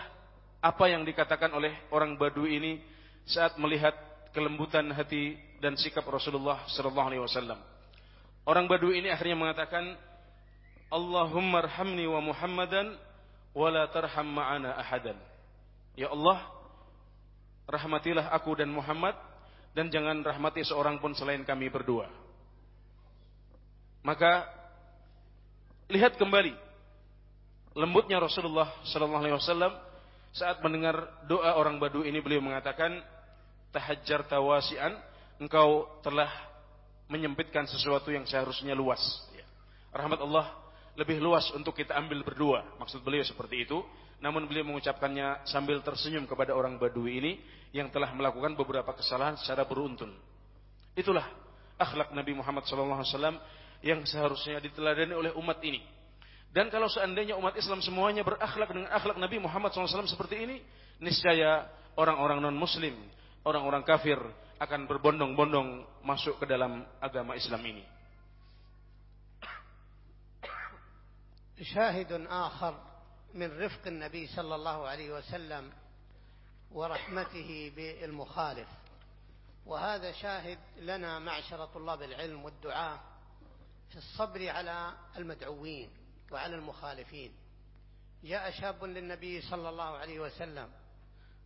D: apa yang dikatakan oleh orang Badui ini saat melihat kelembutan hati dan sikap Rasulullah Sallallahu Alaihi Wasallam. Orang Badui ini akhirnya mengatakan, Allahumma arhamni wa Muhammadan wa la tarham ma'ana ahadan. Ya Allah, rahmatilah aku dan Muhammad dan jangan rahmati seorang pun selain kami berdua. Maka lihat kembali lembutnya Rasulullah sallallahu alaihi wasallam saat mendengar doa orang Badu ini beliau mengatakan tahajjar tawasian engkau telah menyempitkan sesuatu yang seharusnya luas. Ya. Rahmat Allah lebih luas untuk kita ambil berdua. Maksud beliau seperti itu. Namun beliau mengucapkannya sambil tersenyum kepada orang Badui ini yang telah melakukan beberapa kesalahan secara beruntun. Itulah akhlak Nabi Muhammad SAW yang seharusnya diteladani oleh umat ini. Dan kalau seandainya umat Islam semuanya berakhlak dengan akhlak Nabi Muhammad SAW seperti ini, niscaya orang-orang non-Muslim, orang-orang kafir akan berbondong-bondong masuk ke dalam agama Islam ini.
C: شاهد آخر من رفق النبي صلى الله عليه وسلم ورحمته بالمخالف. وهذا شاهد لنا معشر طلاب العلم والدعاء في الصبر على المدعوين وعلى المخالفين. جاء شاب للنبي صلى الله عليه وسلم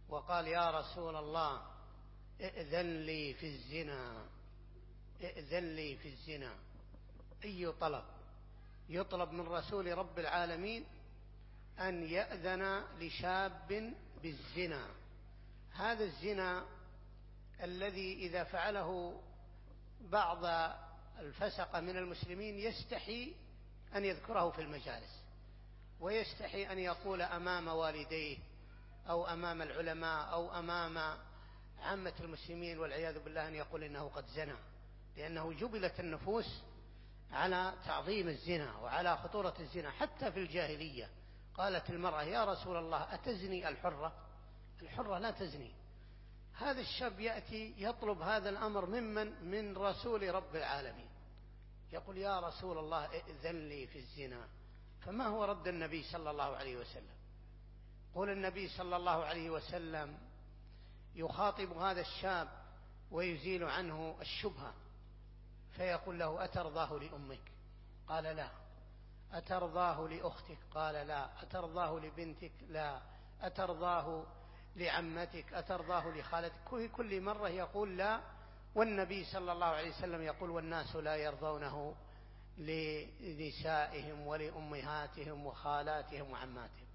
C: وقال يا رسول الله ائذن لي في الزنا ائذن لي في الزنا. أي طلب؟ يطلب من رسول رب العالمين أن يأذن لشاب بالزنا. هذا الزنا الذي إذا فعله بعض الفسق من المسلمين يستحي أن يذكره في المجالس ويستحي أن يقول أمام والديه أو أمام العلماء أو أمام عامة المسلمين والعياذ بالله أن يقول إنه قد زنى لأنه جبلت النفوس على تعظيم الزنا وعلى خطورة الزنا حتى في الجاهلية. قالت المرأة يا رسول الله أتزني الحرة؟ الحرة لا تزني. هذا الشاب يأتي يطلب هذا الأمر ممن؟ من رسول رب العالمين. يقول يا رسول الله ائذن لي في الزنا. فما هو رد النبي صلى الله عليه وسلم؟ قول النبي صلى الله عليه وسلم يخاطب هذا الشاب ويزيل عنه الشبهة فيقول له أترضاه لأمك؟ قال لا. أترضاه لأختك؟ قال لا. أترضاه لبنتك؟ لا. أترضاه لعمتك؟ أترضاه لخالتك؟ كل مرة يقول لا والنبي صلى الله عليه وسلم يقول والناس لا يرضونه لنسائهم ولأمهاتهم وخالاتهم وعماتهم.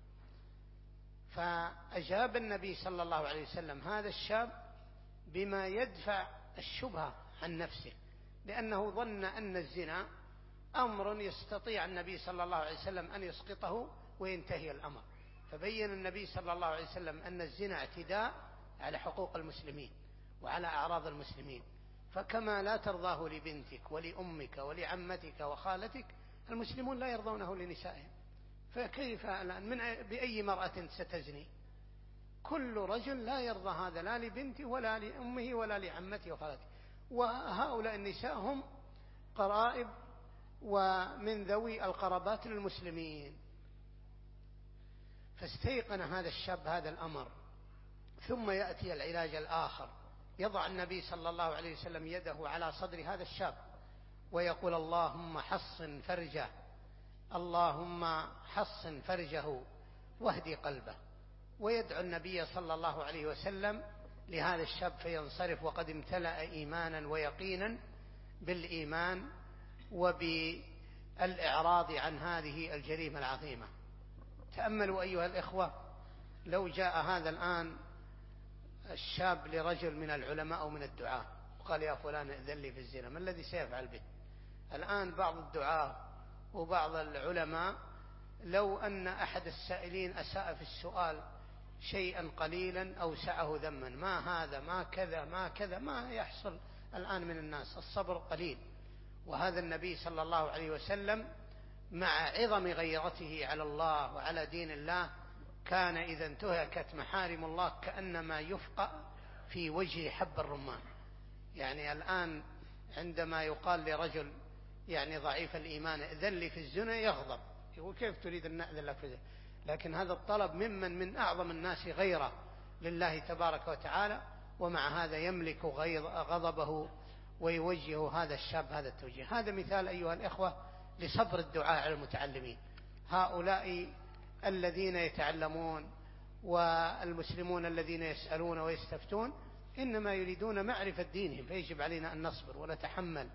C: فأجاب النبي صلى الله عليه وسلم هذا الشاب بما يدفع الشبهة عن نفسه لأنه ظن أن الزنا أمر يستطيع النبي صلى الله عليه وسلم أن يسقطه وينتهي الأمر. فبين النبي صلى الله عليه وسلم أن الزنا اعتداء على حقوق المسلمين وعلى أعراض المسلمين. فكما لا ترضاه لبنتك ولأمك ولعمتك وخالتك المسلمون لا يرضونه لنسائهم. فكيف الآن؟ من بأي مرأة ستزني؟ كل رجل لا يرضى هذا لا لبنته ولا لأمه ولا لعمته وخالته. وهؤلاء النساء هم قرائب ومن ذوي القرابات للمسلمين. فاستيقن هذا الشاب هذا الأمر ثم يأتي العلاج الآخر. يضع النبي صلى الله عليه وسلم يده على صدر هذا الشاب ويقول اللهم حصن فرجه اللهم حصن فرجه واهدي قلبه. ويدعو النبي صلى الله عليه وسلم لهذا الشاب فينصرف وقد امتلأ إيمانا ويقينا بالإيمان وبالإعراض عن هذه الجريمة العظيمة. تأملوا أيها الإخوة لو جاء هذا الآن الشاب لرجل من العلماء أو من الدعاة وقال يا فلان ائذن لي في الزنا ما الذي سيفعل به؟ الآن بعض الدعاة وبعض العلماء لو أن أحد السائلين أساء في السؤال شيئا قليلا أوسعه ذما. ما هذا؟ ما كذا؟ ما كذا؟ ما يحصل الآن من الناس. الصبر قليل. وهذا النبي صلى الله عليه وسلم مع عظم غيرته على الله وعلى دين الله كان إذا انتهكت محارم الله كأنما يفقأ في وجه حب الرمان. يعني الآن عندما يقال لرجل يعني ضعيف الإيمان ائذن لي في الزنا يغضب. يقول كيف تريد أن نأذن لك في الزنا؟ لكن هذا الطلب ممن من أعظم الناس غيره لله تبارك وتعالى ومع هذا يملك غضبه ويوجه هذا الشاب هذا التوجيه. هذا مثال أيها الإخوة لصبر الدعاء على المتعلمين. هؤلاء الذين يتعلمون والمسلمون الذين يسألون ويستفتون إنما يريدون معرفة دينهم فيجب علينا أن نصبر ونتحمل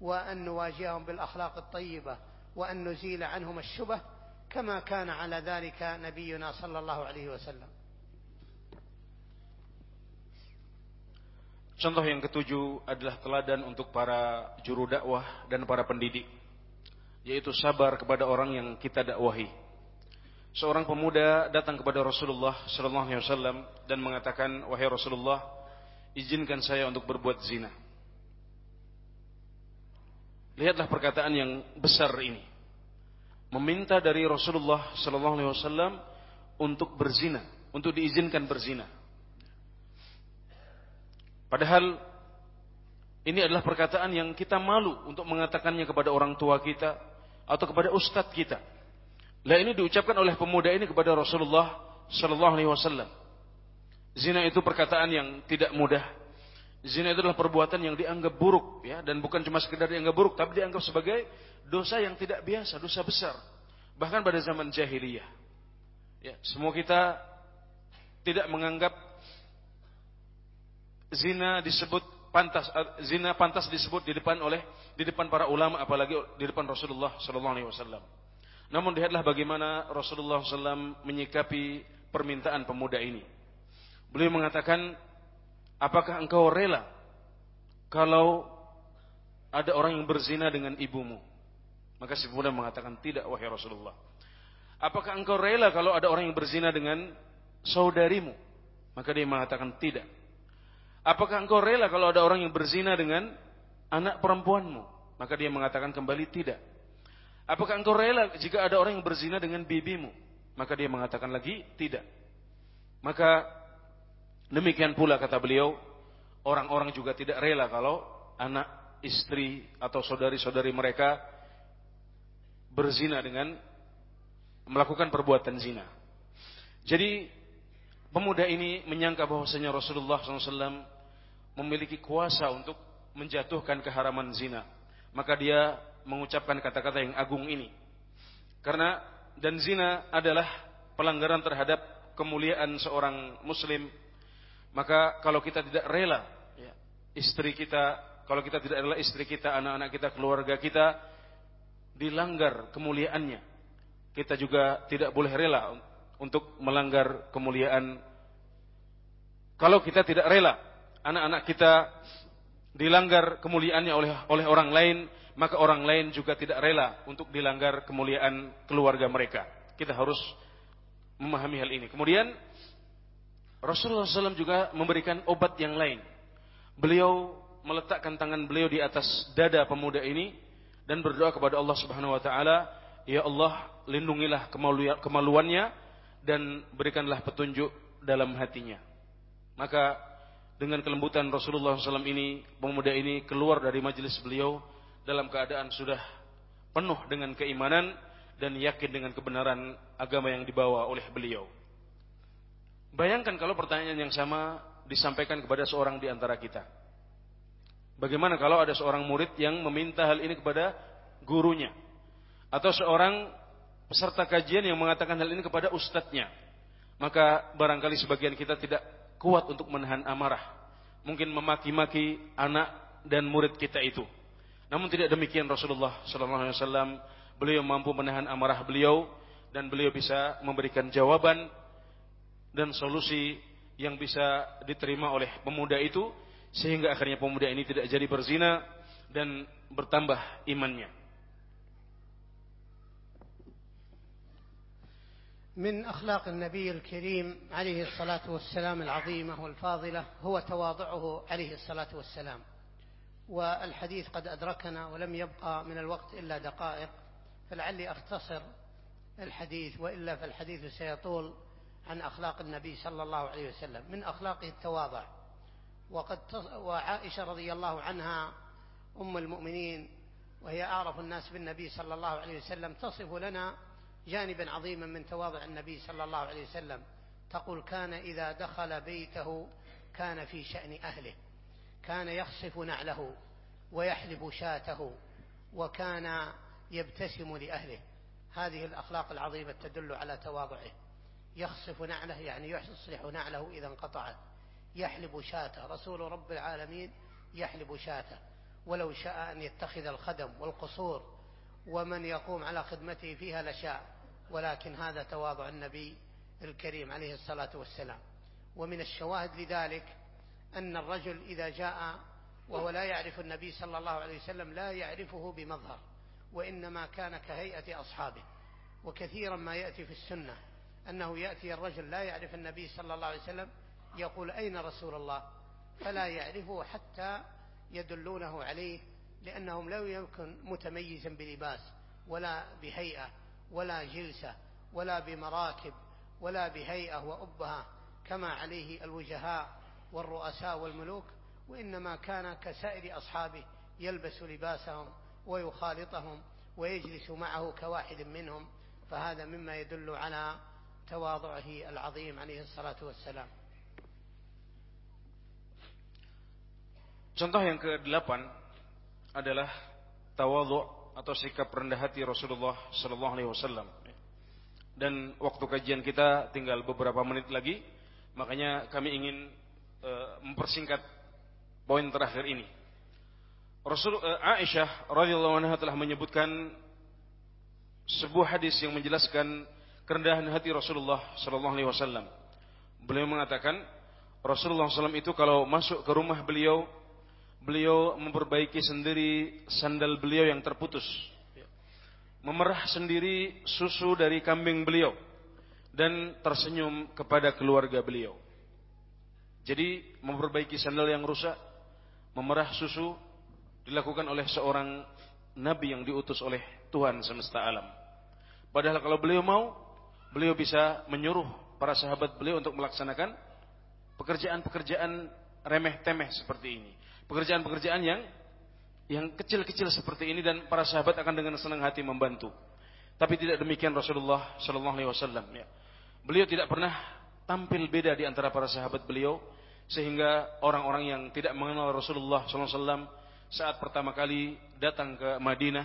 C: وأن نواجههم بالأخلاق الطيبة وأن نزيل عنهم الشبه كما كان على ذلك نبينا صلى الله عليه وسلم.
D: Contoh yang ketujuh adalah teladan untuk para juru dakwah dan para pendidik, yaitu sabar kepada orang yang kita dakwahi. Seorang pemuda datang kepada Rasulullah Sallallahu Alaihi Wasallam dan mengatakan, wahai Rasulullah, izinkan saya untuk berbuat zina. Lihatlah perkataan yang besar ini. Meminta dari Rasulullah Sallallahu Alaihi Wasallam untuk berzina, untuk diizinkan berzina. Padahal ini adalah perkataan yang kita malu untuk mengatakannya kepada orang tua kita atau kepada ustadz kita. Lah ini diucapkan oleh pemuda ini kepada Rasulullah Sallallahu Alaihi Wasallam. Zina itu perkataan yang tidak mudah. Zina itu adalah perbuatan yang dianggap buruk, ya, dan bukan cuma sekedar dianggap buruk, tapi dianggap sebagai dosa yang tidak biasa, dosa besar. Bahkan pada zaman jahiliyah, ya, semua kita tidak menganggap zina disebut pantas eh, zina pantas disebut di depan oleh di depan para ulama apalagi di depan Rasulullah sallallahu alaihi wasallam. Namun lihatlah bagaimana Rasulullah SAW menyikapi permintaan pemuda ini. Beliau mengatakan, apakah engkau rela kalau ada orang yang berzina dengan ibumu? Maka si pemuda mengatakan, tidak wahai Rasulullah. Apakah engkau rela kalau ada orang yang berzina dengan saudarimu? Maka dia mengatakan, tidak. Apakah engkau rela kalau ada orang yang berzina dengan anak perempuanmu? Maka dia mengatakan kembali tidak. Apakah engkau rela jika ada orang yang berzina dengan bibimu? Maka dia mengatakan lagi tidak. Maka demikian pula kata beliau, orang-orang juga tidak rela kalau anak, istri atau saudari-saudari mereka berzina dengan melakukan perbuatan zina. Jadi pemuda ini menyangka bahwasanya Rasulullah SAW memiliki kuasa untuk menjatuhkan keharaman zina. Maka dia mengucapkan kata-kata yang agung ini. Karena dan zina adalah pelanggaran terhadap kemuliaan seorang muslim. Maka kalau kita tidak rela ya, istri kita, kalau kita tidak rela istri kita, anak-anak kita, keluarga kita dilanggar kemuliaannya, kita juga tidak boleh rela untuk melanggar kemuliaan. Kalau kita tidak rela anak-anak kita dilanggar kemuliaannya oleh oleh orang lain, maka orang lain juga tidak rela untuk dilanggar kemuliaan keluarga mereka. Kita harus memahami hal ini. Kemudian Rasulullah SAW juga memberikan obat yang lain. Beliau meletakkan tangan beliau di atas dada pemuda ini dan berdoa kepada Allah Subhanahu wa taala, "Ya Allah, lindungilah kemaluannya dan berikanlah petunjuk dalam hatinya." Maka dengan kelembutan Rasulullah SAW ini, pemuda ini keluar dari majelis beliau dalam keadaan sudah penuh dengan keimanan dan yakin dengan kebenaran agama yang dibawa oleh beliau. Bayangkan kalau pertanyaan yang sama disampaikan kepada seorang di antara kita. Bagaimana kalau ada seorang murid yang meminta hal ini kepada gurunya? Atau seorang peserta kajian yang mengatakan hal ini kepada ustadznya? Maka barangkali sebagian kita tidak kuat untuk menahan amarah. Mungkin memaki-maki anak dan murid kita itu. Namun tidak demikian Rasulullah wasallam, beliau mampu menahan amarah beliau dan beliau bisa memberikan jawaban dan solusi yang bisa diterima oleh pemuda itu sehingga akhirnya pemuda ini tidak jadi berzina dan bertambah imannya.
C: من أخلاق النبي الكريم عليه الصلاة والسلام العظيمة والفاضلة هو تواضعه عليه الصلاة والسلام. والحديث قد أدركنا ولم يبقى من الوقت إلا دقائق فلعلي أختصر الحديث وإلا فالحديث سيطول عن أخلاق النبي صلى الله عليه وسلم. من أخلاقه التواضع. وقد وعائشة رضي الله عنها أم المؤمنين وهي أعرف الناس بالنبي صلى الله عليه وسلم تصف لنا جانبا عظيما من تواضع النبي صلى الله عليه وسلم. تقول كان إذا دخل بيته كان في شأن أهله. كان يخصف نعله ويحلب شاته وكان يبتسم لأهله. هذه الأخلاق العظيمة تدل على تواضعه. يخصف نعله يعني يصلح نعله إذا انقطعت. يحلب شاته. رسول رب العالمين يحلب شاته. ولو شاء أن يتخذ الخدم والقصور ومن يقوم على خدمته فيها لشاء. ولكن هذا تواضع النبي الكريم عليه الصلاة والسلام. ومن الشواهد لذلك أن الرجل إذا جاء وهو لا يعرف النبي صلى الله عليه وسلم لا يعرفه بمظهر وإنما كان كهيئة أصحابه. وكثيرا ما يأتي في السنة أنه يأتي الرجل لا يعرف النبي صلى الله عليه وسلم يقول أين رسول الله؟ فلا يعرفه حتى يدلونه عليه لأنهم لا يمكن متميزا بلباس ولا بهيئة. ولا جلسة ولا بمراكب ولا بهيئة وأبهة كما عليه الوجهاء والرؤساء والملوك وإنما كان كسائر أصحابه يلبس لباسهم ويخالطهم ويجلس معه كواحد منهم فهذا مما يدل على تواضعه العظيم عليه الصلاة والسلام.
D: Contoh yang ke-8 adalah tawadhu atau sikap rendah hati Rasulullah sallallahu alaihi wasallam. Dan waktu kajian kita tinggal beberapa menit lagi, makanya kami ingin uh, mempersingkat poin terakhir ini. Rasul uh, Aisyah radhiyallahu anha telah menyebutkan sebuah hadis yang menjelaskan kerendahan hati Rasulullah sallallahu alaihi wasallam. Beliau mengatakan Rasulullah SAW itu kalau masuk ke rumah beliau beliau memperbaiki sendiri sandal beliau yang terputus. Memerah sendiri susu dari kambing beliau dan tersenyum kepada keluarga beliau. Jadi memperbaiki sandal yang rusak, memerah susu dilakukan oleh seorang nabi yang diutus oleh Tuhan semesta alam. Padahal kalau beliau mau, beliau bisa menyuruh para sahabat beliau untuk melaksanakan pekerjaan-pekerjaan remeh-temeh seperti ini pekerjaan-pekerjaan yang yang kecil-kecil seperti ini dan para sahabat akan dengan senang hati membantu. Tapi tidak demikian Rasulullah Shallallahu Alaihi Wasallam. Ya. Beliau tidak pernah tampil beda di antara para sahabat beliau sehingga orang-orang yang tidak mengenal Rasulullah Shallallahu Alaihi Wasallam saat pertama kali datang ke Madinah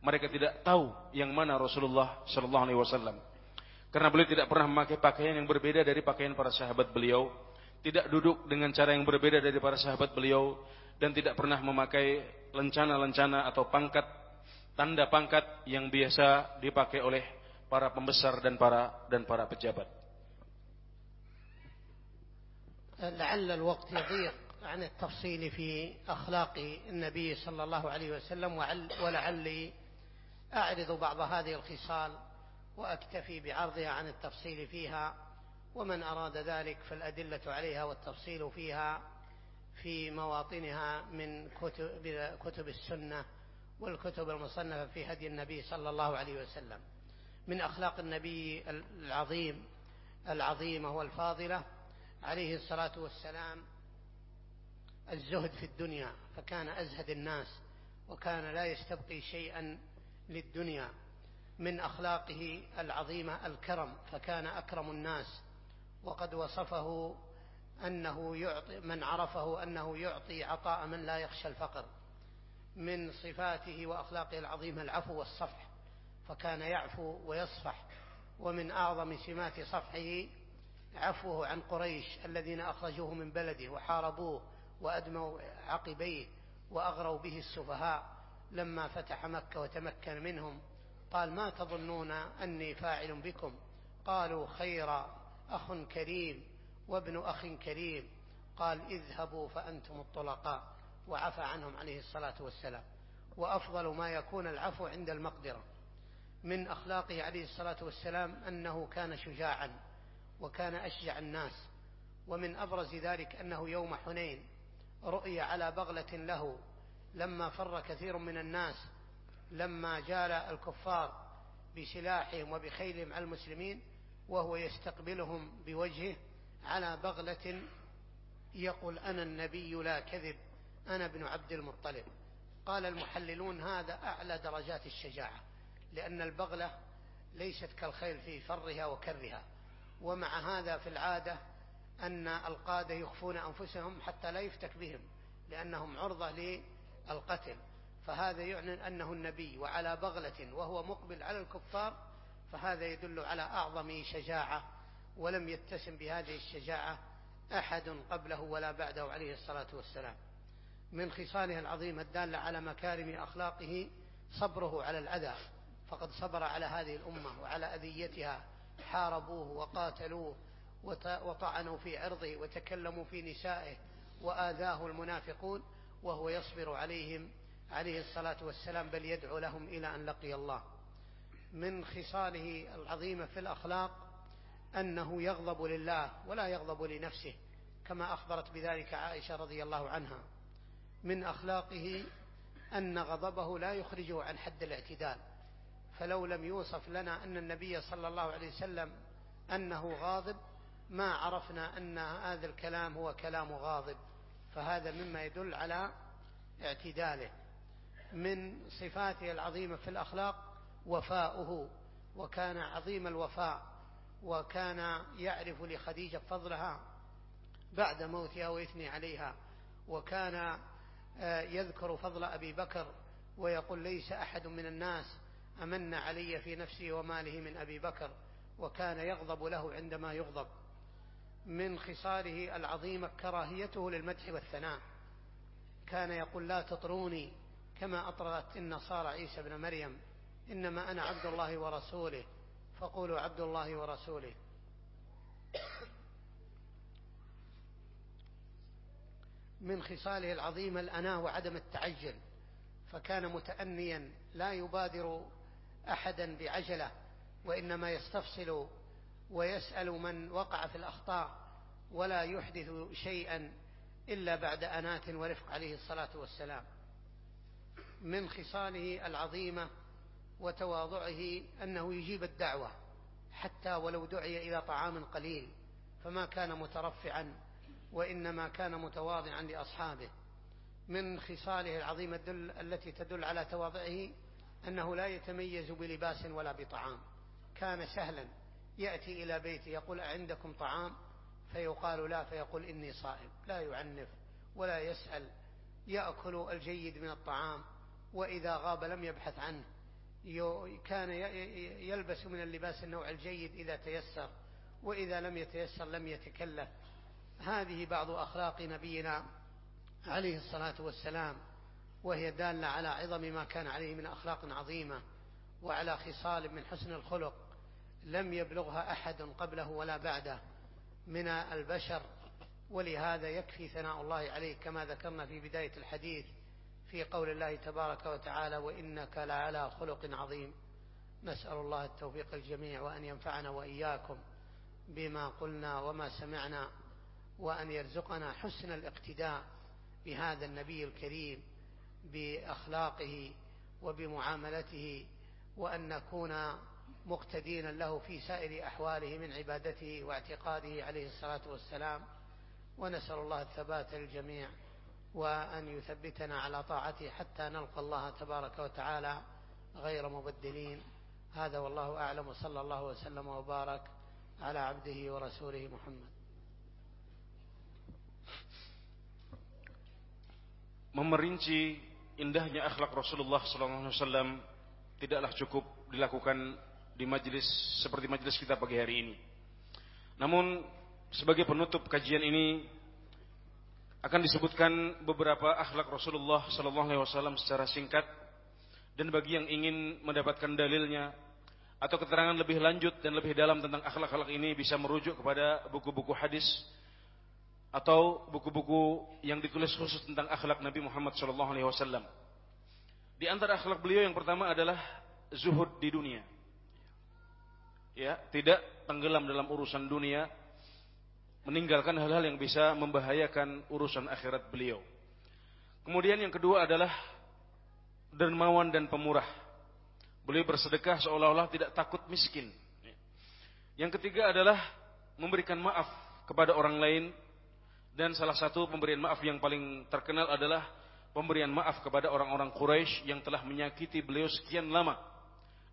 D: mereka tidak tahu yang mana Rasulullah Shallallahu Alaihi Wasallam karena beliau tidak pernah memakai pakaian yang berbeda dari pakaian para sahabat beliau tidak duduk dengan cara yang berbeda dari para sahabat beliau dan tidak pernah memakai lencana-lencana atau pangkat tanda pangkat yang biasa dipakai oleh para pembesar dan para dan para pejabat.
C: لعل الوقت يضيق عن التفصيل في أخلاق النبي صلى الله عليه وسلم ولعلي أعرض بعض هذه الخصال وأكتفي بعرضها عن التفصيل فيها ومن أراد ذلك فالأدلة عليها والتفصيل فيها في مواطنها من كتب, كتب السنة والكتب المصنفة في هدي النبي صلى الله عليه وسلم. من أخلاق النبي العظيم العظيمة والفاضلة عليه الصلاة والسلام الزهد في الدنيا فكان أزهد الناس وكان لا يستبقي شيئا للدنيا. من أخلاقه العظيمة الكرم فكان أكرم الناس وقد وصفه أنه يعطي من عرفه أنه يعطي عطاء من لا يخشى الفقر من صفاته وأخلاقه العظيمة العفو والصفح فكان يعفو ويصفح ومن أعظم سمات صفحه عفوه عن قريش الذين أخرجوه من بلده وحاربوه وأدموا عقبيه وأغروا به السفهاء لما فتح مكة وتمكن منهم. قال ما تظنون أني فاعل بكم؟ قالوا خير أخ كريم. وابن أخ كريم قال اذهبوا فأنتم الطلقاء وعفى عنهم عليه الصلاة والسلام. وأفضل ما يكون العفو عند المقدرة. من أخلاقه عليه الصلاة والسلام أنه كان شجاعا وكان أشجع الناس. ومن أبرز ذلك أنه يوم حنين رؤي على بغلة له لما فر كثير من الناس لما جال الكفار بسلاحهم وبخيلهم على المسلمين وهو يستقبلهم بوجهه على بغلة يقول أنا النبي لا كذب أنا ابن عبد المطلب. قال المحللون هذا أعلى درجات الشجاعة لأن البغلة ليست كالخيل في فرها وكرها. ومع هذا في العادة أن القادة يخفون أنفسهم حتى لا يفتك بهم لأنهم عرضة للقتل. فهذا يعني أنه النبي وعلى بغلة وهو مقبل على الكفار فهذا يدل على أعظم شجاعة ولم يتسم بهذه الشجاعة أحد قبله ولا بعده عليه الصلاة والسلام. من خصاله العظيمة الدالة على مكارم أخلاقه صبره على الأذى. فقد صبر على هذه الأمة وعلى أذيتها. حاربوه وقاتلوه وطعنوا في عرضه وتكلموا في نسائه وآذاه المنافقون وهو يصبر عليهم عليه الصلاة والسلام بل يدعو لهم إلى أن لقي الله. من خصاله العظيمة في الأخلاق أنه يغضب لله ولا يغضب لنفسه كما أخبرت بذلك عائشة رضي الله عنها. من أخلاقه أن غضبه لا يخرجه عن حد الاعتدال. فلو لم يوصف لنا أن النبي صلى الله عليه وسلم أنه غاضب ما عرفنا أن هذا الكلام هو كلام غاضب. فهذا مما يدل على اعتداله. من صفاته العظيمة في الأخلاق وفاؤه وكان عظيم الوفاء. وكان يعرف لخديجة فضلها بعد موتها ويثني عليها وكان آه، يذكر فضل أبي بكر ويقول ليس أحد من الناس أمن علي في نفسي وماله من أبي بكر وكان يغضب له عندما يغضب. من خصاله العظيمة كراهيته للمدح والثناء. كان يقول لا تطروني كما أطرت النصارى عيسى بن مريم إنما أنا عبد الله ورسوله. فقولوا عبد الله ورسوله. من خصاله العظيمة الأناة وعدم التعجل فكان متأنيا لا يبادر أحدا بعجلة وإنما يستفصل ويسأل من وقع في الأخطاء ولا يحدث شيئا إلا بعد أنات ورفق عليه الصلاة والسلام. من خصاله العظيمة وتواضعه أنه يجيب الدعوة حتى ولو دعي إلى طعام قليل فما كان مترفعا وإنما كان متواضعا لأصحابه. من خصاله العظيمة التي تدل على تواضعه أنه لا يتميز بلباس ولا بطعام. كان سهلا يأتي إلى بيته يقول أعندكم طعام؟ فيقال لا فيقول إني صائم. لا يعنف ولا يسأل يأكل الجيد من الطعام وإذا غاب لم يبحث عنه. كان يلبس من اللباس النوع الجيد إذا تيسر وإذا لم يتيسر لم يتكلف. هذه بعض أخلاق نبينا عليه الصلاة والسلام وهي دالة على عظم ما كان عليه من أخلاق عظيمة وعلى خصال من حسن الخلق. لم يبلغها أحد قبله ولا بعده. من البشر ولهذا يكفي ثناء الله عليه كما ذكرنا في بداية الحديث. في قول الله تبارك وتعالى وإنك لعلى خلق عظيم. نسأل الله التوفيق الجميع وأن ينفعنا وإياكم بما قلنا وما سمعنا وأن يرزقنا حسن الاقتداء بهذا النبي الكريم بأخلاقه وبمعاملته وأن نكون مقتدين له في سائر أحواله من عبادته واعتقاده عليه الصلاة والسلام. ونسأل الله الثبات للجميع وأن يثبتنا على طاعته حتى نلقى الله تبارك وتعالى غير مبدلين هذا والله أعلم وصلى الله وسلم وبارك على عبده ورسوله محمد
D: memerinci indahnya akhlak Rasulullah SAW tidaklah cukup dilakukan di majelis seperti majelis kita pagi hari ini. Namun sebagai penutup kajian ini akan disebutkan beberapa akhlak Rasulullah SAW secara singkat dan bagi yang ingin mendapatkan dalilnya atau keterangan lebih lanjut dan lebih dalam tentang akhlak-akhlak ini bisa merujuk kepada buku-buku hadis atau buku-buku yang ditulis khusus tentang akhlak Nabi Muhammad SAW. Di antara akhlak beliau yang pertama adalah zuhud di dunia. Ya, tidak tenggelam dalam urusan dunia, meninggalkan hal-hal yang bisa membahayakan urusan akhirat beliau. Kemudian yang kedua adalah dermawan dan pemurah. Beliau bersedekah seolah-olah tidak takut miskin. Yang ketiga adalah memberikan maaf kepada orang lain dan salah satu pemberian maaf yang paling terkenal adalah pemberian maaf kepada orang-orang Quraisy yang telah menyakiti beliau sekian lama.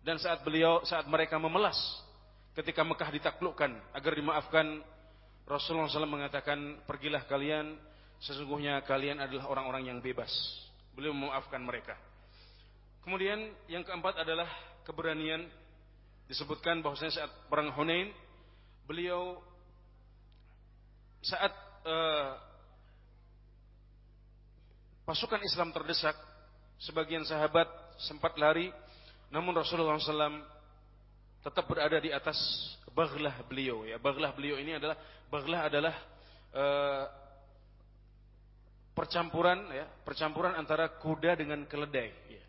D: Dan saat beliau saat mereka memelas ketika Mekah ditaklukkan agar dimaafkan Rasulullah SAW mengatakan pergilah kalian sesungguhnya kalian adalah orang-orang yang bebas. Beliau memaafkan mereka. Kemudian yang keempat adalah keberanian disebutkan bahwasanya saat perang Hunain beliau saat uh, pasukan Islam terdesak, sebagian sahabat sempat lari, namun Rasulullah SAW tetap berada di atas baglah beliau. Ya, baglah beliau ini adalah baglah adalah uh, percampuran ya, percampuran antara kuda dengan keledai. Ya.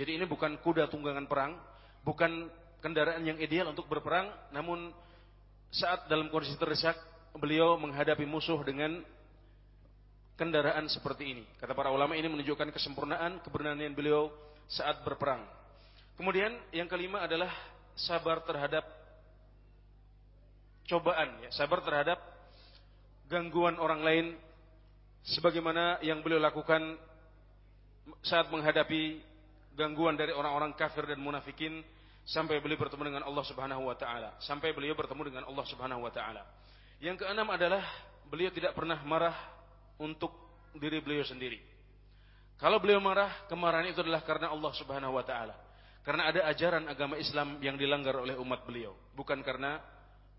D: Jadi ini bukan kuda tunggangan perang, bukan kendaraan yang ideal untuk berperang, namun saat dalam kondisi terdesak beliau menghadapi musuh dengan kendaraan seperti ini. Kata para ulama ini menunjukkan kesempurnaan keberanian beliau saat berperang. Kemudian yang kelima adalah sabar terhadap cobaan, ya, sabar terhadap gangguan orang lain sebagaimana yang beliau lakukan saat menghadapi gangguan dari orang-orang kafir dan munafikin sampai beliau bertemu dengan Allah Subhanahu wa taala, sampai beliau bertemu dengan Allah Subhanahu wa taala. Yang keenam adalah beliau tidak pernah marah untuk diri beliau sendiri. Kalau beliau marah, kemarahan itu adalah karena Allah Subhanahu wa taala. Karena ada ajaran agama Islam yang dilanggar oleh umat beliau, bukan karena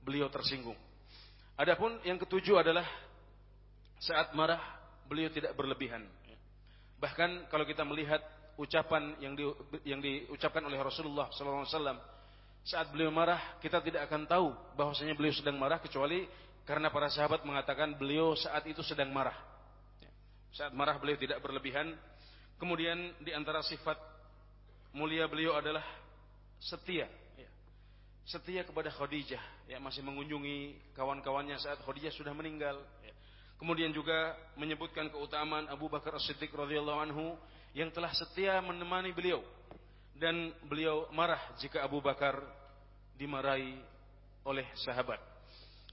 D: beliau tersinggung. Adapun yang ketujuh adalah saat marah beliau tidak berlebihan. Bahkan kalau kita melihat ucapan yang di, yang diucapkan oleh Rasulullah SAW saat beliau marah kita tidak akan tahu bahwasanya beliau sedang marah kecuali karena para sahabat mengatakan beliau saat itu sedang marah. Saat marah beliau tidak berlebihan. Kemudian di antara sifat mulia beliau adalah setia. Setia kepada Khadijah. Ya, masih mengunjungi kawan-kawannya saat Khadijah sudah meninggal. Ya. Kemudian juga menyebutkan keutamaan Abu Bakar As-Siddiq radhiyallahu anhu yang telah setia menemani beliau dan beliau marah jika Abu Bakar dimarahi oleh sahabat.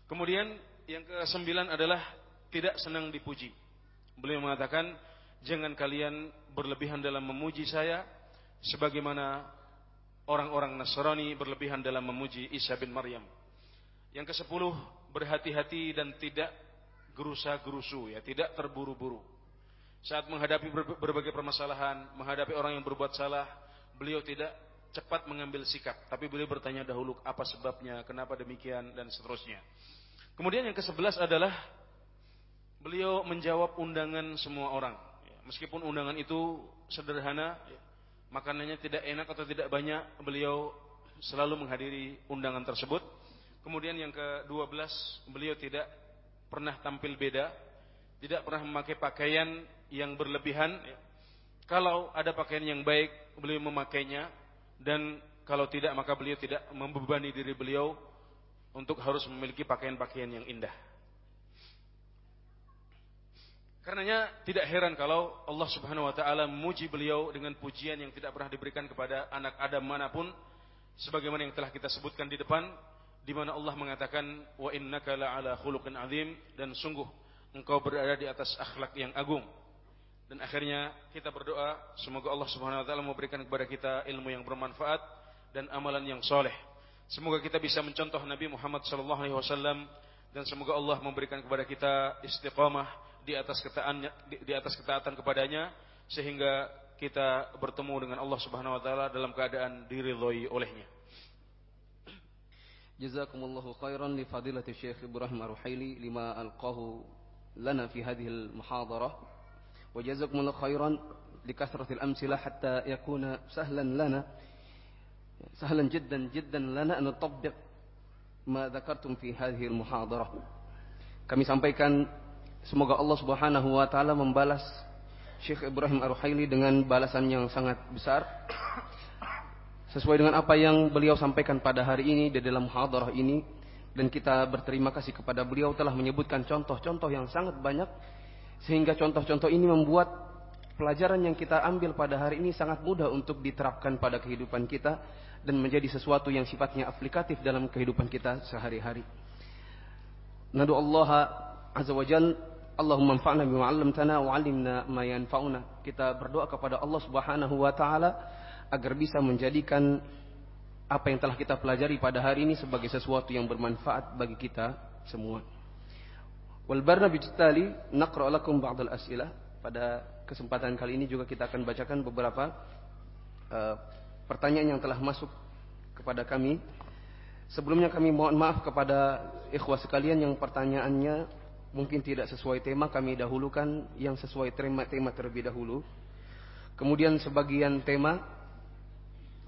D: Kemudian yang kesembilan adalah tidak senang dipuji. Beliau mengatakan, jangan kalian berlebihan dalam memuji saya, sebagaimana orang-orang Nasrani berlebihan dalam memuji Isa bin Maryam. Yang kesepuluh, berhati-hati dan tidak gerusa-gerusu, ya, tidak terburu-buru. Saat menghadapi berbagai permasalahan, menghadapi orang yang berbuat salah, beliau tidak cepat mengambil sikap, tapi beliau bertanya dahulu apa sebabnya, kenapa demikian dan seterusnya. Kemudian yang ke-11 adalah beliau menjawab undangan semua orang. Ya, meskipun undangan itu sederhana, ya, makanannya tidak enak atau tidak banyak, beliau selalu menghadiri undangan tersebut. Kemudian yang ke-12, beliau tidak pernah tampil beda, tidak pernah memakai pakaian yang berlebihan. Kalau ada pakaian yang baik, beliau memakainya dan kalau tidak maka beliau tidak membebani diri beliau untuk harus memiliki pakaian-pakaian yang indah. Karenanya tidak heran kalau Allah Subhanahu wa taala memuji beliau dengan pujian yang tidak pernah diberikan kepada anak Adam mana pun sebagaimana yang telah kita sebutkan di depan di mana Allah mengatakan wa innaka la'ala khuluqin azim dan sungguh engkau berada di atas akhlak yang agung. Dan akhirnya kita berdoa semoga Allah Subhanahu wa taala memberikan kepada kita ilmu yang bermanfaat dan amalan yang soleh. Semoga kita bisa mencontoh Nabi Muhammad sallallahu alaihi wasallam dan semoga Allah memberikan kepada kita istiqamah di atas ketaatan di atas ketaatan kepadanya sehingga kita bertemu dengan Allah Subhanahu wa taala dalam keadaan diridhoi olehnya.
A: Jazakumullahu khairan li fadilati Syekh Ibrahim Ar-Ruhaili lima alqahu lana fi hadhihi al-muhadarah wa jazakumullahu khairan li kasrati al-amsilah hatta yakuna sahlan lana sahlan jiddan jiddan lana an nutabbiq ma dzakartum fi hadhihi al-muhadarah. Kami sampaikan Semoga Allah Subhanahu wa taala membalas Syekh Ibrahim Ar-Ruhaili dengan balasan yang sangat besar sesuai dengan apa yang beliau sampaikan pada hari ini di dalam hadarah ini dan kita berterima kasih kepada beliau telah menyebutkan contoh-contoh yang sangat banyak sehingga contoh-contoh ini membuat pelajaran yang kita ambil pada hari ini sangat mudah untuk diterapkan pada kehidupan kita dan menjadi sesuatu yang sifatnya aplikatif dalam kehidupan kita sehari-hari. Nadu Allah azza wajal Allahumma anfa'na bima 'allamtana wa 'allimna ma yanfa'una. Kita berdoa kepada Allah Subhanahu wa taala agar bisa menjadikan apa yang telah kita pelajari pada hari ini sebagai sesuatu yang bermanfaat bagi kita semua. Wal barna bijtali naqra lakum ba'd al as'ilah. Pada kesempatan kali ini juga kita akan bacakan beberapa uh, pertanyaan yang telah masuk kepada kami. Sebelumnya kami mohon maaf kepada ikhwah sekalian yang pertanyaannya mungkin tidak sesuai tema kami dahulukan yang sesuai tema tema terlebih dahulu. Kemudian sebagian tema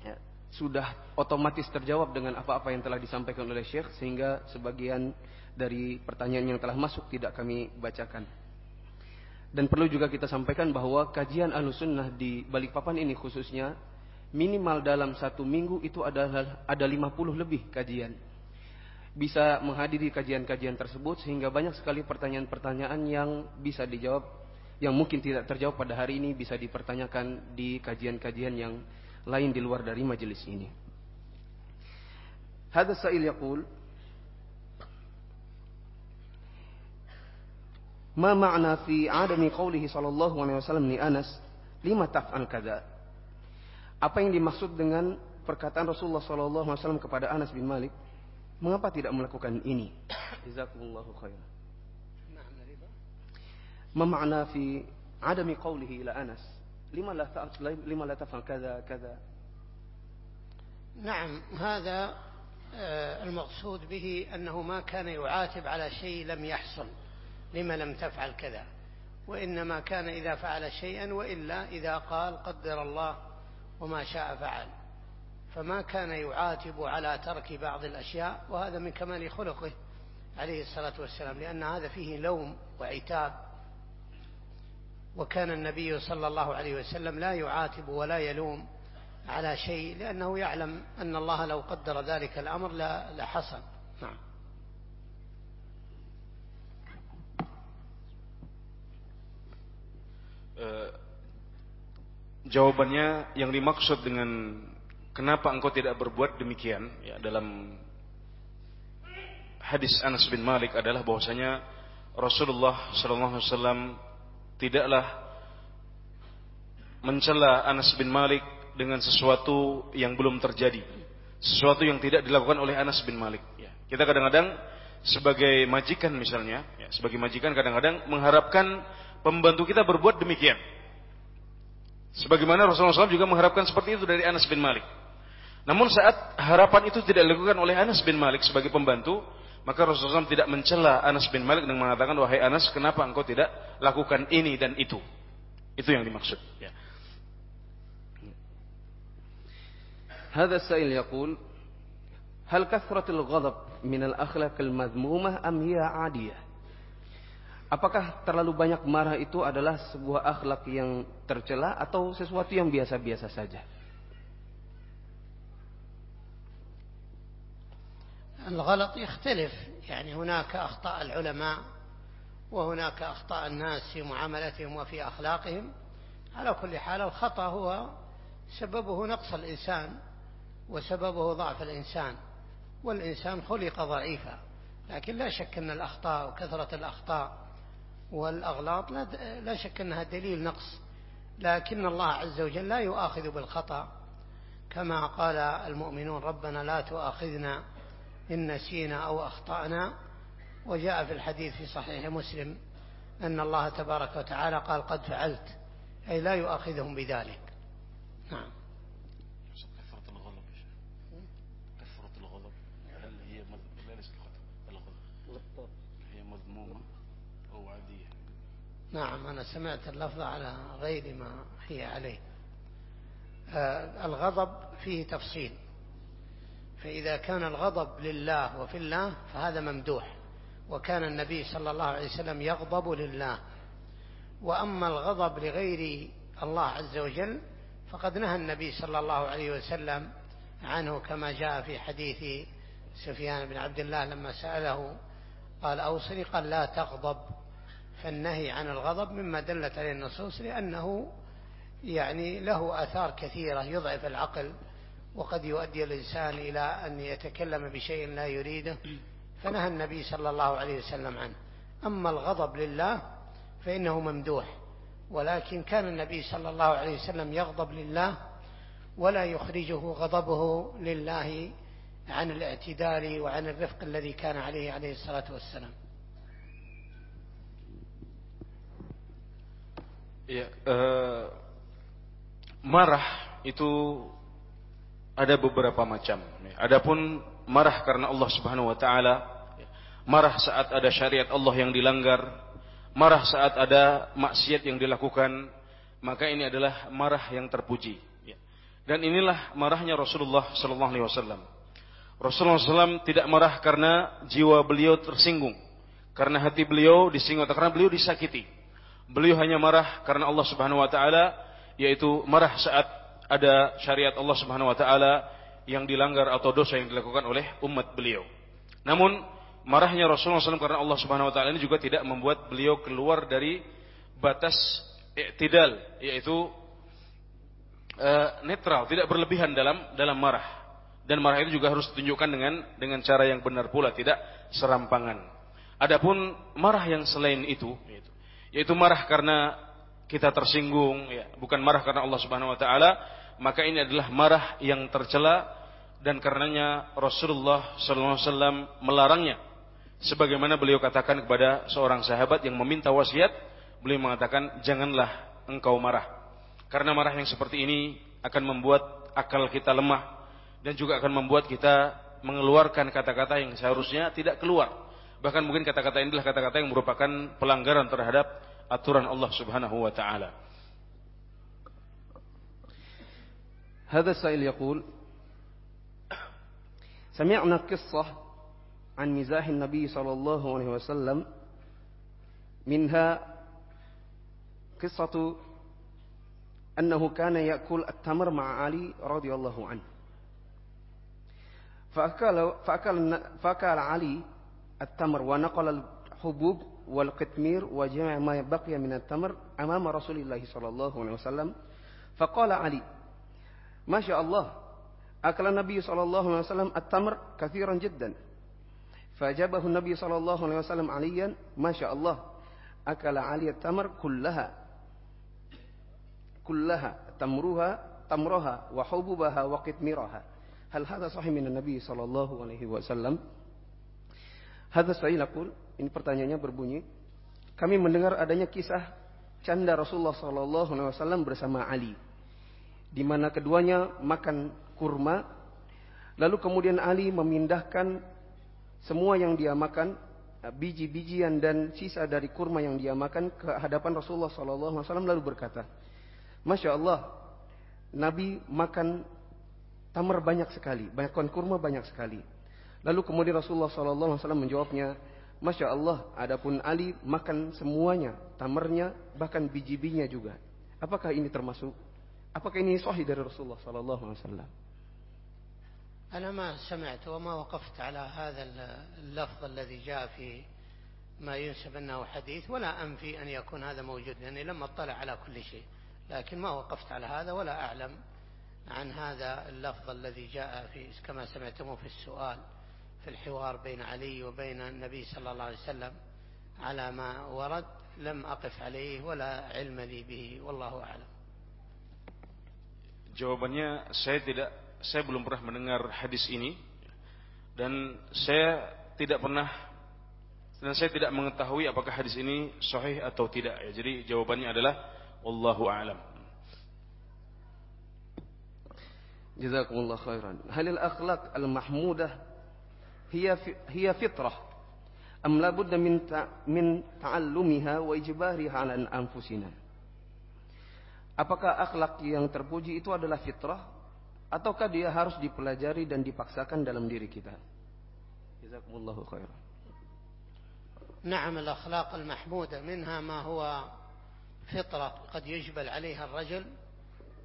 A: ya, sudah otomatis terjawab dengan apa-apa yang telah disampaikan oleh Syekh sehingga sebagian dari pertanyaan yang telah masuk tidak kami bacakan. Dan perlu juga kita sampaikan bahwa kajian alusunnah di Balikpapan ini khususnya minimal dalam satu minggu itu adalah ada 50 lebih kajian bisa menghadiri kajian-kajian tersebut sehingga banyak sekali pertanyaan-pertanyaan yang bisa dijawab yang mungkin tidak terjawab pada hari ini bisa dipertanyakan di kajian-kajian yang lain di luar dari majelis ini. Hadza sa'il yaqul Ma ma'na fi adami qawlihi sallallahu alaihi wasallam li Anas lima taf'al kadza Apa yang dimaksud dengan perkataan Rasulullah sallallahu alaihi wasallam kepada Anas bin Malik Mengapa tidak melakukan ini? Jazakumullahu khairan. ما معنى في عدم قوله إلى أنس لما لا لما لا تفعل كذا كذا
C: نعم هذا المقصود به أنه ما كان يعاتب على شيء لم يحصل لما لم تفعل كذا وإنما كان إذا فعل شيئا وإلا إذا قال قدر الله وما شاء فعل فما كان يعاتب على ترك بعض الأشياء وهذا من كمال خلقه عليه الصلاة والسلام لأن هذا فيه لوم وعتاب. وكان النبي صلى الله عليه وسلم لا يعاتب ولا يلوم على شيء لأنه يعلم أن الله لو قدر ذلك الأمر لحصل نعم.
D: jawabannya yang dimaksud dengan Kenapa engkau tidak berbuat demikian? Ya, dalam hadis Anas bin Malik adalah bahwasanya Rasulullah sallallahu alaihi wasallam tidaklah mencela Anas bin Malik dengan sesuatu yang belum terjadi, sesuatu yang tidak dilakukan oleh Anas bin Malik. Ya. Kita kadang-kadang sebagai majikan misalnya, ya, sebagai majikan kadang-kadang mengharapkan pembantu kita berbuat demikian. Sebagaimana Rasulullah SAW juga mengharapkan seperti itu dari Anas bin Malik. Namun saat harapan itu tidak dilakukan oleh Anas bin Malik sebagai pembantu, maka Rasulullah SAW tidak mencela Anas bin Malik dan mengatakan, wahai Anas, kenapa engkau tidak lakukan ini dan itu? Itu yang dimaksud. Ya.
A: هذا السائل يقول هل كثرة الغضب من الأخلاق المذمومة أم هي عادية Apakah terlalu banyak marah itu adalah sebuah akhlak yang tercela atau sesuatu yang biasa-biasa saja?
C: الغلط يختلف. يعني هناك أخطاء العلماء وهناك أخطاء الناس في معاملتهم وفي أخلاقهم. على كل حال الخطأ هو سببه نقص الإنسان وسببه ضعف الإنسان والإنسان خلق ضعيفا. لكن لا شك أن الأخطاء وكثرة الأخطاء والأغلاط لا شك أنها دليل نقص. لكن الله عز وجل لا يؤاخذ بالخطأ. كما قال المؤمنون ربنا لا تؤاخذنا إن نسينا أو أخطأنا. وجاء في الحديث في صحيح مسلم أن الله تبارك وتعالى قال قد فعلت أي لا يؤاخذهم بذلك. نعم.
D: كثرة الغضب كثرة الغضب. هل هي ليست الغضب. هي مذمومة أو عادية؟
C: نعم أنا سمعت اللفظ على غير ما هي عليه. آه الغضب فيه تفصيل. فإذا كان الغضب لله وفي الله فهذا ممدوح وكان النبي صلى الله عليه وسلم يغضب لله. وأما الغضب لغير الله عز وجل فقد نهى النبي صلى الله عليه وسلم عنه كما جاء في حديث سفيان بن عبد الله لما سأله قال أوصني قال لا تغضب. فالنهي عن الغضب مما دلت عليه النصوص لأنه يعني له آثار كثيرة يضعف العقل وقد يؤدي الإنسان إلى أن يتكلم بشيء لا يريده فنهى النبي صلى الله عليه وسلم عنه. أما الغضب لله فإنه ممدوح ولكن كان النبي صلى الله عليه وسلم يغضب لله ولا يخرجه غضبه لله عن الاعتدال وعن الرفق الذي كان عليه عليه الصلاة والسلام.
D: Ya, uh, marah itu ada beberapa macam. Adapun marah karena Allah Subhanahu wa taala, marah saat ada syariat Allah yang dilanggar, marah saat ada maksiat yang dilakukan, maka ini adalah marah yang terpuji. Dan inilah marahnya Rasulullah sallallahu alaihi wasallam. Rasulullah SAW tidak marah karena jiwa beliau tersinggung, karena hati beliau disinggung, karena beliau disakiti. Beliau hanya marah karena Allah Subhanahu wa taala yaitu marah saat ada syariat Allah Subhanahu wa taala yang dilanggar atau dosa yang dilakukan oleh umat beliau. Namun marahnya Rasulullah SAW karena Allah Subhanahu wa taala ini juga tidak membuat beliau keluar dari batas i'tidal yaitu uh, netral, tidak berlebihan dalam dalam marah. Dan marah itu juga harus ditunjukkan dengan dengan cara yang benar pula, tidak serampangan. Adapun marah yang selain itu, yaitu marah karena kita tersinggung ya bukan marah karena Allah Subhanahu wa taala maka ini adalah marah yang tercela dan karenanya Rasulullah wasallam melarangnya. Sebagaimana beliau katakan kepada seorang sahabat yang meminta wasiat beliau mengatakan janganlah engkau marah. Karena marah yang seperti ini akan membuat akal kita lemah dan juga akan membuat kita mengeluarkan kata-kata yang seharusnya tidak keluar. Bahkan mungkin kata-kata ini adalah kata-kata yang merupakan pelanggaran terhadap aturan Allah Subhanahu wa taala.
A: هذا السائل يقول سمعنا قصة عن مزاح النبي صلى الله عليه وسلم منها قصة أنه كان يأكل التمر مع علي رضي الله عنه. فأكل, فأكل, فأكل علي التمر ونقل الحبوب والقتمير وجمع ما بقي من التمر أمام رسول الله صلى الله عليه وسلم. فقال علي Masya Allah. Akala Nabi sallallahu alaihi wasallam at-tamr kathiran jiddan. Fajabahu Nabi sallallahu alaihi wasallam aliyan, Masya Allah. Akala Ali at-tamr kullaha. Kullaha tamruha tamroha Wahububaha. Waqitmiraha. Hal hadha sahih min Nabi sallallahu alaihi wasallam? Hadha sahih lakul. Ini pertanyaannya berbunyi, kami mendengar adanya kisah canda Rasulullah sallallahu alaihi wasallam bersama Ali di mana keduanya makan kurma lalu kemudian Ali memindahkan semua yang dia makan biji-bijian dan sisa dari kurma yang dia makan ke hadapan Rasulullah wasallam lalu berkata Masya Allah Nabi makan tamar banyak sekali, banyak kurma banyak sekali Lalu kemudian Rasulullah SAW menjawabnya, Masya Allah, adapun Ali makan semuanya, tamernya, bahkan biji-bijinya juga. Apakah ini termasuk? Apakah ini sahih dari Rasulullah sallallahu alaihi wasallam?
C: أنا ما سمعت وما وقفت على هذا اللفظ الذي جاء في ما ينسب أنه حديث ولا أنفي أن يكون هذا موجود لأني لم أطلع على كل شيء. لكن ما وقفت على هذا ولا أعلم عن هذا اللفظ الذي جاء في كما سمعتموه في السؤال في الحوار بين علي وبين النبي صلى الله عليه وسلم على ما ورد. لم أقف عليه ولا علم لي به والله أعلم.
D: Jawabannya saya tidak saya belum pernah mendengar hadis ini dan saya tidak pernah dan saya tidak mengetahui apakah hadis ini sahih atau tidak ya. Jadi jawabannya adalah wallahu a'lam.
A: Jazakumullah khairan. Halil akhlaq al-mahmudah hiya hiya fitrah am la budda min ta, min ta'allumiha wa ijbariha 'ala anfusina. Apakah akhlak yang terpuji itu adalah fitrah ataukah dia harus dipelajari dan dipaksakan dalam diri kita? Jazakumullahu khairan.
C: نعم الأخلاق المحمودة منها ما هو فطرة قد يجبل عليها الرجل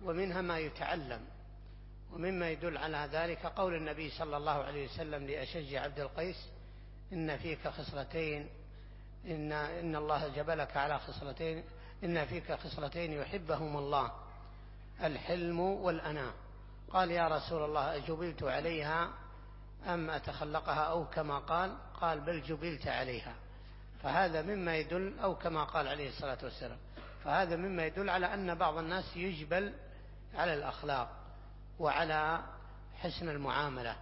C: ومنها ما يتعلم ومما يدل على ذلك قول النبي صلى الله عليه وسلم لأشج عبد القيس إن فيك خصلتين إن, إن الله جبلك على خصلتين إن فيك خصلتين يحبهم الله الحلم والأناة قال يا رسول الله أجبلت عليها أم أتخلقها أو كما قال؟ قال بل جبلت عليها. فهذا مما يدل أو كما قال عليه الصلاة والسلام فهذا مما يدل على أن بعض الناس يجبل على الأخلاق وعلى حسن المعاملة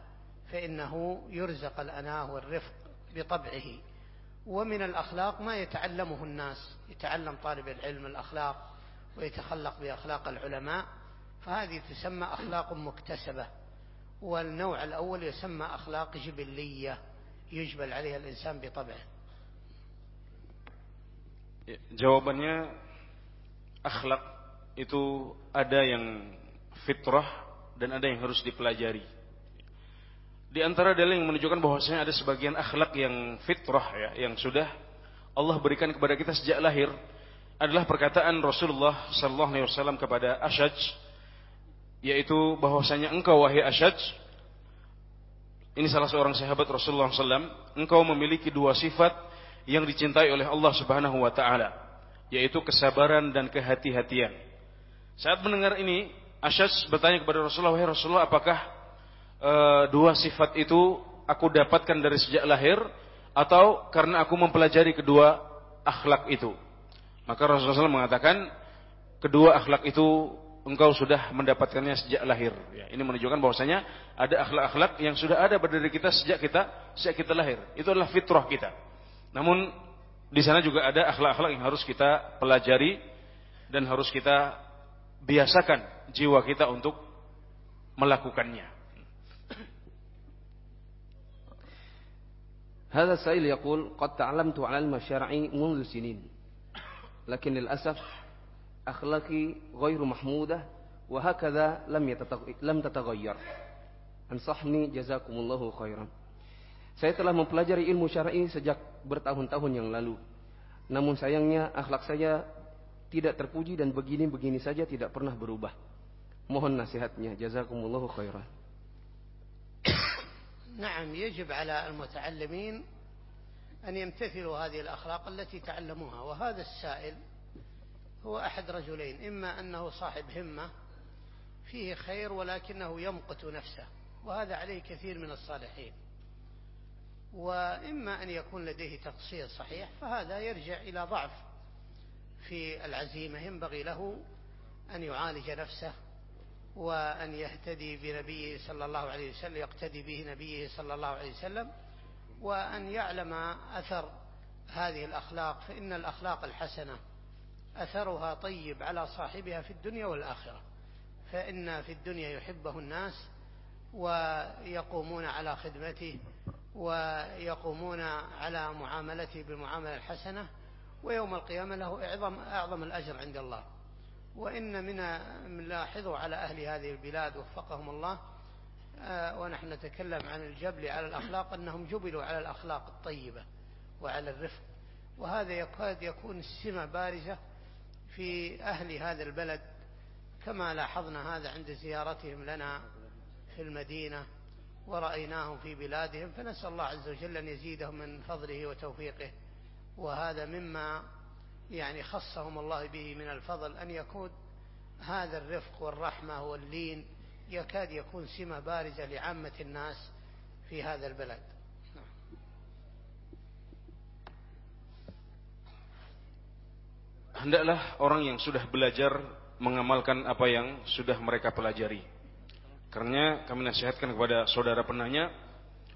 C: فإنه يرزق الأناه والرفق بطبعه. ومن الأخلاق ما يتعلمه الناس. يتعلم طالب العلم الأخلاق ويتخلق بأخلاق العلماء فهذه تسمى أخلاق مكتسبة. والنوع الأول يسمى أخلاق جبلية يجبل عليها الإنسان بطبعه.
D: Ya, jawabannya akhlak itu ada yang fitrah dan ada yang harus dipelajari. Di antara dalil yang menunjukkan bahwasanya ada sebagian akhlak yang fitrah ya, yang sudah Allah berikan kepada kita sejak lahir adalah perkataan Rasulullah sallallahu alaihi wasallam kepada Ashaj yaitu bahwasanya engkau wahai Ashaj ini salah seorang sahabat Rasulullah SAW engkau memiliki dua sifat yang dicintai oleh Allah Subhanahu wa taala, yaitu kesabaran dan kehati-hatian. Saat mendengar ini, Asyas bertanya kepada Rasulullah, "Wahai Rasulullah, apakah e, dua sifat itu aku dapatkan dari sejak lahir atau karena aku mempelajari kedua akhlak itu?" Maka Rasulullah SAW mengatakan, kedua akhlak itu engkau sudah mendapatkannya sejak lahir. Ya, ini menunjukkan bahwasanya ada akhlak-akhlak yang sudah ada pada diri kita sejak kita sejak kita lahir. Itu adalah fitrah kita. Namun di sana juga ada akhlak-akhlak yang harus kita pelajari dan harus kita biasakan jiwa kita untuk melakukannya.
A: هذا السائل يقول قد تعلمت على المشارع منذ سنين لكن للأسف أخلاقي غير محمودة وهكذا لم لم تتغير أنصحني جزاكم الله خيرا Saya telah mempelajari ilmu syar'i sejak bertahun-tahun yang lalu. Namun sayangnya akhlak saya tidak terpuji dan begini-begini saja tidak pernah berubah. Mohon nasihatnya. Jazakumullahu khairan.
C: نعم يجب على المتعلمين أن يمتثلوا هذه الأخلاق التي تعلموها. وهذا السائل هو أحد رجلين إما أنه صاحب همة فيه خير ولكنه يمقت نفسه وهذا عليه كثير من الصالحين. وإما أن يكون لديه تقصير صحيح فهذا يرجع إلى ضعف في العزيمة ينبغي له أن يعالج نفسه وأن يهتدي بنبيه صلى الله عليه وسلم يقتدي به نبيه صلى الله عليه وسلم وأن يعلم أثر هذه الأخلاق فإن الأخلاق الحسنة أثرها طيب على صاحبها في الدنيا والآخرة. فإن في الدنيا يحبه الناس ويقومون على خدمته ويقومون على معاملته بالمعاملة الحسنة ويوم القيامة له أعظم, أعظم الأجر عند الله. وإن من نلاحظه على أهل هذه البلاد وفقهم الله ونحن نتكلم عن الجبل على الأخلاق أنهم جبلوا على الأخلاق الطيبة وعلى الرفق. وهذا يكاد يكون السمة بارزة في أهل هذا البلد كما لاحظنا هذا عند زيارتهم لنا في المدينة ورأيناهم في بلادهم. فنسأل الله عز وجل أن يزيدهم من فضله وتوفيقه. وهذا مما يعني خصهم الله به من الفضل أن يكون هذا الرفق والرحمة واللين يكاد يكون سمة بارزة لعامة الناس في هذا البلد
D: hendaklah orang yang sudah belajar mengamalkan apa yang sudah mereka pelajari. Karena kami nasihatkan kepada saudara penanya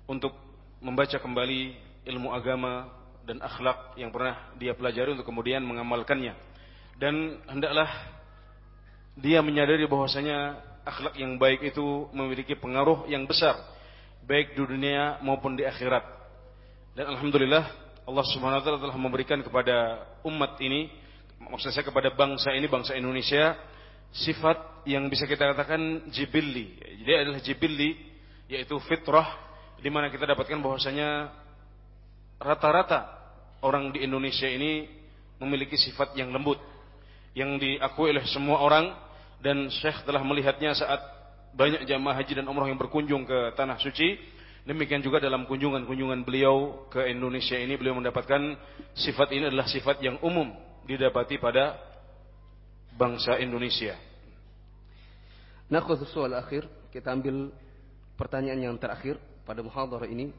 D: untuk membaca kembali ilmu agama dan akhlak yang pernah dia pelajari untuk kemudian mengamalkannya. Dan hendaklah dia menyadari bahwasanya akhlak yang baik itu memiliki pengaruh yang besar baik di dunia maupun di akhirat. Dan alhamdulillah Allah Subhanahu wa taala telah memberikan kepada umat ini maksud saya kepada bangsa ini, bangsa Indonesia, sifat yang bisa kita katakan jibilli. Jadi adalah jibilli, yaitu fitrah, di mana kita dapatkan bahwasanya rata-rata orang di Indonesia ini memiliki sifat yang lembut, yang diakui oleh semua orang, dan Syekh telah melihatnya saat banyak jamaah haji dan umrah yang berkunjung ke tanah suci. Demikian juga dalam kunjungan-kunjungan beliau ke Indonesia ini beliau mendapatkan sifat ini adalah sifat yang umum didapati pada bangsa Indonesia.
A: Nakhudh soal akhir, kita ambil pertanyaan yang terakhir pada muhadarah ini.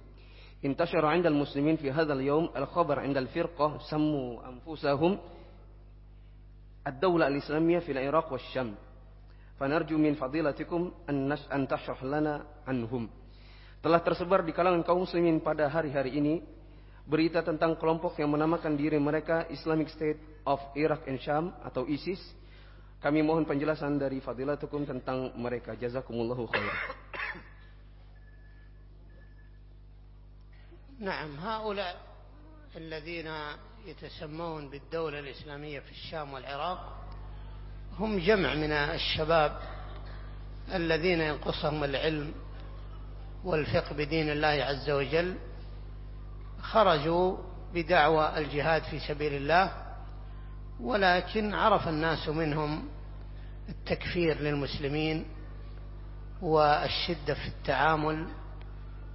A: انتشر عند المسلمين في هذا اليوم الخبر عند الفرقة سموا أنفسهم الدولة الإسلامية في العراق والشام. فنرجو من فضيلتكم أن min لنا عنهم. telah tersebar di kalangan kaum muslimin pada hari-hari ini berita tentang kelompok yang menamakan diri mereka Islamic State of Iraq and Sham atau ISIS. Kami mohon penjelasan dari fadilatukum tentang mereka. Jazakumullahu khair
C: نعم هؤلاء الذين يتسمون بالدولة الإسلامية في الشام والعراق هم جمع من الشباب الذين ينقصهم العلم والفقه بدين الله عز وجل خرجوا بدعوى الجهاد في سبيل الله ولكن عرف الناس منهم التكفير للمسلمين والشدة في التعامل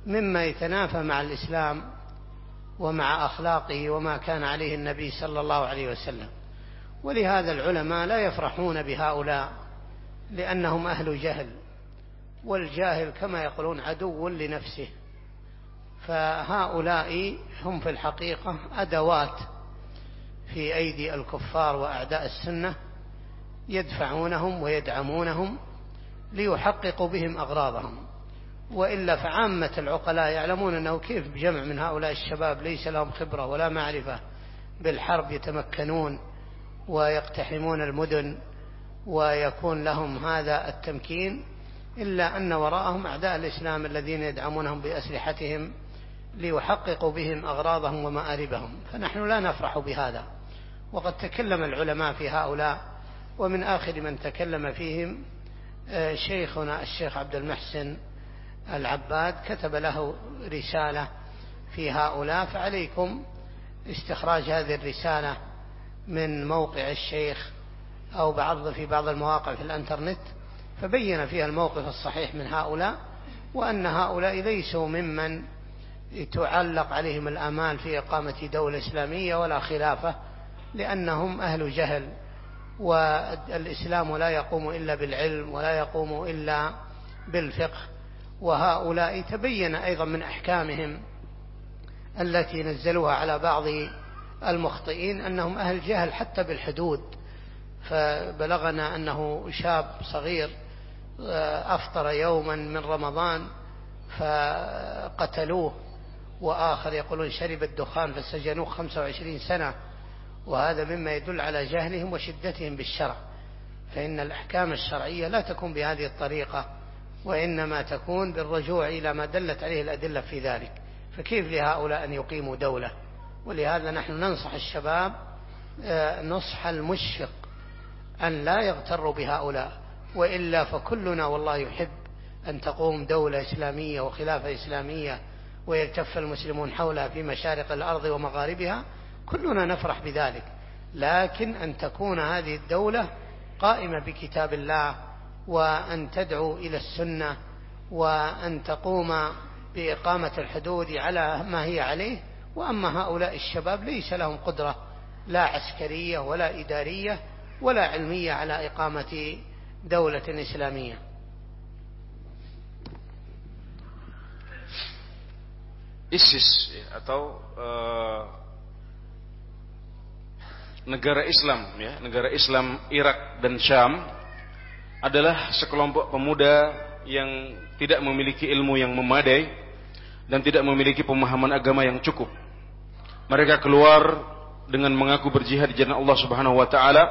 C: مما يتنافى مع الإسلام ومع أخلاقه وما كان عليه النبي صلى الله عليه وسلم. ولهذا العلماء لا يفرحون بهؤلاء لأنهم أهل جهل والجاهل كما يقولون عدو لنفسه. فهؤلاء هم في الحقيقة أدوات في أيدي الكفار وأعداء السنة يدفعونهم ويدعمونهم ليحققوا بهم أغراضهم. وإلا فعامة العقلاء يعلمون أنه كيف بجمع من هؤلاء الشباب ليس لهم خبرة ولا معرفة بالحرب يتمكنون ويقتحمون المدن ويكون لهم هذا التمكين إلا أن وراءهم أعداء الإسلام الذين يدعمونهم بأسلحتهم ليحققوا بهم أغراضهم ومآربهم. فنحن لا نفرح بهذا. وقد تكلم العلماء في هؤلاء ومن آخر من تكلم فيهم شيخنا الشيخ عبد المحسن العباد كتب له رسالة في هؤلاء فعليكم استخراج هذه الرسالة من موقع الشيخ أو بعض في بعض المواقع في الإنترنت فبين فيها الموقف الصحيح من هؤلاء وأن هؤلاء ليسوا ممن تعلق عليهم الآمال في إقامة دولة إسلامية ولا خلافة لأنهم أهل جهل والإسلام لا يقوم إلا بالعلم ولا يقوم إلا بالفقه. وهؤلاء تبين أيضا من أحكامهم التي نزلوها على بعض المخطئين أنهم أهل جهل حتى بالحدود. فبلغنا أنه شاب صغير أفطر يوما من رمضان فقتلوه وآخر يقولون شرب الدخان فسجنوه 25 سنة. وهذا مما يدل على جهلهم وشدتهم بالشرع. فإن الأحكام الشرعية لا تكون بهذه الطريقة. وإنما تكون بالرجوع إلى ما دلت عليه الأدلة في ذلك. فكيف لهؤلاء أن يقيموا دولة؟ ولهذا نحن ننصح الشباب نصح المشفق أن لا يغتروا بهؤلاء. وإلا فكلنا والله يحب أن تقوم دولة إسلامية وخلافة إسلامية ويلتف المسلمون حولها في مشارق الأرض ومغاربها كلنا نفرح بذلك. لكن أن تكون هذه الدولة قائمة بكتاب الله وأن تدعو إلى السنة وأن تقوم بإقامة الحدود على ما هي عليه. وأما هؤلاء الشباب ليس لهم قدرة لا عسكرية ولا إدارية ولا علمية على إقامة دولة إسلامية.
D: ISIS atau uh, negara Islam ya, negara Islam Irak dan Syam adalah sekelompok pemuda yang tidak memiliki ilmu yang memadai dan tidak memiliki pemahaman agama yang cukup. Mereka keluar dengan mengaku berjihad di jalan Allah Subhanahu wa taala,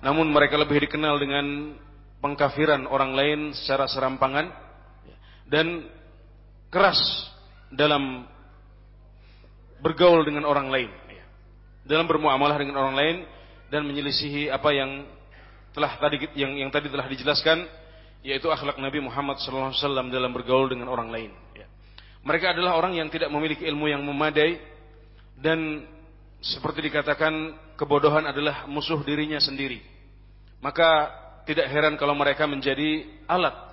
D: namun mereka lebih dikenal dengan pengkafiran orang lain secara serampangan dan keras dalam bergaul dengan orang lain, dalam bermuamalah dengan orang lain dan menyelisihi apa yang telah tadi yang yang tadi telah dijelaskan yaitu akhlak Nabi Muhammad SAW dalam bergaul dengan orang lain. Mereka adalah orang yang tidak memiliki ilmu yang memadai dan seperti dikatakan kebodohan adalah musuh dirinya sendiri. Maka tidak heran kalau mereka menjadi alat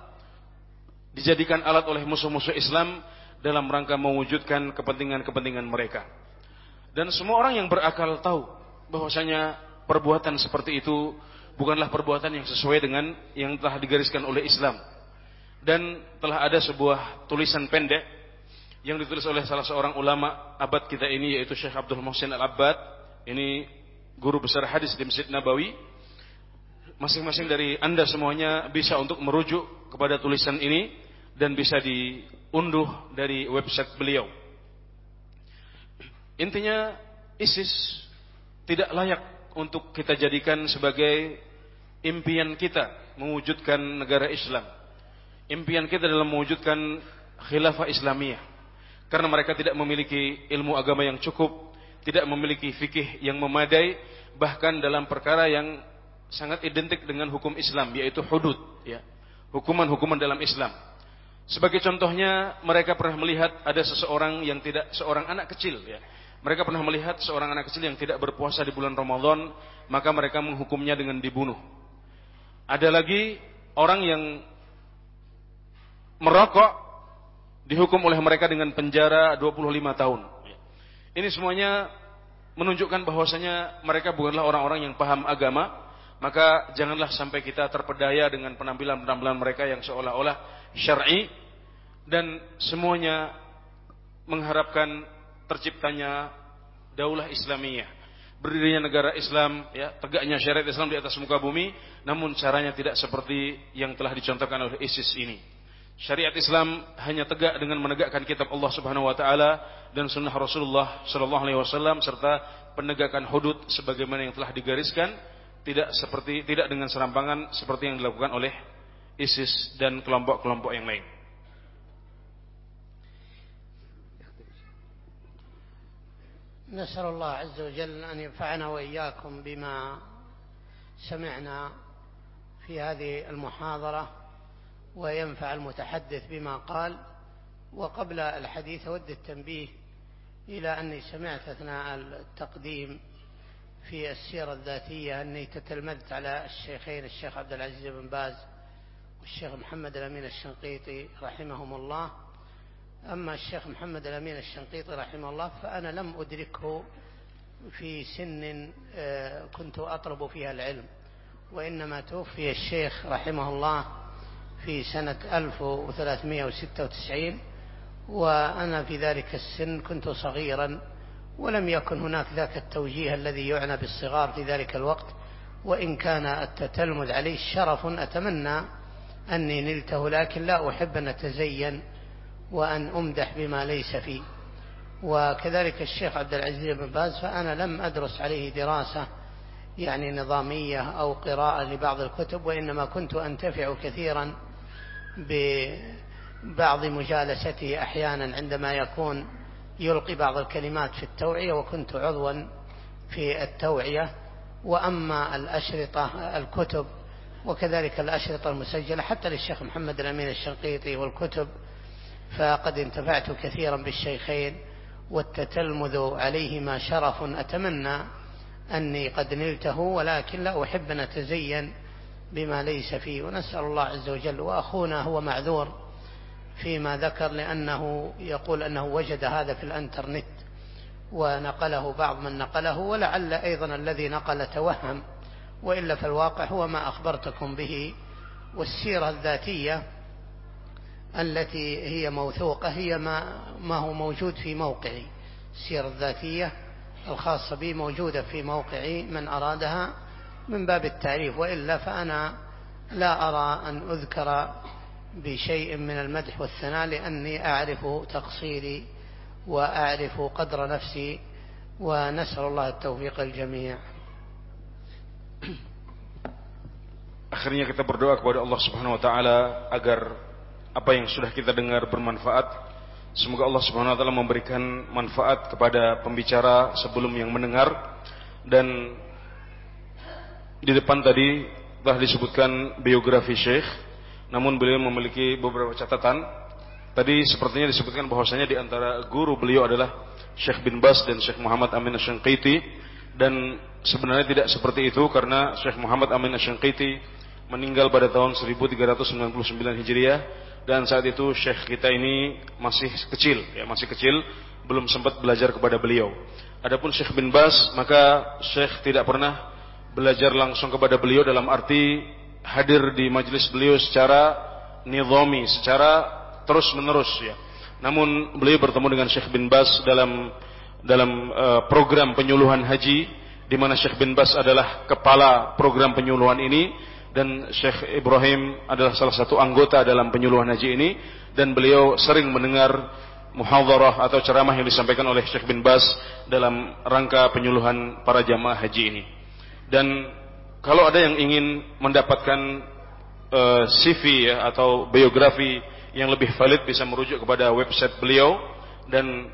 D: dijadikan alat oleh musuh-musuh Islam dalam rangka mewujudkan kepentingan-kepentingan mereka. Dan semua orang yang berakal tahu bahwasanya perbuatan seperti itu bukanlah perbuatan yang sesuai dengan yang telah digariskan oleh Islam. Dan telah ada sebuah tulisan pendek yang ditulis oleh salah seorang ulama abad kita ini yaitu Syekh Abdul Muhsin Al-Abbad. Ini guru besar hadis di Masjid Nabawi. Masing-masing dari Anda semuanya bisa untuk merujuk kepada tulisan ini dan bisa diunduh dari website beliau. Intinya ISIS tidak layak untuk kita jadikan sebagai impian kita mewujudkan negara Islam. Impian kita dalam mewujudkan khilafah Islamiyah. Karena mereka tidak memiliki ilmu agama yang cukup, tidak memiliki fikih yang memadai, bahkan dalam perkara yang sangat identik dengan hukum Islam, yaitu hudud, ya. hukuman-hukuman dalam Islam. Sebagai contohnya, mereka pernah melihat ada seseorang yang tidak seorang anak kecil ya. Mereka pernah melihat seorang anak kecil yang tidak berpuasa di bulan Ramadan, maka mereka menghukumnya dengan dibunuh. Ada lagi orang yang merokok dihukum oleh mereka dengan penjara 25 tahun. Ini semuanya menunjukkan bahwasanya mereka bukanlah orang-orang yang paham agama, maka janganlah sampai kita terpedaya dengan penampilan-penampilan mereka yang seolah-olah syar'i dan semuanya mengharapkan terciptanya daulah Islamiyah. Berdirinya negara Islam, ya, tegaknya syariat Islam di atas muka bumi, namun caranya tidak seperti yang telah dicontohkan oleh ISIS ini. Syariat Islam hanya tegak dengan menegakkan kitab Allah Subhanahu wa taala dan sunnah Rasulullah sallallahu alaihi wasallam serta penegakan hudud sebagaimana yang telah digariskan, tidak seperti tidak dengan serampangan seperti yang dilakukan oleh ISIS dan kelompok-kelompok yang lain.
C: نسأل الله عز وجل أن ينفعنا وإياكم بما سمعنا في هذه المحاضرة وينفع المتحدث بما قال. وقبل الحديث أود التنبيه إلى أني سمعت أثناء التقديم في السيرة الذاتية أني تتلمذت على الشيخين الشيخ عبد العزيز بن باز والشيخ محمد الأمين الشنقيطي رحمهم الله. أما الشيخ محمد الأمين الشنقيطي رحمه الله فأنا لم أدركه في سن آه، كنت أطلب فيها العلم وإنما توفي الشيخ رحمه الله في سنة 1396 وأنا في ذلك السن كنت صغيرا ولم يكن هناك ذاك التوجيه الذي يعنى بالصغار في ذلك الوقت وإن كان التتلمذ عليه شرف أتمنى أني نلته لكن لا أحب أن أتزين وأن أمدح بما ليس فيه وكذلك الشيخ عبد العزيز بن باز فأنا لم أدرس عليه دراسة يعني نظامية أو قراءة لبعض الكتب وإنما كنت أنتفع كثيرا ببعض مجالسته أحيانا عندما يكون يلقي بعض الكلمات في التوعية وكنت عضوا في التوعية. وأما الأشرطة الكتب وكذلك الأشرطة المسجلة حتى للشيخ محمد الأمين الشنقيطي والكتب فقد انتفعت كثيرا بالشيخين والتتلمذ عليهما شرف. أتمنى أني قد نلته ولكن لا أحب أن أتزين بما ليس فيه. ونسأل الله عز وجل وأخونا هو معذور فيما ذكر لأنه يقول أنه وجد هذا في الإنترنت ونقله بعض من نقله ولعل أيضا الذي نقل توهم وإلا في الواقع هو ما أخبرتكم به والسيرة الذاتية التي هي موثوقة هي ما, ما هو موجود في موقعي. السيرة الذاتية الخاصة بي موجودة في موقعي من أرادها من باب التعريف وإلا فأنا لا أرى أن أذكر بشيء من المدح والثناء لأني أعرف تقصيري وأعرف قدر نفسي ونسأل الله التوفيق الجميع
D: Akhirnya kita berdoa kepada Allah Subhanahu wa taala agar apa yang sudah kita dengar bermanfaat. Semoga Allah Subhanahu wa taala memberikan manfaat kepada pembicara sebelum yang mendengar dan di depan tadi telah disebutkan biografi Syekh namun beliau memiliki beberapa catatan. Tadi sepertinya disebutkan bahwasanya di antara guru beliau adalah Syekh bin Bas dan Syekh Muhammad Amin Asy-Syanqiti dan sebenarnya tidak seperti itu karena Syekh Muhammad Amin Asy-Syanqiti meninggal pada tahun 1399 Hijriah dan saat itu Syekh kita ini masih kecil ya masih kecil belum sempat belajar kepada beliau. Adapun Syekh bin Bas maka Syekh tidak pernah belajar langsung kepada beliau dalam arti hadir di majelis beliau secara nizami, secara terus menerus ya. Namun beliau bertemu dengan Syekh bin Bas dalam dalam uh, program penyuluhan haji di mana Syekh bin Bas adalah kepala program penyuluhan ini dan Syekh Ibrahim adalah salah satu anggota dalam penyuluhan haji ini dan beliau sering mendengar muhadharah atau ceramah yang disampaikan oleh Syekh bin Bas dalam rangka penyuluhan para jamaah haji ini. Dan kalau ada yang ingin mendapatkan uh, eh, CV ya atau biografi yang lebih valid bisa merujuk kepada website beliau dan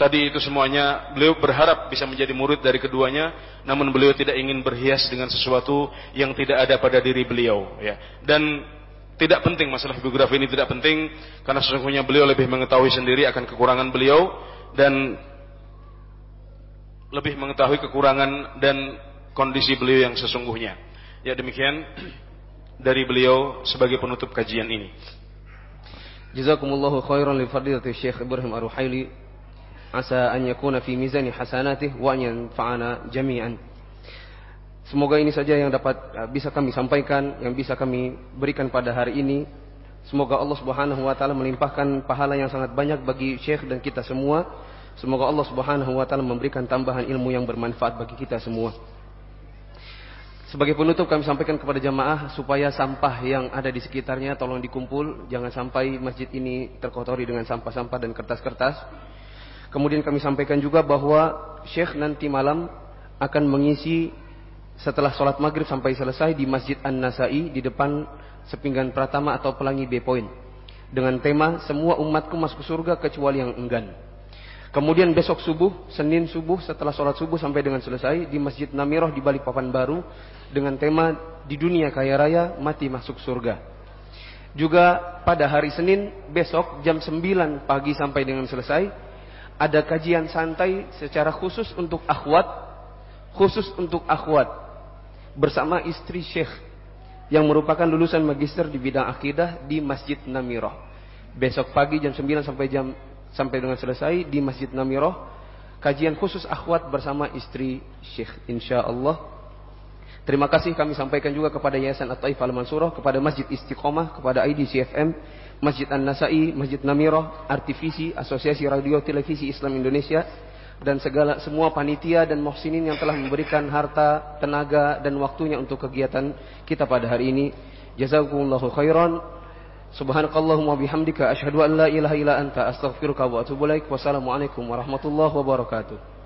D: Tadi itu semuanya beliau berharap bisa menjadi murid dari keduanya, namun beliau tidak ingin berhias dengan sesuatu yang tidak ada pada diri beliau. Ya. Dan tidak penting masalah biografi ini tidak penting karena sesungguhnya beliau lebih mengetahui sendiri akan kekurangan beliau dan lebih mengetahui kekurangan dan kondisi beliau yang sesungguhnya. Ya demikian dari beliau sebagai penutup kajian ini.
A: Jazakumullahu khairan li fadilati Syekh Ibrahim Ar-Ruhaili asa an yakuna fi mizani hasanatih wa an yanfa'ana jami'an. Semoga ini saja yang dapat uh, bisa kami sampaikan, yang bisa kami berikan pada hari ini. Semoga Allah Subhanahu wa taala melimpahkan pahala yang sangat banyak bagi Syekh dan kita semua. Semoga Allah Subhanahu wa taala memberikan tambahan ilmu yang bermanfaat bagi kita semua. Sebagai penutup kami sampaikan kepada jamaah supaya sampah yang ada di sekitarnya tolong dikumpul, jangan sampai masjid ini terkotori dengan sampah-sampah dan kertas-kertas. Kemudian kami sampaikan juga bahwa Syekh nanti malam akan mengisi setelah sholat maghrib sampai selesai di Masjid An-Nasai di depan sepinggan Pratama atau Pelangi B Point dengan tema semua umatku masuk surga kecuali yang enggan. Kemudian besok subuh, Senin subuh setelah sholat subuh sampai dengan selesai di Masjid Namiroh di Balikpapan Baru dengan tema di dunia kaya raya mati masuk surga. Juga pada hari Senin besok jam 9 pagi sampai dengan selesai ada kajian santai secara khusus untuk akhwat, khusus untuk akhwat bersama istri Syekh yang merupakan lulusan magister di bidang akidah di Masjid Namiroh. Besok pagi jam 9 sampai jam sampai dengan selesai di Masjid Namiroh kajian khusus akhwat bersama istri Syekh insyaallah. Terima kasih kami sampaikan juga kepada Yayasan At-Taif Al-Mansurah, kepada Masjid Istiqomah, kepada IDCFM, Masjid An-Nasai, Masjid Namirah, Artivisi, Asosiasi Radio Televisi Islam Indonesia, dan segala semua panitia dan muhsinin yang telah memberikan harta, tenaga, dan waktunya untuk kegiatan kita pada hari ini. Jazakumullahu khairan. Subhanakallahumma bihamdika asyhadu an la ilaha illa anta astaghfiruka wa atubu ilaik. Wassalamualaikum warahmatullahi wabarakatuh.